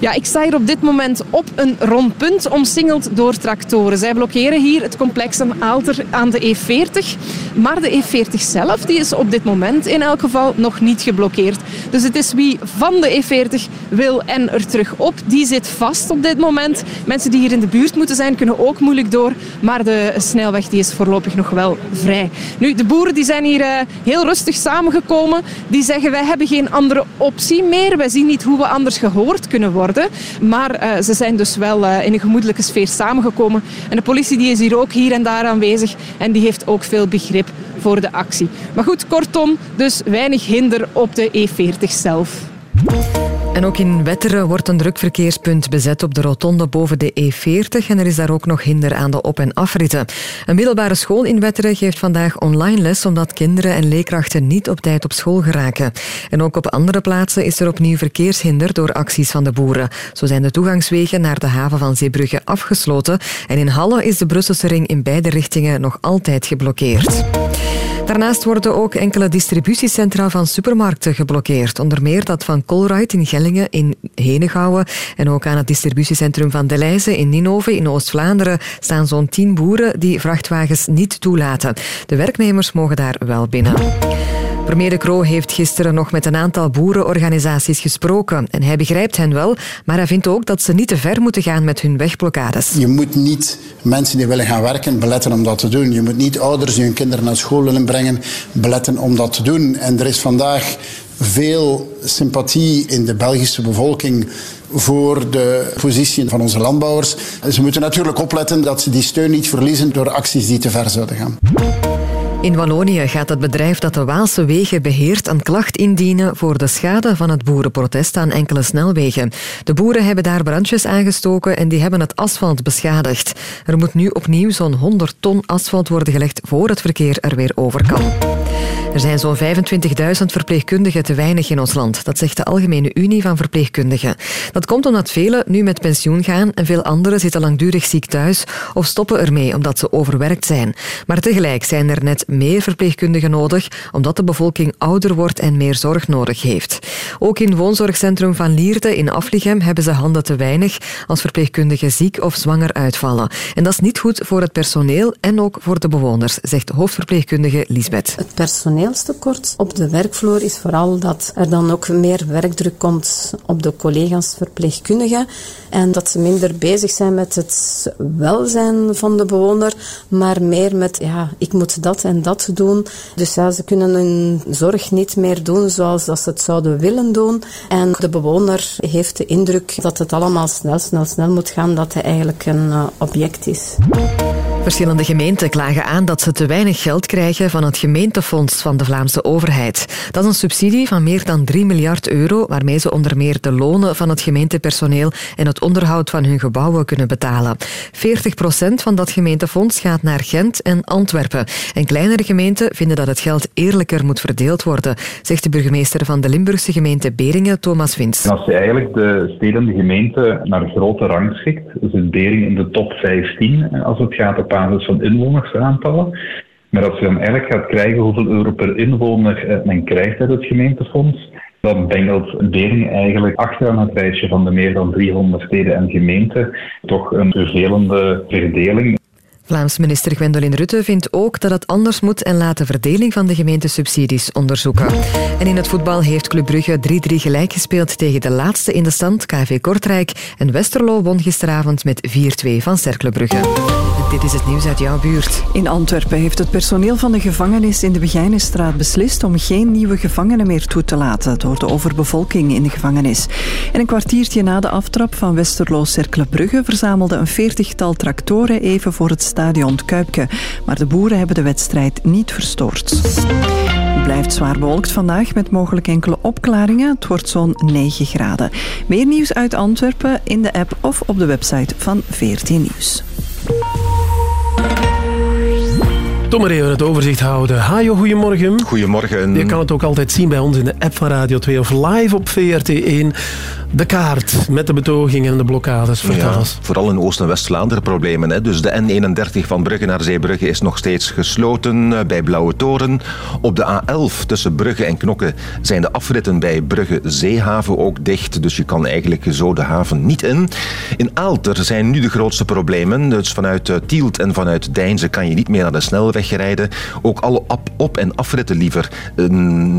Ja, ik sta hier op dit moment op een rond punt omsingeld door tractoren. Zij blokkeren hier het complex aan Aalter aan de E40. Maar de E40 zelf die is op dit moment in elk geval nog niet geblokkeerd. Dus het is wie van de E40 wil en er terug op. Die zit vast op dit moment. Mensen die hier in de buurt moeten zijn kunnen ook moeilijk door. Maar de snelweg die is voorlopig nog wel vrij. Nu, de boeren die zijn hier eh, heel rustig samengekomen. Die zeggen wij hebben geen andere optie meer. Wij zien niet hoe we anders gehoord kunnen worden. Maar eh, ze zijn dus wel eh, in een gemoedelijke sfeer samengekomen. En de politie die is hier ook hier en daar aanwezig. En die heeft ook veel begrip voor de actie. Maar goed, kortom, dus weinig hinder op de E40 zelf. En ook in Wetteren wordt een druk verkeerspunt bezet op de rotonde boven de E40 en er is daar ook nog hinder aan de op- en afritten. Een middelbare school in Wetteren geeft vandaag online les omdat kinderen en leerkrachten niet op tijd op school geraken. En ook op andere plaatsen is er opnieuw verkeershinder door acties van de boeren. Zo zijn de toegangswegen naar de haven van Zeebrugge afgesloten en in Halle is de Brusselse ring in beide richtingen nog altijd geblokkeerd. Daarnaast worden ook enkele distributiecentra van supermarkten geblokkeerd. Onder meer dat van Colruyt in Gellingen, in Henegouwen en ook aan het distributiecentrum van Deleuze in Ninove in Oost-Vlaanderen staan zo'n tien boeren die vrachtwagens niet toelaten. De werknemers mogen daar wel binnen. Premier De Croo heeft gisteren nog met een aantal boerenorganisaties gesproken. En hij begrijpt hen wel, maar hij vindt ook dat ze niet te ver moeten gaan met hun wegblokkades. Je moet niet mensen die willen gaan werken beletten om dat te doen. Je moet niet ouders die hun kinderen naar school willen brengen beletten om dat te doen. En er is vandaag veel sympathie in de Belgische bevolking voor de positie van onze landbouwers. Ze moeten natuurlijk opletten dat ze die steun niet verliezen door acties die te ver zouden gaan. In Wallonië gaat het bedrijf dat de Waalse wegen beheert een klacht indienen voor de schade van het boerenprotest aan enkele snelwegen. De boeren hebben daar brandjes aangestoken en die hebben het asfalt beschadigd. Er moet nu opnieuw zo'n 100 ton asfalt worden gelegd voor het verkeer er weer over kan. Er zijn zo'n 25.000 verpleegkundigen te weinig in ons land. Dat zegt de Algemene Unie van Verpleegkundigen. Dat komt omdat velen nu met pensioen gaan en veel anderen zitten langdurig ziek thuis of stoppen ermee omdat ze overwerkt zijn. Maar tegelijk zijn er net meer verpleegkundigen nodig omdat de bevolking ouder wordt en meer zorg nodig heeft. Ook in woonzorgcentrum Van Lierde in Aflichem hebben ze handen te weinig als verpleegkundigen ziek of zwanger uitvallen. En dat is niet goed voor het personeel en ook voor de bewoners, zegt hoofdverpleegkundige Lisbeth. Het personeelstekort op de werkvloer is vooral dat er dan ook meer werkdruk komt op de collega's verpleegkundigen en dat ze minder bezig zijn met het welzijn van de bewoner, maar meer met ja, ik moet dat en dat doen. Dus ze kunnen hun zorg niet meer doen zoals dat ze het zouden willen doen. En de bewoner heeft de indruk dat het allemaal snel, snel, snel moet gaan, dat hij eigenlijk een eh, object is. Verschillende gemeenten klagen aan dat ze te weinig geld krijgen van het gemeentefonds van de Vlaamse overheid. Dat is een subsidie van meer dan 3 miljard euro, waarmee ze onder meer de lonen van het gemeentepersoneel en het onderhoud van hun gebouwen kunnen betalen. 40 procent van dat gemeentefonds gaat naar Gent en Antwerpen. En kleinere gemeenten vinden dat het geld eerlijker moet verdeeld worden, zegt de burgemeester van de Limburgse gemeente Beringen, Thomas Vins. En als je eigenlijk de de gemeenten naar grote rang schikt, zit Beringen in de top 15 als het gaat op van inwonersaantallen. Maar als je dan eigenlijk gaat krijgen hoeveel euro per inwoner eh, men krijgt uit het gemeentefonds, dan bengelt Bering eigenlijk achteraan het rijtje van de meer dan 300 steden en gemeenten. Toch een vervelende verdeling. Vlaams minister Gwendoline Rutte vindt ook dat het anders moet en laat de verdeling van de gemeentesubsidies onderzoeken. En in het voetbal heeft Club Brugge 3-3 gelijk gespeeld tegen de laatste in de stand, KV Kortrijk. En Westerlo won gisteravond met 4-2 van Cercle Brugge. Dit is het nieuws uit jouw buurt. In Antwerpen heeft het personeel van de gevangenis in de Begijnenstraat beslist om geen nieuwe gevangenen meer toe te laten door de overbevolking in de gevangenis. En een kwartiertje na de aftrap van Westerlo Cercle Brugge verzamelde een veertigtal tractoren even voor het stadion Kuipke. Maar de boeren hebben de wedstrijd niet verstoord. Het blijft zwaar bewolkt vandaag met mogelijk enkele opklaringen. Het wordt zo'n 9 graden. Meer nieuws uit Antwerpen in de app of op de website van 14 Nieuws. Tom maar even het overzicht houden. Hajo, goedemorgen. Goedemorgen. Je kan het ook altijd zien bij ons in de app van Radio 2 of live op VRT1. De kaart met de betogingen en de blokkades. Ja, vooral in Oost- en West-Vlaanderen problemen. Hè. Dus de N31 van Brugge naar Zeebrugge is nog steeds gesloten eh, bij Blauwe Toren. Op de A11 tussen Brugge en Knokke zijn de afritten bij Brugge Zeehaven ook dicht. Dus je kan eigenlijk zo de haven niet in. In Aalter zijn nu de grootste problemen. Dus vanuit eh, Tielt en vanuit Deinze kan je niet meer naar de snelweg rijden. Ook alle op- op- en afritten liever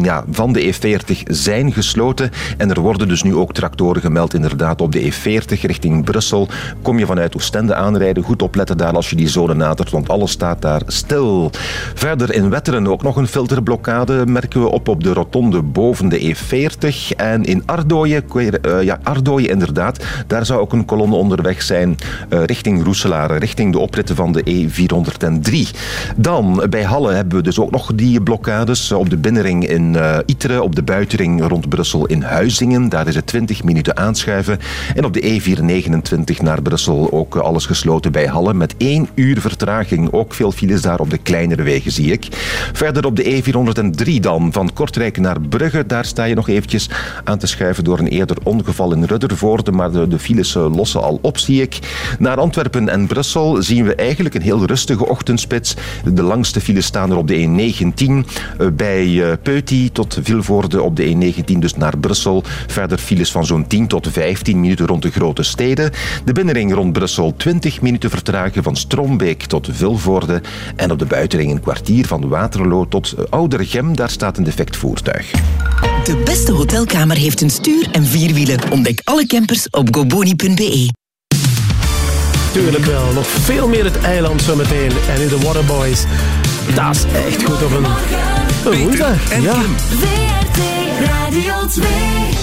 ja, van de E40 zijn gesloten. En er worden dus nu ook tractoren gemeld inderdaad op de E40 richting Brussel. Kom je vanuit Oostende aanrijden, goed opletten daar als je die zone nadert, want alles staat daar stil. Verder in Wetteren ook nog een filterblokkade merken we op op de rotonde boven de E40. En in Ardooien, eh, ja, Ardooien inderdaad, daar zou ook een kolonne onderweg zijn eh, richting Roeselare, richting de opritten van de E403. Dan bij Halle hebben we dus ook nog die blokkades op de binnenring in Iteren, op de buitenring rond Brussel in Huizingen. Daar is het 20 minuten aanschuiven. En op de E429 naar Brussel ook eh, alles gesloten bij Halle met één uur vertraging. Ook veel files daar op de kleinere wegen zie ik. Verder op de E403 dan, van Kortrijk naar Brugge. Daar sta je nog eventjes aan te schuiven door een eerder ongeval in Ruddervoorde. Maar de, de files eh, lossen al op, zie ik. Naar Antwerpen en Brussel zien we eigenlijk een heel rustige ochtendspits. De langste files staan er op de E19 eh, bij eh, Peuty tot Vilvoorde op de E19, dus naar Brussel. Verder files van zo'n 10 tot 15 minuten rond de grote steden. De binnenring rond Brussel 20 minuten vertragen van Strombeek tot Vilvoorde. En op de buitenring een kwartier van Waterloo tot eh, Oudergem. Daar staat een defect voertuig. De beste hotelkamer heeft een stuur en vier wielen. Ontdek alle campers op goboni.be. Tuurlijk wel. Nog veel meer het eiland zometeen. En in de Waterboys. Dat is echt goed op een, een woensdag. Ja. VRT Radio 2.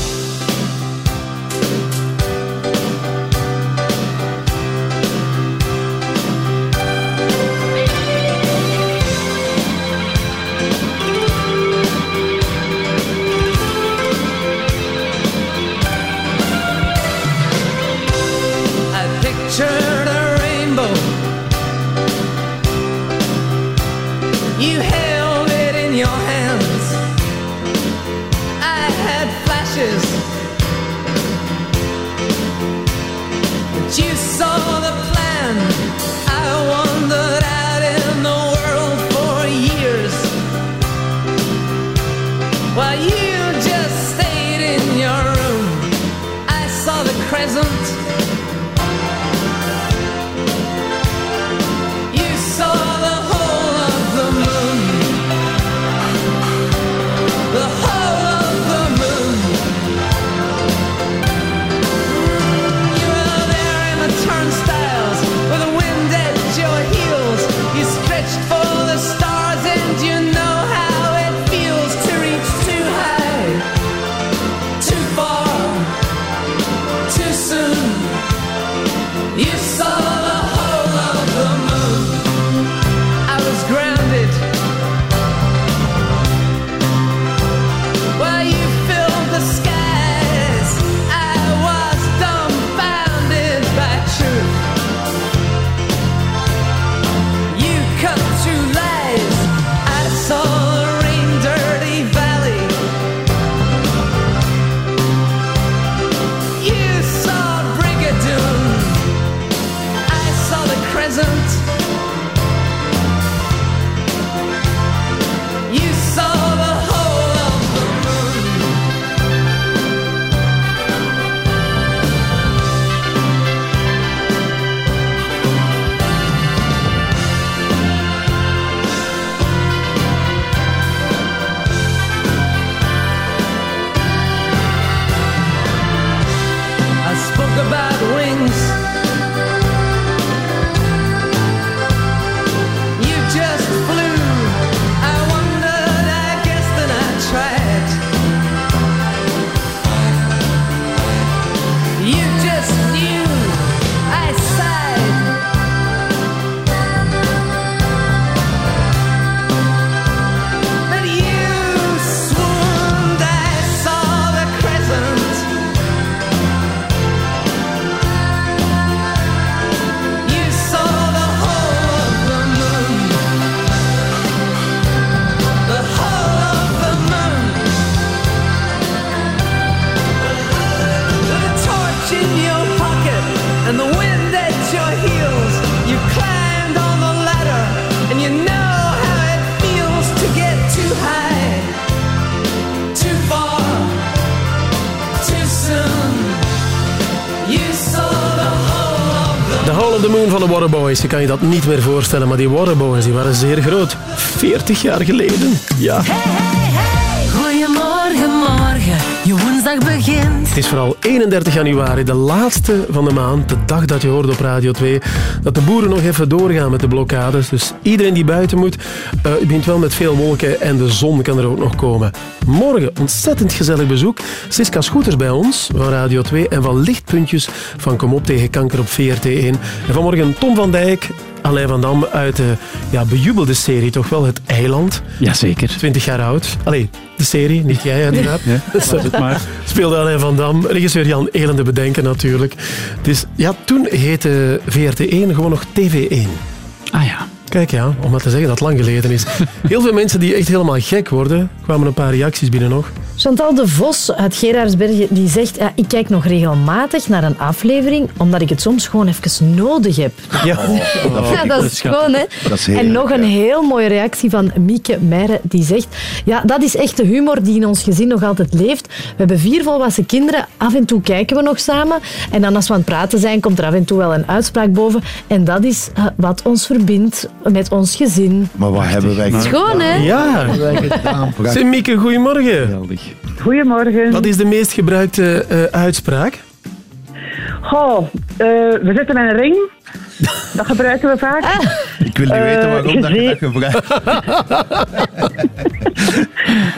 Je kan je dat niet meer voorstellen, maar die Waterboys die waren zeer groot. 40 jaar geleden. Ja. Begint. Het is vooral 31 januari, de laatste van de maand, de dag dat je hoort op Radio 2, dat de boeren nog even doorgaan met de blokkades. Dus iedereen die buiten moet, eh begint wel met veel wolken en de zon kan er ook nog komen. Morgen ontzettend gezellig bezoek. Siska Schoeters bij ons van Radio 2 en van Lichtpuntjes van Kom op tegen kanker op VRT1. En vanmorgen Tom van Dijk, Alain van Dam uit de ja, bejubelde serie, toch wel Het Eiland. Jazeker. 20 jaar oud. Allee, de serie, niet jij uiteraard. Ja, was het maar. Speelde Alain van Dam, regisseur Jan Elende bedenken natuurlijk. Dus ja, toen heette VRT1 gewoon nog TV1. Ah ja. Kijk ja, om maar te zeggen dat het lang geleden is. Heel veel mensen die echt helemaal gek worden, kwamen een paar reacties binnen nog. Chantal de Vos uit Gerardsbergen die zegt ja, ik kijk nog regelmatig naar een aflevering omdat ik het soms gewoon even nodig heb. Ja, Ja, dat is schoon, hè? Dat is en nog een heel mooie reactie van Mieke Meijeren, die zegt... Ja, dat is echt de humor die in ons gezin nog altijd leeft. We hebben vier volwassen kinderen. Af en toe kijken we nog samen. En dan als we aan het praten zijn, komt er af en toe wel een uitspraak boven. En dat is eh, wat ons verbindt met ons gezin. Maar wat hebben wij Schoon, hè? Ja. Zeg Mieke, goedemorgen. Goedemorgen. Wat is de meest gebruikte eh, uitspraak? Goh, eh, we zitten met een ring. Dat gebruiken we vaak. Ik wil niet weten waarom dat je dat gebruikt.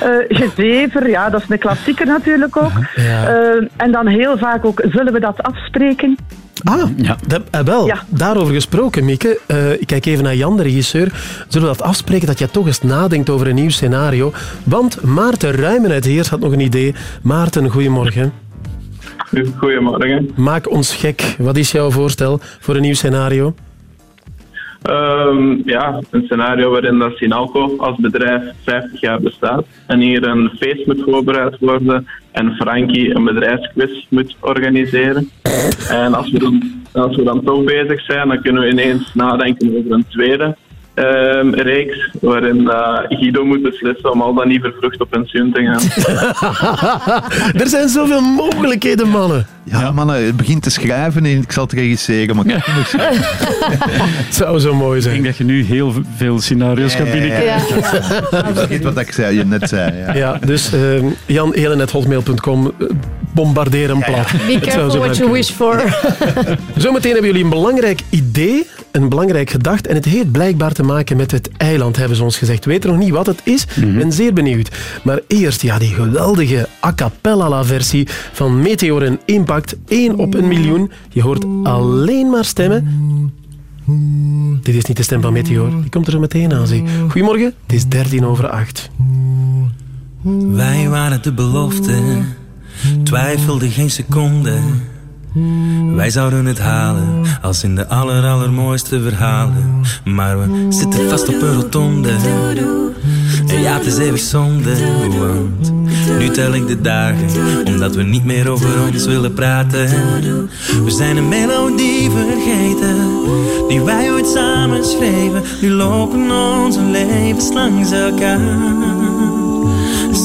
Eh, gezever, ja, dat is een klassieker natuurlijk ook. Eh, en dan heel vaak ook, zullen we dat afspreken? Ah, dat, eh, wel. Ja. Daarover gesproken, Mieke. Eh, ik kijk even naar Jan, de regisseur. Zullen we dat afspreken dat je toch eens nadenkt over een nieuw scenario? Want Maarten Ruimen uit Heers had nog een idee. Maarten, goedemorgen. Goedemorgen. Maak ons gek. Wat is jouw voorstel voor een nieuw scenario? Ehm, ja, een scenario waarin dat Sinalco als bedrijf 50 jaar bestaat en hier een feest moet voorbereid worden en Frankie een bedrijfsquiz moet organiseren. En als we dan, als we dan toch bezig zijn, dan kunnen we ineens nadenken over een tweede ehm, reeks waarin Guido moet beslissen om al dan niet vervroegd op pensioen te gaan. er zijn zoveel mogelijkheden, mannen. Ja, mannen, het begint te schrijven en ik zal het regisseren, maar ik. Het zou zo mooi zijn. Ik denk dat je nu heel veel scenario's gaat binnenkrijgen. Vergeet wat ik zei, je net zei. Ja. Ja, dus jan.hotmail.com bombardeer hem plat. Be careful what you wish for. Zometeen hebben jullie een belangrijk idee, een belangrijk gedacht. En het heeft blijkbaar te maken met het eiland, hebben ze ons gezegd. Weet er nog niet wat het is? ben zeer benieuwd. Maar eerst ja, die geweldige a cappella versie van Meteor en Impact. 1 op een miljoen. Je hoort alleen maar stemmen. Dit is niet de stem van Meteor. Die komt er zo meteen aan. Zie. Goedemorgen, het is 13 over 8. Wij waren de belofte, twijfelde geen seconde. Wij zouden het halen, als in de aller allermooiste verhalen. Maar we zitten vast op een rotonde. En ja, het is eeuwig zonde, want nu tel ik de dagen, omdat we niet meer over ons willen praten. We zijn een melodie vergeten, die wij ooit samen schreven. Nu lopen onze levens langs elkaar.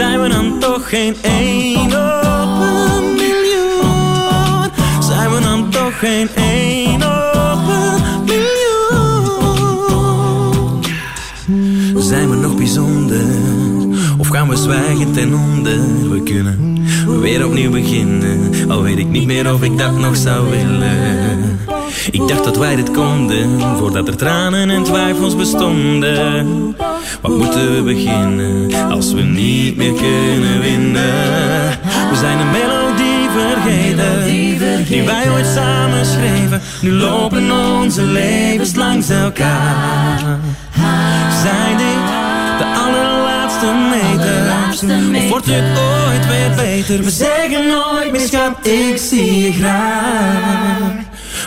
Zijn we dan toch geen één op een miljoen? Zijn we dan toch geen één op een miljoen? Zijn we nog bijzonder? Of gaan we zwijgen ten onder? We kunnen weer opnieuw beginnen. Al weet ik niet meer of ik dat nog zou willen. Ik dacht dat wij dit konden, voordat er tranen en twijfels bestonden. Wat moeten we beginnen, als we niet meer kunnen winnen? We zijn een melodie vergeten, die wij ooit samen schreven. Nu lopen onze levens langs elkaar. Zijn dit de allerlaatste meters? Of wordt het ooit weer beter? We zeggen nooit meer schat, ik zie je graag.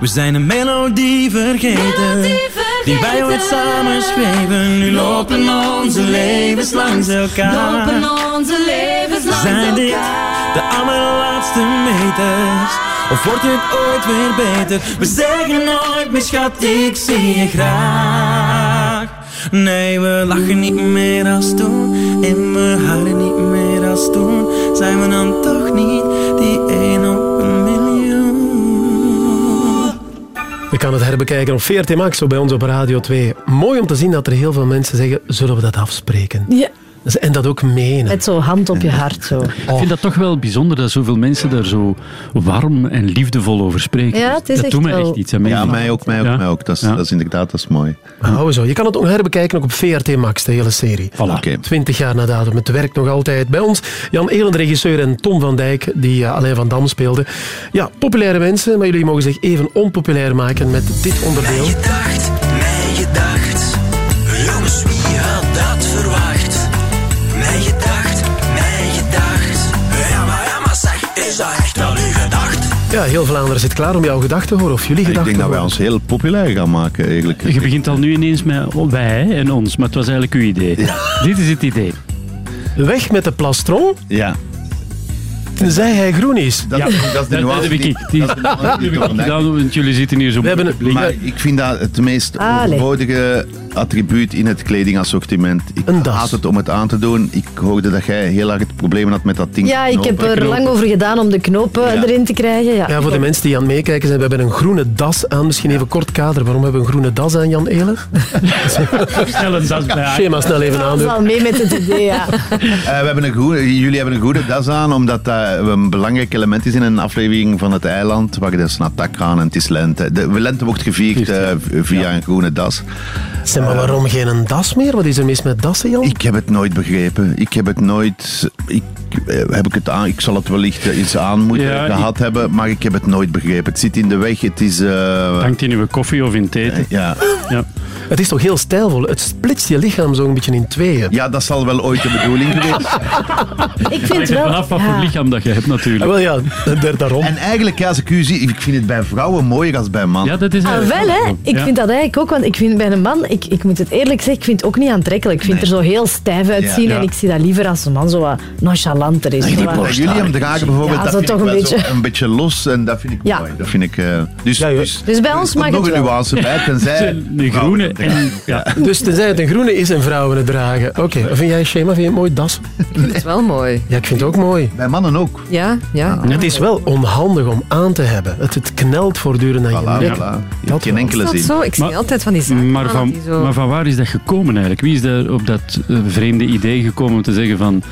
We zijn een melodie vergeten Die wij ooit samen schreven. Nu lopen onze levens langs elkaar. Lopen onze levens langs Zijn dit elkaar. de allerlaatste meters? Of wordt het ooit weer beter? We zeggen nooit meer schat ik zie je graag. Nee we lachen niet meer als toen. En we huilen niet meer als toen. Zijn we dan toch niet kan het herbekijken op VRT Max, bij ons op Radio 2. Mooi om te zien dat er heel veel mensen zeggen, zullen we dat afspreken? Ja. Dus- En dat ook menen. Met zo hand op je hart. Zo. Ik vind dat toch wel bijzonder dat zoveel mensen daar zo warm en liefdevol over spreken. Ja, het is dat echt doet me wel- echt iets. aan Ja, mij ook, mij ook, Ja. mij ook. Dat is, Ja. dat is inderdaad dat is mooi. Oh, zo. Je kan het ook herbekijken ook op VRT Max, de hele serie. Voilà. 20 jaar na datum. Het werkt nog altijd bij ons. Jan Elend, regisseur, en Tom van Dijk, die eh, Alain van Dam speelde. Ja, populaire mensen, maar jullie mogen zich even onpopulair maken met dit onderdeel. gedacht, Ja, heel Vlaanderen zit klaar om jouw gedachten te horen, of jullie Ik gedachten denk dat wij ons heel populair gaan maken, eigenlijk. Je begint al nu ineens met wij en ons, maar het was eigenlijk uw idee. Dit is het idee. Weg met de plastron, Ja. tenzij hij groen is. Dat, Ja, dat is de dat, dat nuance heb ik. die- Die, dat is de nuance die die ik gedaan, want jullie zitten hier zo We hebben. Maar ik vind dat het meest Allee. Attribuut in het kledingassortiment. Ik Een das. haat het om het aan te doen. Ik hoorde dat jij heel erg het probleem had met dat ding. Ja, ik heb knopen. er lang over gedaan om de knopen Ja. erin te krijgen. Ja, Ja, voor de mensen die aan het meekijken zijn, we hebben een groene das aan. Misschien even kort kader. Waarom hebben we een groene das aan, Jan Elen? Snel een das bij Schema snel even Dat aandoen. is al mee met het idee, ja. Eh, we hebben een goede, jullie hebben een goede das aan, omdat dat een belangrijk element is in een aflevering van het eiland, waar naar tak gaan en het is lente. De lente wordt gevierd eh, via een groene das. Zeg maar, waarom geen een das meer? Wat is er mis met dassen, Jan? Ik heb het nooit begrepen. Ik heb het nooit... Ik, eh, heb ik, het aan, ik zal het wellicht eh, eens aan moeten Ja, ik- gehad hebben, maar ik heb het nooit begrepen. Het zit in de weg, het is... eh, Hangt in uw koffie of in het eten. ja. Ja. Het is toch heel stijlvol. Het splitst je lichaam zo een beetje in tweeën. ja, dat zal wel ooit de bedoeling geweest Ik vind er wel... vanaf wat voor lichaam dat je hebt Ah, natuurlijk. wel ja, daar, daarom. En eigenlijk, ja, als ik u zie, ik vind het bij vrouwen mooier als bij mannen. Ja, dat is Ah, eigenlijk wel, hè. Ik Ja. vind dat eigenlijk ook, want ik vind bij een man, ik, ik moet het eerlijk zeggen, ik vind het ook niet aantrekkelijk. Ik vind het er zo heel stijf uitzien Ja. en ik zie dat liever als een man zo wat nonchalanter is. Zo die wat- dat jullie hem dragen bijvoorbeeld, Ja, dat zo vind toch ik een wel zo beetje. een beetje los en dat vind ik Ja. mooi. Dat vind ik, eh, dus, Ja, dus, Dus bij ons er mag nog het een wel. nuance bij, tenzij... De groene en... Ja. Dus tenzij het een groene is en vrouwen het dragen. Oké, vind jij, Shema, vind je het mooi das? Dat is wel mooi. Ja, ik vind het ook mooi. Bij mannen ook. Ja, ja. Het is wel onhandig om aan te hebben. Het, het knelt voortdurend aan je nek. voilà. Je geen enkele zin. zo? Ik zie Maar- altijd van die zaken Maar van, die zo... maar van waar is dat gekomen eigenlijk? Wie is daar op dat eh, vreemde idee gekomen om te zeggen van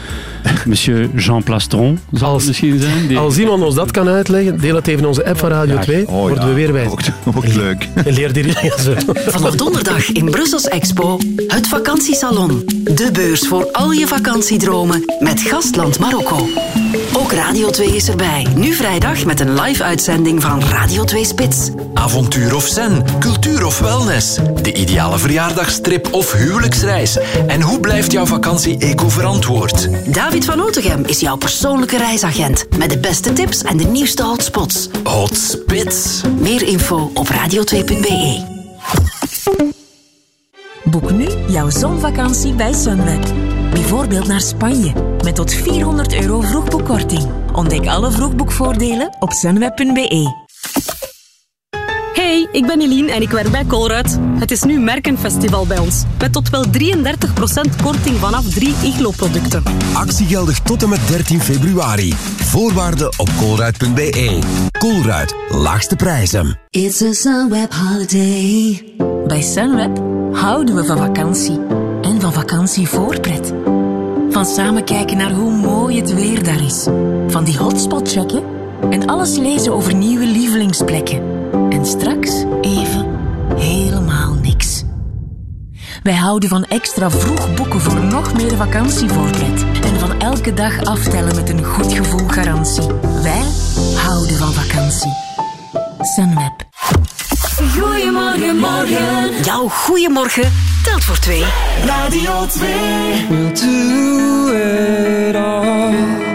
monsieur Jean Plastron zal het misschien zijn? Die- Als iemand ons dat kan uitleggen, deel het even in onze app van Radio Ja, 2. oh worden ja. we weer wijs. Wordt leuk. Ja, zo. Vanaf donderdag in Brussels Expo het vakantiesalon. De beurs voor al je vakantiedromen met gastland Marokko. Ook Radio 2 is erbij. Nu vrijdag met een live uitzending van Radio 2 Spits. Avontuur of zen, cultuur of wellness, de ideale verjaardagstrip of huwelijksreis. En hoe blijft jouw vakantie eco-verantwoord? David van Otegem is jouw persoonlijke reisagent met de beste tips en de nieuwste hotspots. Hotspits. Meer info op radio2.be. Boek nu jouw zonvakantie bij Sunweb. Bijvoorbeeld naar Spanje met tot 400 euro vroegboekkorting. Ontdek alle vroegboekvoordelen op sunweb.be. Hey, ik ben Eline en ik werk bij Colruyt. Het is nu Merkenfestival bij ons. Met tot wel 33% korting vanaf drie Iglo-producten. Actie geldig tot en met 13 februari. Voorwaarden op colruyt.be. Colruyt, laagste prijzen. It's a Sunweb holiday. Bij Sunweb houden we van vakantie en van vakantievoorpret. Van samen kijken naar hoe mooi het weer daar is. Van die hotspot checken en alles lezen over nieuwe lievelingsplekken. En straks even helemaal niks. Wij houden van extra vroeg boeken voor nog meer vakantievoorpret. En van elke dag aftellen met een goed gevoel garantie. Wij houden van vakantie. Sunweb. Goedemorgen, morgen. Jouw goeiemorgen telt voor twee. Radio 2 We'll do it all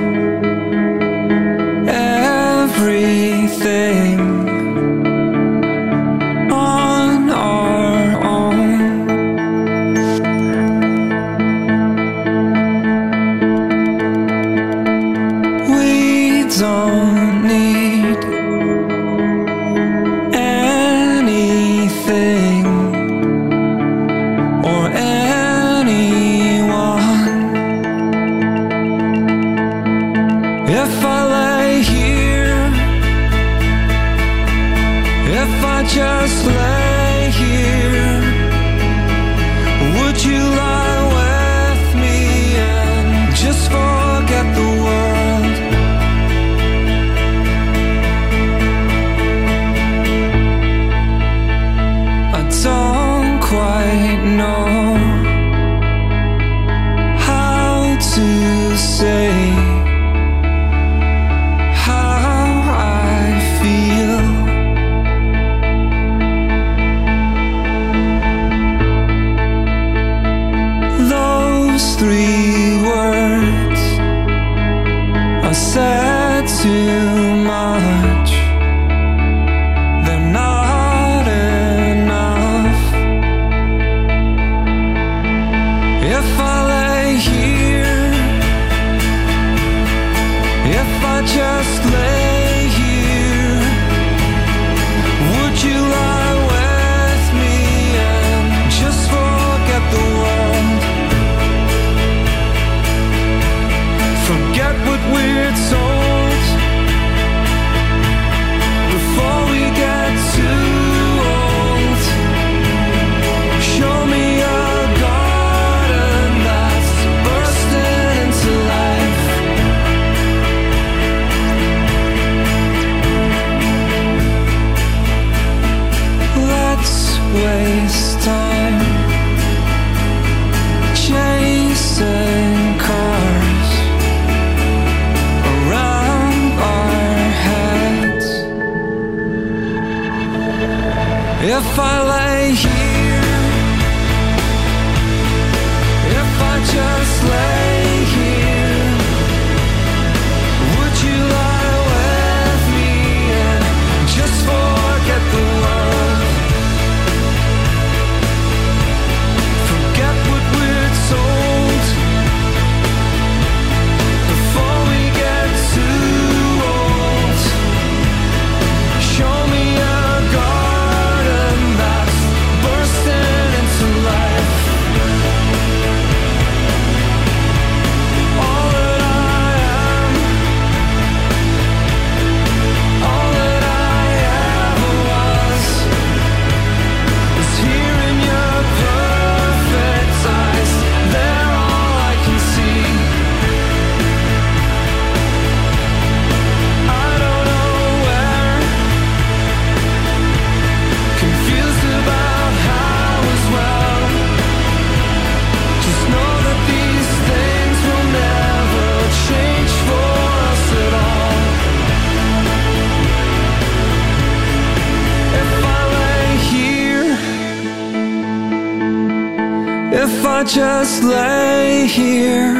just lay here,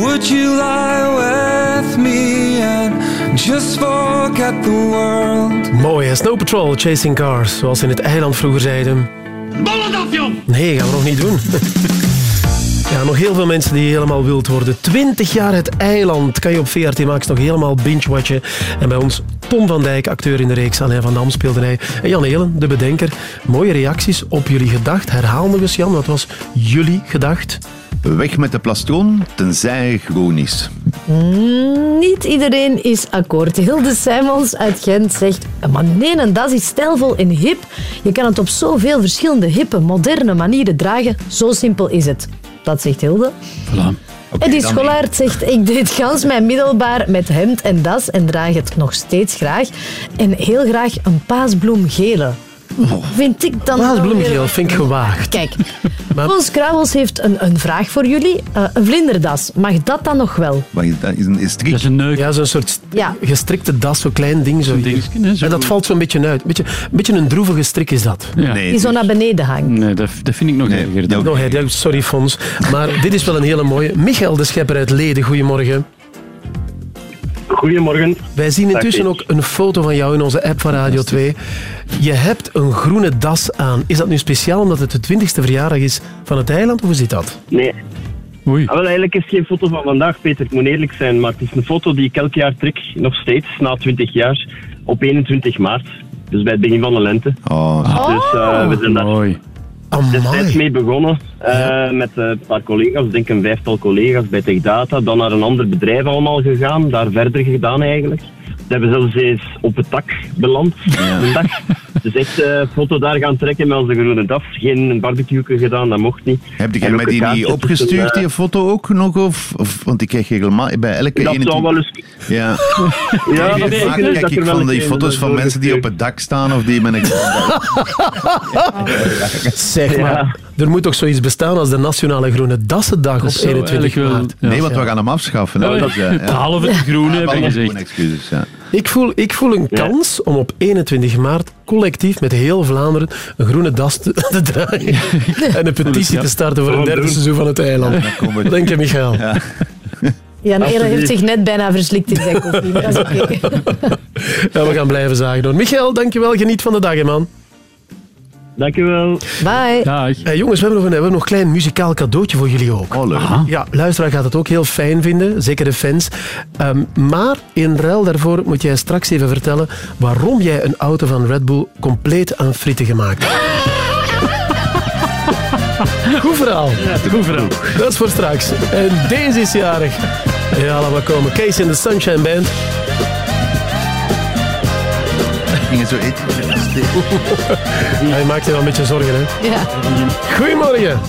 would you lie with me and just forget the world? Mooi? Snow Patrol, Chasing Cars, zoals in het eiland vroeger zeiden. Ballen af, joh! Nee, gaan we nog niet doen. Ja, nog heel veel mensen die helemaal wild worden. 20 jaar het eiland kan je op VRT Max nog helemaal binge-watchen. En bij ons Tom van Dijk, acteur in de reeks. Alain van Dam speelde hij. En Jan Helen, de bedenker. Mooie reacties op jullie gedacht. Herhaal nog eens, Jan. Wat was jullie gedacht? Weg met de plastron, tenzij hij groen is. Mm, Niet iedereen is akkoord. Hilde Simons uit Gent zegt... Maar nee, en dat is stijlvol en hip. Je kan het op zoveel verschillende hippe, moderne manieren dragen. Zo simpel is het. Dat zegt Hilde. Voilà. Eddie Scholaert zegt... Ik deed gans mijn middelbaar met hemd en das en draag het nog steeds graag. En heel graag een paasbloemgele. Vind ik dan... wel Paasbloemgeel weer- vind ik gewaagd. Kijk, Fons Kruijels heeft een, een vraag voor jullie. Eh, een vlinderdas, mag dat dan nog wel? Maar dat is een, is strik. Dat is een neuk. Ja, zo'n soort Ja. gestrikte das, zo'n klein ding. Zo. dingetje, hè, zo. En dat valt zo'n beetje uit. Beetje, een beetje een droevige strik is dat. Ja. Die zo naar beneden hangt. Nee, dat, dat vind ik nog erger. dan. Nog, ja, sorry, Fons. Maar dit is wel een hele mooie. Michael de Schepper uit Leden, goedemorgen. Goedemorgen. Wij zien intussen ook een foto van jou in onze app van Radio 2. Je hebt een groene das aan. Is dat nu speciaal omdat het de 20ste verjaardag is van het eiland, of hoe zit dat? Nee. Oei. Ah, wel, eigenlijk is het geen foto van vandaag, Peter. Ik moet eerlijk zijn, maar het is een foto die ik elk jaar trek, nog steeds, na 20 jaar, op 21 maart. Dus bij het begin van de lente. Oh, Dus eh, we zijn daar Mooi. Destijds mee begonnen eh, met eh, een paar collega's, ik denk een vijftal collega's bij TechData. Dan naar een ander bedrijf allemaal gegaan, daar verder gedaan eigenlijk. We hebben zelfs eens op het dak beland, een dag. Dus echt eh foto daar gaan trekken met onze groene das. Geen barbecue gedaan, dat mocht niet. Heb jij mij die niet opgestuurd, eh, die foto ook nog? Of, of, want ik krijg helemaal bij elke Dat zou wel eens... Ja. Ja, Nee, is vaak kijk dat ik van die foto's van mensen die op het dak staan of die met een... Zeg Ja. maar, er moet toch zoiets bestaan als de Nationale Groene Dassendag op zou 21 eigenlijk wel- maart. Ja. Nee, want we gaan hem afschaffen. ja. Dus, eh, ja. Behalve het groene, heb je gezegd. groene excuses, ja. Ik voel, ik voel een kans om op 21 maart collectief met heel Vlaanderen een groene das te, te dragen en een petitie te starten voor een derde seizoen van het eiland. Denk je, Michael? Jan Ere heeft zich net bijna verslikt in zijn koffie, maar dat is oké. Ja, we gaan blijven zagen door. Michael, dankjewel. Geniet van de dag, hè, man. Dankjewel. Bye. Dag. Eh, jongens, we hebben, nog een, we hebben nog een klein muzikaal cadeautje voor jullie ook. Oh, leuk. Ja, luisteraar gaat het ook heel fijn vinden, zeker de fans. Ehm, maar in ruil daarvoor moet jij straks even vertellen waarom jij een auto van Red Bull compleet aan frieten gemaakt hebt. Goed verhaal. Ja, goed verhaal. Dat is voor straks. En deze is jarig. Ja, laat maar komen. Case in the Sunshine Band. Gingen zo eten. Hij maakt je wel een beetje zorgen, hè? Ja. Goedemorgen.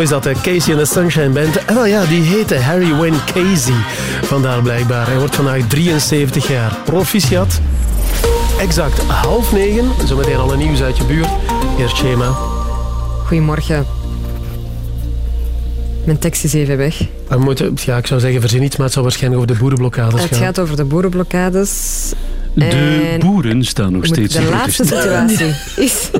Is dat? hè? Casey en de Sunshine Band. En wel ja, die heette Harry Wayne Casey. Vandaar blijkbaar. Hij wordt vandaag 73 jaar. Proficiat. Exact half negen. Zometeen alle nieuws uit je buurt. Eerst schema. Goedemorgen. Mijn tekst is even weg. We moeten, ja, ik zou zeggen verzin iets, maar het zal waarschijnlijk over de boerenblokkades Het gaan. gaat over de boerenblokkades. De En boeren staan nog steeds De in laatste protest. situatie is...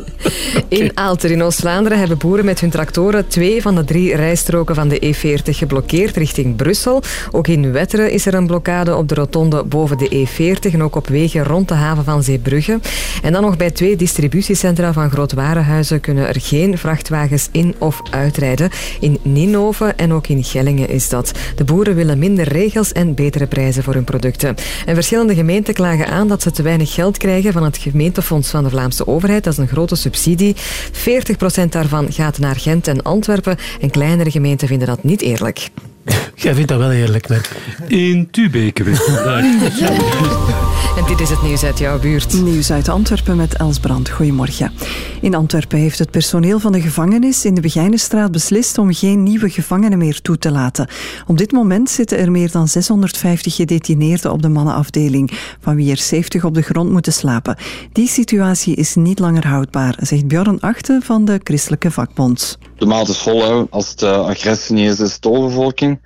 In Aalter in Oost-Vlaanderen hebben boeren met hun tractoren twee van de drie rijstroken van de E40 geblokkeerd richting Brussel. Ook in Wetteren is er een blokkade op de rotonde boven de E40 en ook op wegen rond de haven van Zeebrugge. En dan nog bij twee distributiecentra van grootwarenhuizen kunnen er geen vrachtwagens in of uitrijden. In Ninove en ook in Gellingen is dat. De boeren willen minder regels en betere prijzen voor hun producten. En verschillende gemeenten klagen aan dat ze te weinig geld krijgen van het gemeentefonds van de Vlaamse overheid. Dat is een grote subsidie. 40% daarvan gaat naar Gent en Antwerpen. En kleinere gemeenten vinden dat niet eerlijk. Jij vindt dat wel eerlijk, net. In Tubeke. En dit is het nieuws uit jouw buurt. Nieuws uit Antwerpen met Els Brand. Goedemorgen. In Antwerpen heeft het personeel van de gevangenis in de Begijnenstraat beslist om geen nieuwe gevangenen meer toe te laten. Op dit moment zitten er meer dan 650 gedetineerden op de mannenafdeling, van wie er 70 op de grond moeten slapen. Die situatie is niet langer houdbaar, zegt Bjorn Achte van de Christelijke Vakbond. De maat is vol, hè. als het eh, agressie niet is, is het overvolking.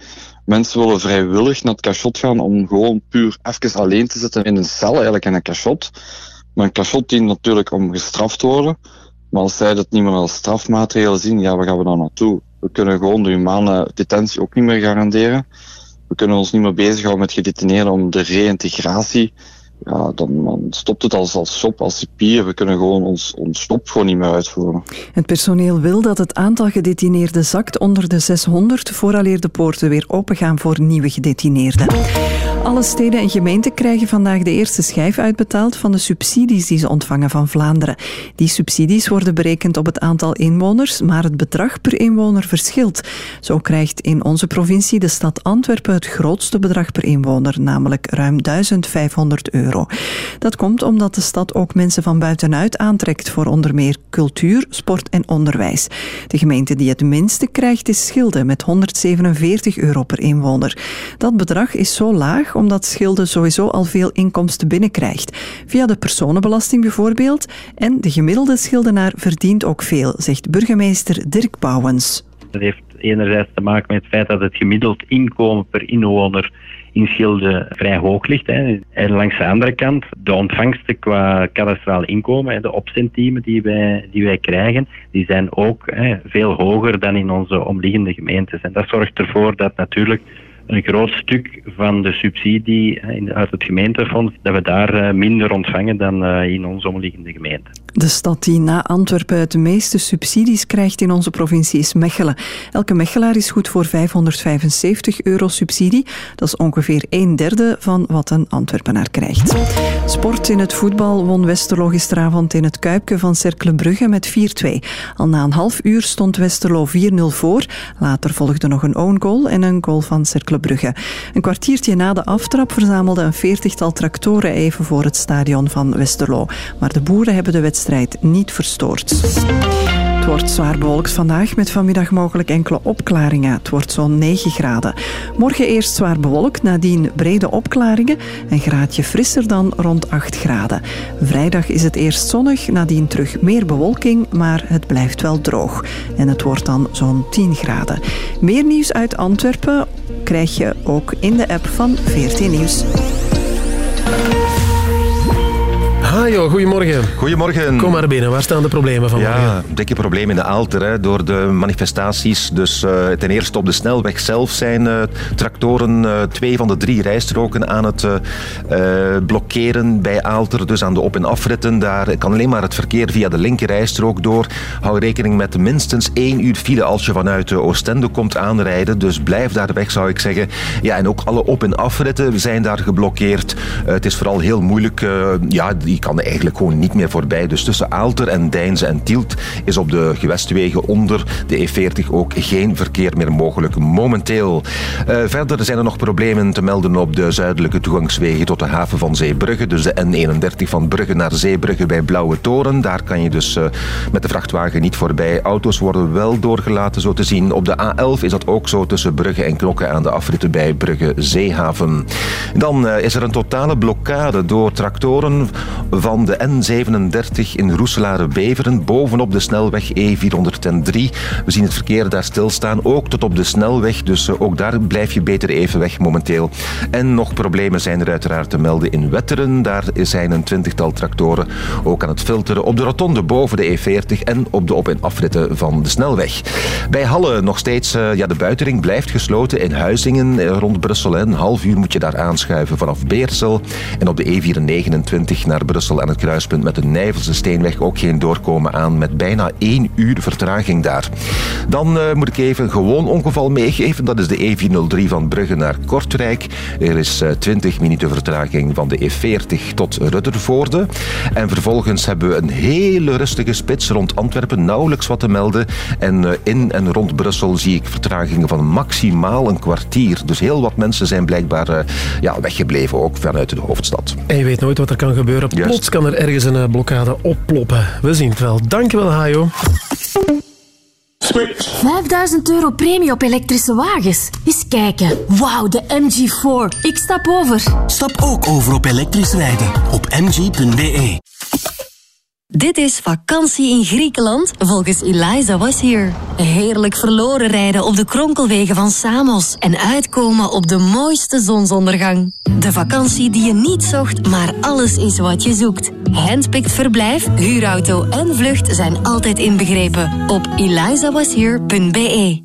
Mensen willen vrijwillig naar het cachot gaan om gewoon puur even alleen te zitten in een cel, eigenlijk in een cachot. Maar een cachot dient natuurlijk om gestraft te worden. Maar als zij dat niet meer als strafmaatregel zien, ja, waar gaan we dan naartoe? We kunnen gewoon de humane detentie ook niet meer garanderen. We kunnen ons niet meer bezighouden met gedetineerden om de reïntegratie. Ja, dan, stopt het als, als shop, als cipier. We kunnen gewoon ons, ons job gewoon niet meer uitvoeren. Het personeel wil dat het aantal gedetineerden zakt onder de 600 vooraleer de poorten weer opengaan voor nieuwe gedetineerden. Alle steden en gemeenten krijgen vandaag de eerste schijf uitbetaald van de subsidies die ze ontvangen van Vlaanderen. Die subsidies worden berekend op het aantal inwoners, maar het bedrag per inwoner verschilt. Zo krijgt in onze provincie de stad Antwerpen het grootste bedrag per inwoner, namelijk ruim 1500 euro. Dat komt omdat de stad ook mensen van buitenuit aantrekt voor onder meer cultuur, sport en onderwijs. De gemeente die het minste krijgt is Schilde met 147 euro per inwoner. Dat bedrag is zo laag omdat Schilde sowieso al veel inkomsten binnenkrijgt. Via de personenbelasting bijvoorbeeld. En de gemiddelde Schildenaar verdient ook veel, zegt burgemeester Dirk Bouwens. Dat heeft enerzijds te maken met het feit dat het gemiddeld inkomen per inwoner in Schilde vrij hoog ligt. Hè. En langs de andere kant, de ontvangsten qua kadastraal inkomen, de opcentiemen die wij, die wij krijgen, die zijn ook hè, veel hoger dan in onze omliggende gemeentes. En dat zorgt ervoor dat natuurlijk een groot stuk van de subsidie uit het gemeentefonds, dat we daar eh, minder ontvangen dan eh, in onze omliggende gemeenten. De stad die na Antwerpen het meeste subsidies krijgt in onze provincie is Mechelen. Elke Mechelaar is goed voor 575 euro subsidie. Dat is ongeveer een derde van wat een Antwerpenaar krijgt. Sport in het voetbal won Westerlo gisteravond in het Kuipke van Cercle Brugge met 4-2. Al na een half uur stond Westerlo 4-0 voor. Later volgde nog een own goal en een goal van Cercle Brugge. Een kwartiertje na de aftrap verzamelde een veertigtal tractoren even voor het stadion van Westerlo. Maar de boeren hebben de wedstrijd niet verstoord. Het wordt zwaar bewolkt vandaag met vanmiddag mogelijk enkele opklaringen. Het wordt zo'n 9 graden. Morgen eerst zwaar bewolkt, nadien brede opklaringen. Een graadje frisser dan rond 8 graden. Vrijdag is het eerst zonnig, nadien terug meer bewolking, maar het blijft wel droog. En het wordt dan zo'n 10 graden. Meer nieuws uit Antwerpen krijg je ook in de app van VRT Nieuws. Hajo, goedemorgen. Goedemorgen. Kom maar binnen, waar staan de problemen van Ja, dikke probleem in de Aalter hè, door de manifestaties. Dus eh, ten eerste op de snelweg zelf zijn eh, tractoren eh, twee van de drie rijstroken aan het blokkeren bij Aalter. Dus aan de op- en afritten. Daar kan alleen maar het verkeer via de linker rijstrook door. Hou rekening met minstens één uur file als je vanuit eh, Oostende komt aanrijden. Dus blijf daar weg zou ik zeggen. Ja, en ook alle op- en afritten zijn daar geblokkeerd. Het is vooral heel moeilijk. ja, die kan eigenlijk gewoon niet meer voorbij. Dus tussen Aalter en Deinze en Tielt is op de gewestwegen onder de E40 ook geen verkeer meer mogelijk momenteel. Eh, verder zijn er nog problemen te melden op de zuidelijke toegangswegen tot de haven van Zeebrugge. Dus de N31 van Brugge naar Zeebrugge bij Blauwe Toren. Daar kan je dus eh, met de vrachtwagen niet voorbij. Auto's worden wel doorgelaten, zo te zien. Op de A11 is dat ook zo tussen Brugge en Knokke aan de afritten bij Brugge Zeehaven. Dan eh, is er een totale blokkade door tractoren van de N37 in Roeselare-Beveren bovenop de snelweg E403. We zien het verkeer daar stilstaan, ook tot op de snelweg. Dus eh, ook daar blijf je beter even weg momenteel. En nog problemen zijn er uiteraard te melden in Wetteren. Daar zijn een twintigtal tractoren ook aan het filteren op de rotonde boven de E40 en op de op- en afritten van de snelweg. Bij Halle nog steeds, eh, ja, de buitenring blijft gesloten in Huizingen eh, rond Brussel. Een half uur moet je daar aanschuiven vanaf Beersel. En op de E429 naar Brussel aan het kruispunt met de Nijvelse Steenweg ook geen doorkomen aan met bijna één uur vertraging daar. Dan eh, moet ik even een gewoon ongeval meegeven. Dat is de E403 van Brugge naar Kortrijk. Er is eh, 20 minuten vertraging van de E40 tot Ruddervoorde. En vervolgens hebben we een hele rustige spits rond Antwerpen. Nauwelijks wat te melden. En eh, in en rond Brussel zie ik vertragingen van maximaal een kwartier. Dus heel wat mensen zijn blijkbaar ja, weggebleven, ook vanuit de hoofdstad. En je weet nooit wat er kan gebeuren. Plots kan er ergens een eh, blokkade opploppen. We zien het wel. Dankjewel, Hajo. 5000 euro premie op elektrische wagens. Eens kijken. Wauw, de MG4. Ik stap over. Stap ook over op elektrisch rijden op mg.be. Dit is vakantie in Griekenland volgens Eliza Was Here. Heerlijk verloren rijden op de kronkelwegen van Samos en uitkomen op de mooiste zonsondergang. De vakantie die je niet zocht, maar alles is wat je zoekt. Handpicked verblijf, huurauto en vlucht zijn altijd inbegrepen op elizawashere.be.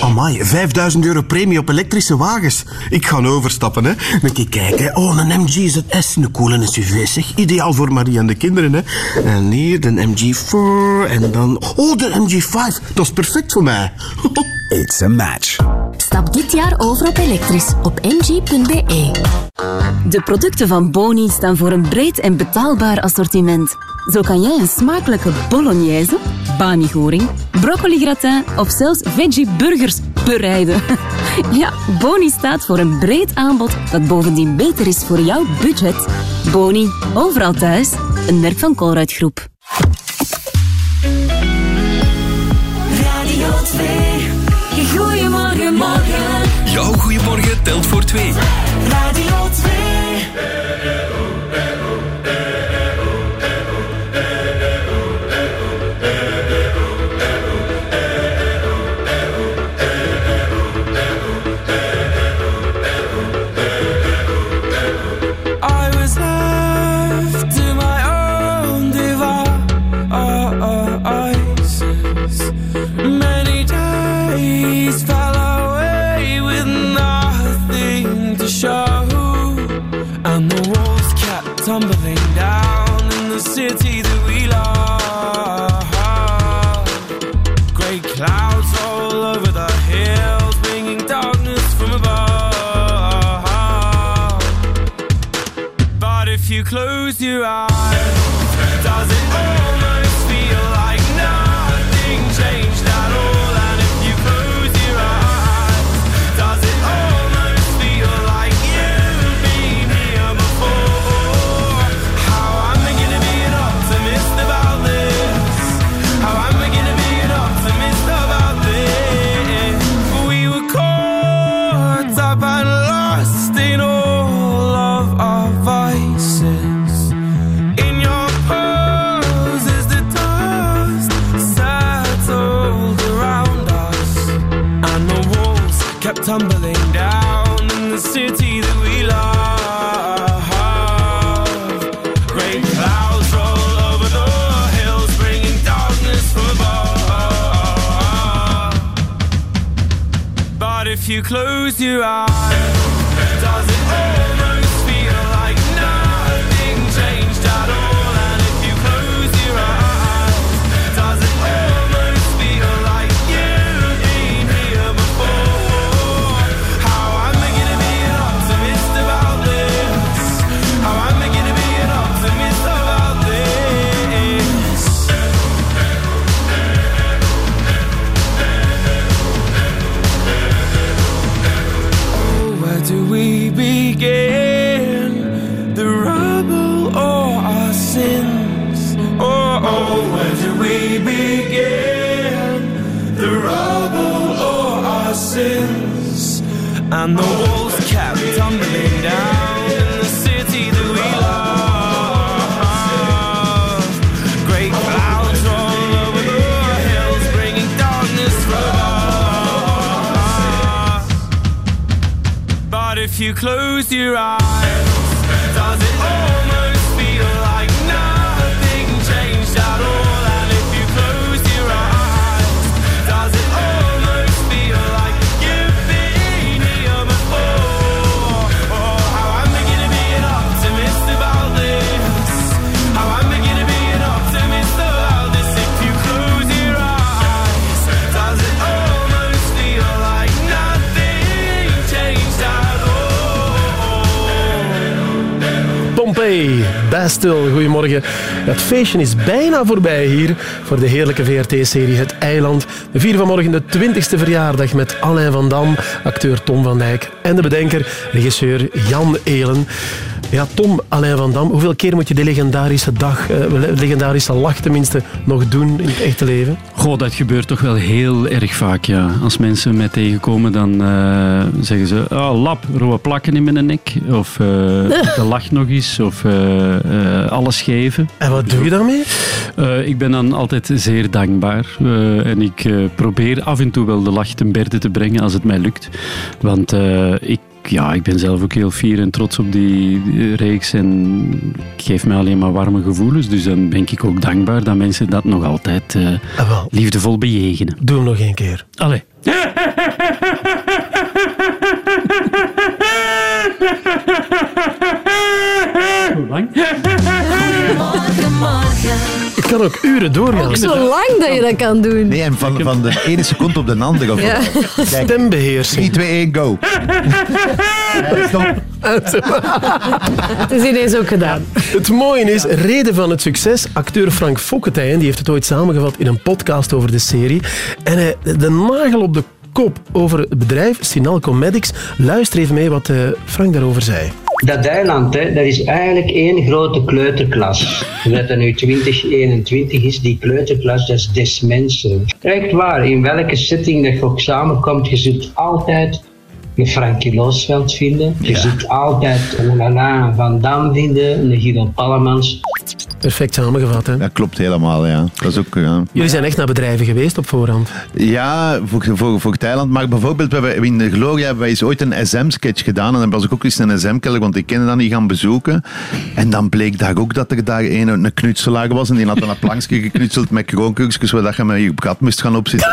Amai, 5000 euro premie op elektrische wagens. Ik ga overstappen, hè. Dan kijk kijken. Oh, een MG ZS, een coole SUV, zeg. Ideaal voor Marie en de kinderen, hè. En hier de MG4 en dan... Oh, de MG5. Dat is perfect voor mij. It's a match. Stap dit jaar over op elektrisch op mg.be. De producten van Boni staan voor een breed en betaalbaar assortiment. Zo kan jij een smakelijke bolognese, bami-goring, broccoli gratin of zelfs veggie burgers bereiden. Ja, Boni staat voor een breed aanbod dat bovendien beter is voor jouw budget. Boni, overal thuis. Een merk van Colruyt Groep. Radio 2. Goedemorgen, morgen. Jouw goeiemorgen telt voor twee. Radio 2. are your eyes, close your eyes, Goedemorgen. Het feestje is bijna voorbij hier voor de heerlijke VRT-serie Het Eiland. We vieren vanmorgen de 20ste verjaardag met Alain van Dam, acteur Tom van Dijk en de bedenker, regisseur Jan Elen. Ja, Tom, Alain van Dam, hoeveel keer moet je de legendarische dag, eh, legendarische lach tenminste, nog doen in het echte leven? Goh, dat gebeurt toch wel heel erg vaak, ja. Als mensen mij tegenkomen, dan eh, zeggen ze... Oh, lap, rode plakken in mijn nek. Of eh, de lach nog eens. Of eh, eh, alles geven. En wat doe je daarmee? Eh, ik ben dan altijd zeer dankbaar. Eh, en ik eh, probeer af en toe wel de lach ten berde te brengen als het mij lukt. Want eh, ik ja, ik ben zelf ook heel fier en trots op die reeks en ik geef mij alleen maar warme gevoelens. Dus dan ben ik ook dankbaar dat mensen dat nog altijd eh, liefdevol bejegenen. Doe hem nog één keer. Allee. Hoe lang? Ik kan ook uren doorgaan. Ook zo lang dat je dat kan doen. Nee, en van, van de ene seconde op de andere. Of Ja. Stembeheersing. 3, 2, 1, go. Het is ineens ook gedaan. Het mooie is, reden van het succes, acteur Frank Fokketijn, die heeft het ooit samengevat in een podcast over de serie. En hij, de nagel op de kop over het bedrijf, Sinalco Medics. Luister even mee wat eh, Frank daarover zei. Dat eiland, hè, dat is eigenlijk één grote kleuterklas. Dat nu 2021 is, die kleuterklas, dat is des mensen. Echt waar, in welke setting dat je ook samenkomt, je zult altijd een Frankie Loosveld vinden. Je zult altijd een Alain Van Dam vinden, een Guido Pallemans. Perfect samengevat, hè? Dat klopt helemaal, ja. Dat is ook, ja. Jullie zijn echt naar bedrijven geweest op voorhand. Ja, voor, voor, voor Thailand. Maar bijvoorbeeld, we hebben, in de Gloria hebben wij eens ooit een SM-sketch gedaan. En dan was ik ook eens in een SM-kelder, want ik kende dat niet gaan bezoeken. En dan bleek daar ook dat er daar een, een knutselaar was. En die had dan een plankje geknutseld met kroonkurkjes, zodat je met je gat moest gaan opzitten.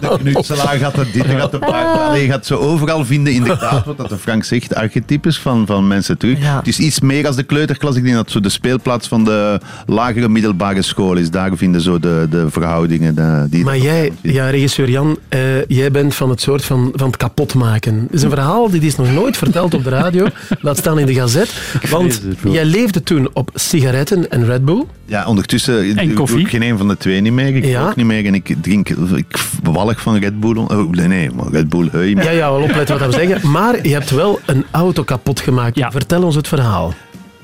De knutselaar gaat er dit, gaat er daar. Allee, je gaat ze overal vinden, inderdaad, wat dat de Frank zegt, archetypes van, van mensen terug. Het is iets meer als de kleuterklas. Ik denk dat zo de speelplaats van de lagere middelbare school is. Daar vinden zo de, de verhoudingen de, die... Maar jij, ja, regisseur Jan, eh, jij bent van het soort van, van het kapotmaken. Het is een verhaal, dit is nog nooit verteld op de radio. Laat staan in de gazet. Want jij leefde toen op sigaretten en Red Bull. Ja, ondertussen En doe koffie? ik geen een van de twee niet meer. Ik Ja? ook niet meer en ik drink, ik walg van Red Bull. Oh, nee, nee, maar Red Bull Ja, ja, wel opletten wat we zeggen. Maar je hebt wel een auto kapot gemaakt. Vertel ons het verhaal.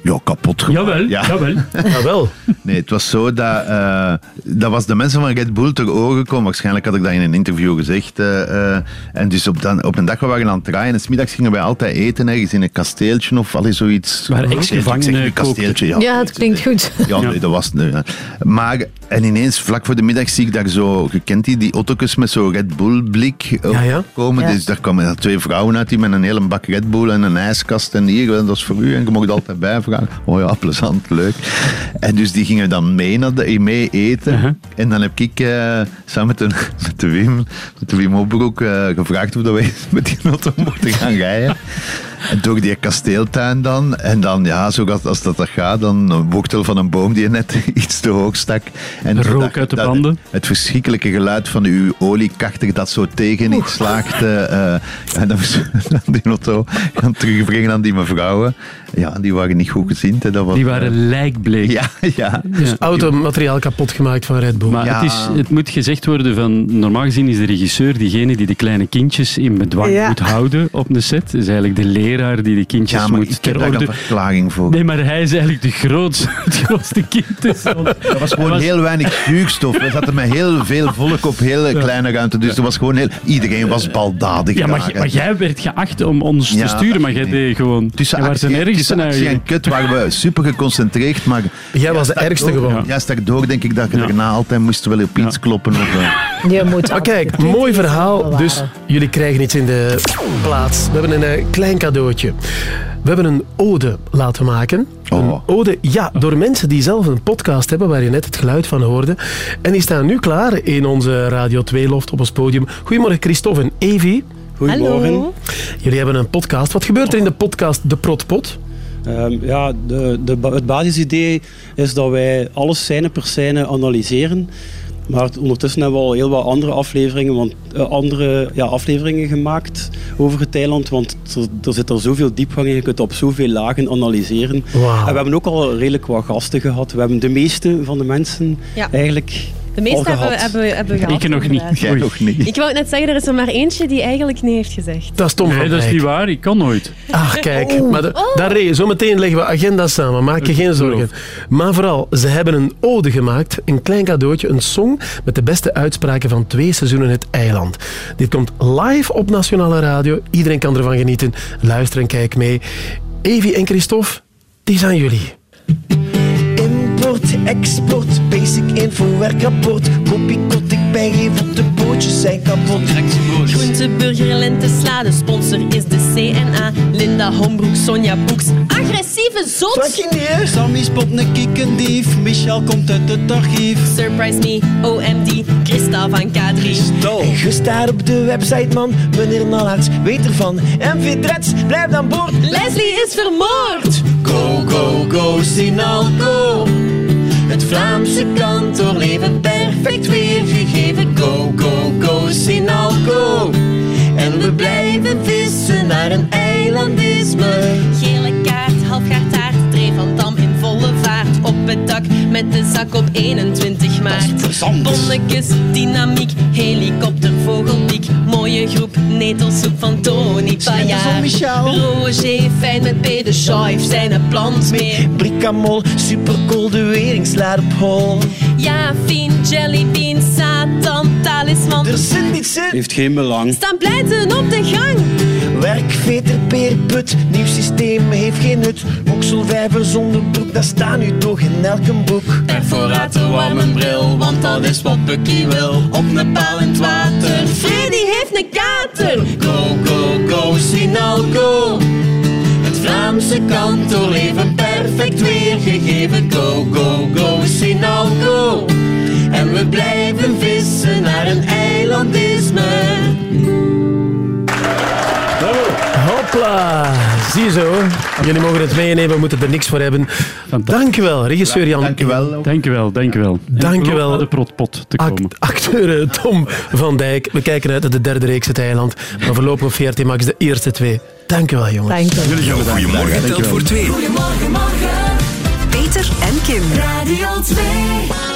Ja, kapot gemaakt. Jawel, ja. jawel. Jawel. Nee, het was zo dat... eh, dat was de mensen van Red Bull ter oren gekomen. Waarschijnlijk had ik dat in een interview gezegd. eh, eh, en dus op, dan, op een dag we waren aan het draaien. En 's middags gingen wij altijd eten ergens in een kasteeltje of allee, zoiets. Waar ik nu kasteeltje, ja. Ja, het klinkt goed. Ja, nee, dat was nee, ja. Maar, en ineens, vlak voor de middag, zie ik daar zo, je kent die, die auto's met zo'n Red Bull blik Ja, ja. komen. Ja. Dus daar kwamen er twee vrouwen uit, die met een hele bak Red Bull en een ijskast en hier, dat is voor u. En je mocht altijd Oh ja, plezant, leuk. En dus die gingen dan mee, naar de, mee eten. En dan heb ik eh, samen met de, met de Wim, met de Wim Opbroek, eh, gevraagd of dat wij met die auto mochten gaan rijden. Door die kasteeltuin dan. En dan, ja, zo als, als dat, dat gaat, dan een wortel van een boom die net iets te hoog stak. En Rook dat- uit de dat- banden. Het verschrikkelijke geluid van uw oliekarter dat zo tegen iets slaagt. eh, eh, en dan die auto gaan terugbrengen aan die mevrouwen. Ja, die waren niet goed gezien. hè. Dat was, Die waren lijkbleek. Ja, ja. Dus automateriaal kapot gemaakt van Red Bull. Maar Ja. het, is, het moet gezegd worden van... Normaal gezien is de regisseur diegene die de kleine kindjes in bedwang Ja. moet houden op de set. Dat is eigenlijk de leraar leraar die de kindjes Ja, maar moet ik heb ter orde... een voor. Nee, maar hij is eigenlijk de grootste, het grootste kind. Dus want- Er was gewoon was- heel weinig zuurstof. We zaten met heel veel volk op heel kleine ruimte. Dus er was gewoon heel... Iedereen was baldadig. Ja, maar, jij werd geacht om ons Ja, te sturen, maar jij deed gewoon... Tussen jij was de actie, ergste actie en kut waren we super geconcentreerd, maar... Jij was de ergste gewoon. Ja, stak door denk ik dat je daarna altijd moest wel op iets kloppen. Of, eh. Je moet Maar kijk, mooi verhaal. Dus jullie krijgen iets in de plaats. We hebben een eh, klein cadeautje. We hebben een ode laten maken. Een ode, ja, door mensen die zelf een podcast hebben waar je net het geluid van hoorde. En die staan nu klaar in onze Radio 2-loft op ons podium. Goedemorgen Christophe en Evi. Goedemorgen. Hallo. Jullie hebben een podcast. Wat gebeurt er in de podcast De Protpot? Ehm, ja, de, de, het basisidee is dat wij alles scène per scène analyseren. Maar ondertussen hebben we al heel wat andere afleveringen, want, eh, andere, ja, afleveringen gemaakt over het eiland. Want er, er zit er zoveel diepgang in, je kunt op zoveel lagen analyseren. En we hebben ook al redelijk wat gasten gehad. We hebben de meeste van de mensen Ja. eigenlijk De meeste hebben, hebben gehad. Ik nog niet. Jij nog niet. Ik wou net zeggen, er is er maar eentje die eigenlijk nee heeft gezegd. Dat is Tom Nee, van dat is niet waar. Ik kan nooit. Ach, kijk. Oh. Maar de, daar reden. Zometeen leggen we agenda samen. Maak je geen zorgen. Maar vooral, ze hebben een ode gemaakt. Een klein cadeautje. Een song met de beste uitspraken van twee seizoenen Het Eiland. Dit komt live op Nationale Radio. Iedereen kan ervan genieten. Luister en kijk mee. Evi en Christophe, die zijn jullie. Export, basic info, werkrapport. Kopie kot, ik ben geen op de pootjes zijn kapot. Groenteburger, lente, slade, sponsor is de CNA. Linda Hombroek, Sonja Boeks, agressieve zot. Sammy spot een kikkendief. Michel komt uit het archief. Surprise me, OMD, Christa van K3. En je staat op de website, man. Meneer Nallarts weet ervan. MV Dreds, blijf aan boord. Leslie is vermoord. Go, go, go, Sinalco. Het Vlaamse kantoor leven perfect weergegeven. Go, go, go, Sinalco. En we blijven vissen naar een eilandisme. Gele kaart, halfgaar taart, met de zak op 21 maart. Bonnekes, dynamiek, helikopter, vogelpiek. Mooie groep, netelsoep van Tony Pajaar. Roger, fijn met P. de Schuif, zijn een plant meer. Brikamol, supercool, de wering slaat op hol. Ja, Fien, Jellybean, Satan, talisman. Er zit niets in. Heeft geen belang. Staan pleiten op de gang. Werk, veter, peer, put. Nieuw systeem heeft geen nut. Okselvijver zonder broek, dat staat nu toch in elke boek. Perforator, warme bril, want dat is wat Bucky wil. Op een paal in het water. Freddy heeft een kater. Go, go, go, Sinalco. Het Vlaamse kantoor leven perfect weergegeven. Go, go, go, Sinalco. En we blijven vissen naar een eilandisme. Hopla. Zie je zo. Jullie mogen het meenemen, we moeten er niks voor hebben. Dankjewel, regisseur Jan. Dankjewel. Dankjewel, dankjewel. Dankjewel. de protpot te komen. Acteur eh, Tom van Dijk. We kijken uit naar de derde reeks Het Eiland. Maar voorlopig op VRT Max de eerste twee. Dankjewel, jongens. Jullie gaan bedankt. Goedemorgen telt voor twee. Goedemorgen, morgen. Peter en Kim. Radio 2.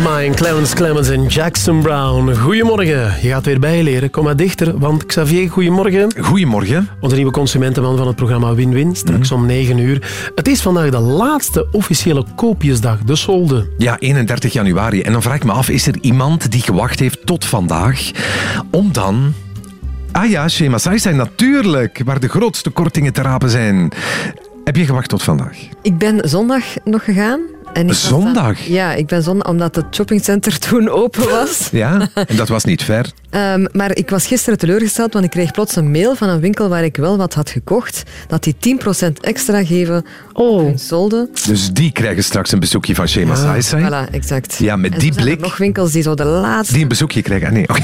Mine. Clarence Clemens en Jackson Brown. Goedemorgen. Je gaat weer bijleren. Kom maar dichter, want Xavier, goedemorgen. Goedemorgen. Onze nieuwe consumentenman van het programma Win-Win, straks om 9 uur. Het is vandaag de laatste officiële koopjesdag, de solde. Ja, 31 januari. En dan vraag ik me af, is er iemand die gewacht heeft tot vandaag om dan... Ah ja, Shema zijn natuurlijk, waar de grootste kortingen te rapen zijn. Heb je gewacht tot vandaag? Ik ben zondag nog gegaan. En ik dan- Zondag? ja, ik ben zondag omdat het shoppingcenter toen open was. Ja, en dat was niet ver. Ehm, maar ik was gisteren teleurgesteld, want ik kreeg plots een mail van een winkel waar ik wel wat had gekocht. Dat die 10% extra geven op hun solde. Dus die krijgen straks een bezoekje van Shema Saisai. Voilà, exact. Ja, met En die er blik... nog winkels die zo de laatste... Die een bezoekje krijgen. Ah, nee, oké.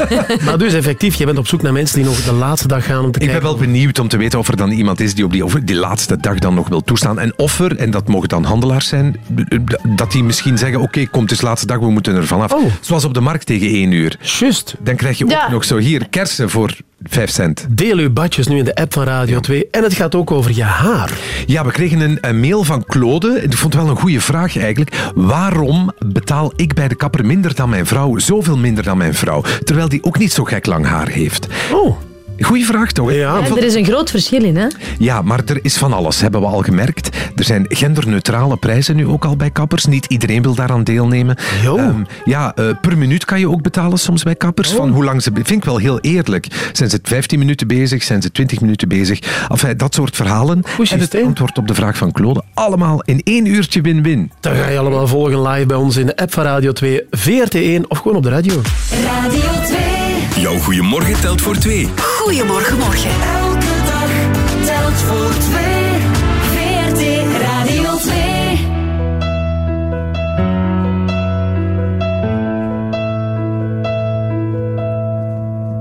Maar dus effectief, je bent op zoek naar mensen die nog de laatste dag gaan om te Ik kijken. ben wel benieuwd om te weten of er dan iemand is die op die, over die laatste dag dan nog wil toestaan. En of er, en dat mogen dan handelaars zijn, dat die misschien zeggen, oké, komt dus laatste dag, we moeten er vanaf. Zoals op de markt tegen één uur. Juist. Dan krijg je ook Ja. nog zo hier kersen voor 5 cent. Deel uw badjes nu in de app van Radio 2. En het gaat ook over je haar. Ja, we kregen een, een mail van Claude. Ik vond het wel een goede vraag eigenlijk. Waarom betaal ik bij de kapper minder dan mijn vrouw? Zoveel minder dan mijn vrouw. Terwijl die ook niet zo gek lang haar heeft. Oh. Goeie vraag toch? Ja, er is een groot verschil in, hè? Ja, maar er is van alles, hebben we al gemerkt. Er zijn genderneutrale prijzen nu ook al bij kappers. Niet iedereen wil daaraan deelnemen. Ehm, ja, eh, per minuut kan je ook betalen soms bij kappers. Van hoe lang ze... Vind ik wel heel eerlijk. Zijn ze 15 minuten bezig? Zijn ze 20 minuten bezig? Enfin, dat soort verhalen. en het antwoord op de vraag van Claude. Allemaal in één uurtje win-win. Dan ga je allemaal volgen live bij ons in de app van Radio 2, VRT1 of gewoon op de radio. Radio 2. Jouw goeiemorgen telt voor twee. Goedemorgen, morgen. Elke dag telt voor twee. VRT Radio 2.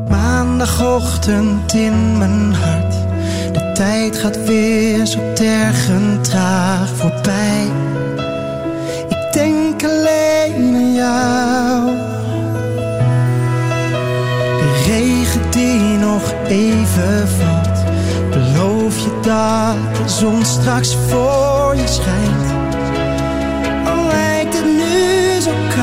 Maandagochtend in mijn hart. De tijd gaat weer zo tergend traag voorbij. Ik denk alleen aan jou. Even valt. Beloof je dat de zon straks voor je schijnt. Al lijkt het nu zo koud.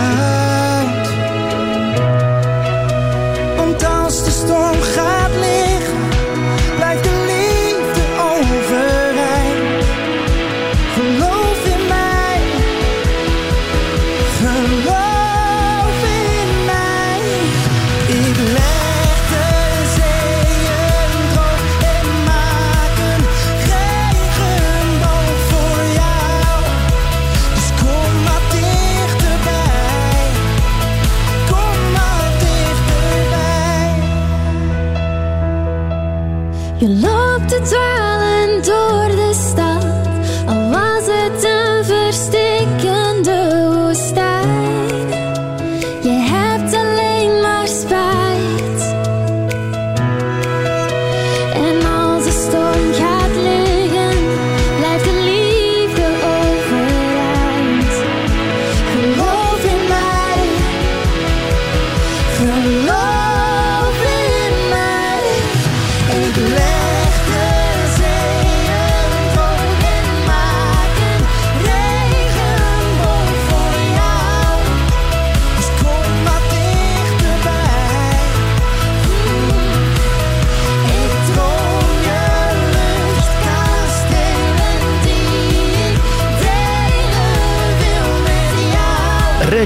Je loopt te dwalen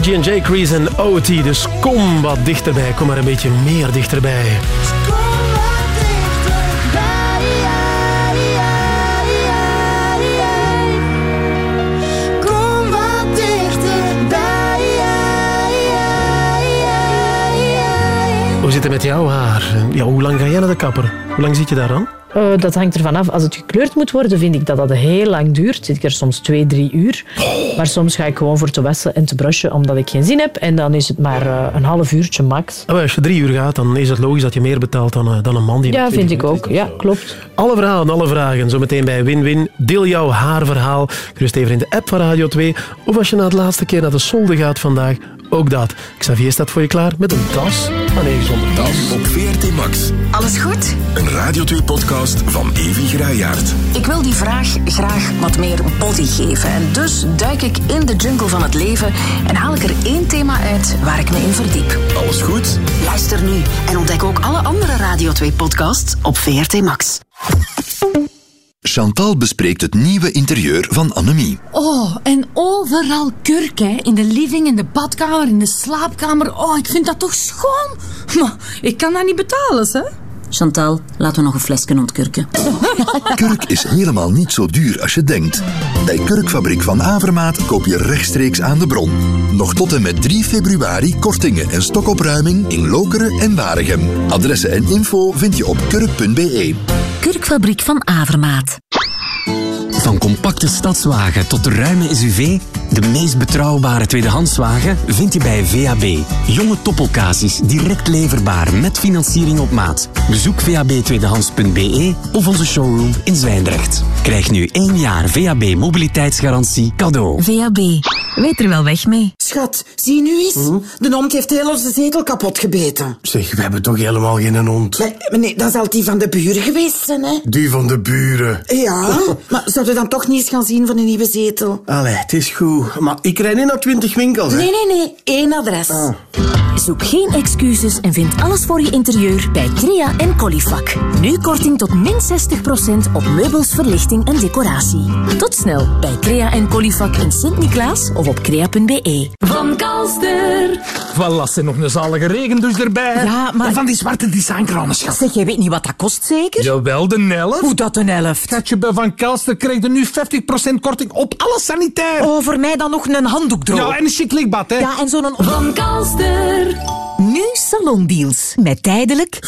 Reggie en. Crease en OT, dus kom wat dichterbij. Kom maar een beetje meer dichterbij. Hoe zit het met jouw haar? Ja, hoe lang ga jij naar de kapper? Hoe lang zit je daar dan? Eh, dat hangt ervan af. Als het gekleurd moet worden, vind ik dat dat heel lang duurt. Zit ik er soms twee, drie uur. Maar soms ga ik gewoon voor te wassen en te brushen, omdat ik geen zin heb. En dan is het maar eh, een half uurtje max. Maar als je drie uur gaat, dan is het logisch dat je meer betaalt dan, eh, dan een man die... Ja, vind 20 ik ook. Ja, klopt. Alle verhalen, alle vragen, zometeen bij Win-Win. Deel jouw haarverhaal. Gerust even in de app van Radio 2. Of als je na de laatste keer naar de solde gaat vandaag, ook dat. Xavier staat voor je klaar met een tas. Ah nee, zonder tas. Op VRT Max. Alles goed? Een Radio 2-podcast van Evi Gruijaert. Ik wil die vraag graag wat meer body geven. En dus duik ik in de jungle van het leven en haal ik er één thema uit waar ik me in verdiep. Alles goed? Luister nu en ontdek ook alle andere Radio 2-podcasts op VRT Max. Chantal bespreekt het nieuwe interieur van Annemie. Oh, en overal kurk, hè. In de living, in de badkamer, in de slaapkamer. Oh, ik vind dat toch schoon. Maar ik kan dat niet betalen, hè. Chantal, laten we nog een flesje ontkurken. Kurk is helemaal niet zo duur als je denkt. Bij Kurkfabriek van Avermaat koop je rechtstreeks aan de bron. Nog tot en met 3 februari kortingen en stokopruiming in Lokeren en Waregem. Adressen en info vind je op kurk.be. Kurkfabriek van Avermaat. Van compacte stadswagen tot de ruime SUV, de meest betrouwbare tweedehandswagen vind je bij VAB. Jonge toppelcasis, direct leverbaar met financiering op maat. Bezoek vabtweedehands.be of onze showroom in Zwijndrecht. Krijg nu één jaar VAB mobiliteitsgarantie cadeau. VAB. Weet er wel weg mee. Schat, zie nu eens. De hond heeft heel onze zetel kapot gebeten. Zeg, we hebben toch helemaal geen hond? Nee, nee, dat zal die van de buren geweest zijn, hè? Die van de buren. Ja, maar zouden we dan toch niet eens gaan zien van een nieuwe zetel? Allee, het is goed. Maar ik rijd niet naar twintig winkels, hè? Nee, nee, nee. Eén adres. Zoek geen excuses en vind alles voor je interieur bij Crea en Colifac. Nu korting tot min 60% op meubels, verlichting en decoratie. Tot snel bij Crea en Colifac in Sint-Niklaas of op crea.be. Van Kalster. Voilà, en nog een zalige regendouche erbij. Ja, maar- En van die zwarte designkranen, schat. Zeg, jij weet niet wat dat kost, zeker? Jawel, de helft. Hoe dat een helft? Schatje, bij Van Kelster krijg je nu 50% korting op alles sanitair. Oh, voor mij dan nog een handdoek droog. Ja, en een chic lichtbad, hè. Ja, en zo'n... Van Kalster. Nu salondeals. Met tijdelijk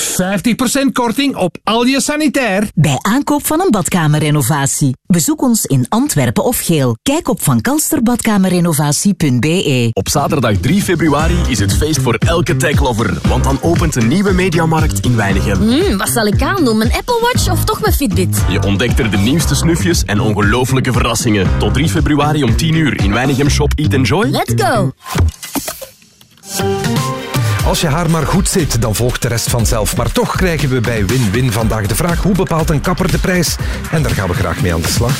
50% korting op al je sanitair. bij aankoop van een badkamerrenovatie. Bezoek ons in Antwerpen of Geel. Kijk op vankalsterbadkamerrenovatie.be. Op zaterdag 3 februari is het feest voor elke techlover, want dan opent een nieuwe mediamarkt in Weinigem. Hmm, wat zal ik aandoen? Mijn Apple Watch of toch mijn Fitbit? Je ontdekt er de nieuwste snufjes en ongelooflijke verrassingen. Tot 3 februari om 10 uur in Weinigem Shop Eat Enjoy. Let's go! Als je haar maar goed zit, dan volgt de rest vanzelf. Maar toch krijgen we bij Win-Win vandaag de vraag hoe bepaalt een kapper de prijs? En daar gaan we graag mee aan de slag.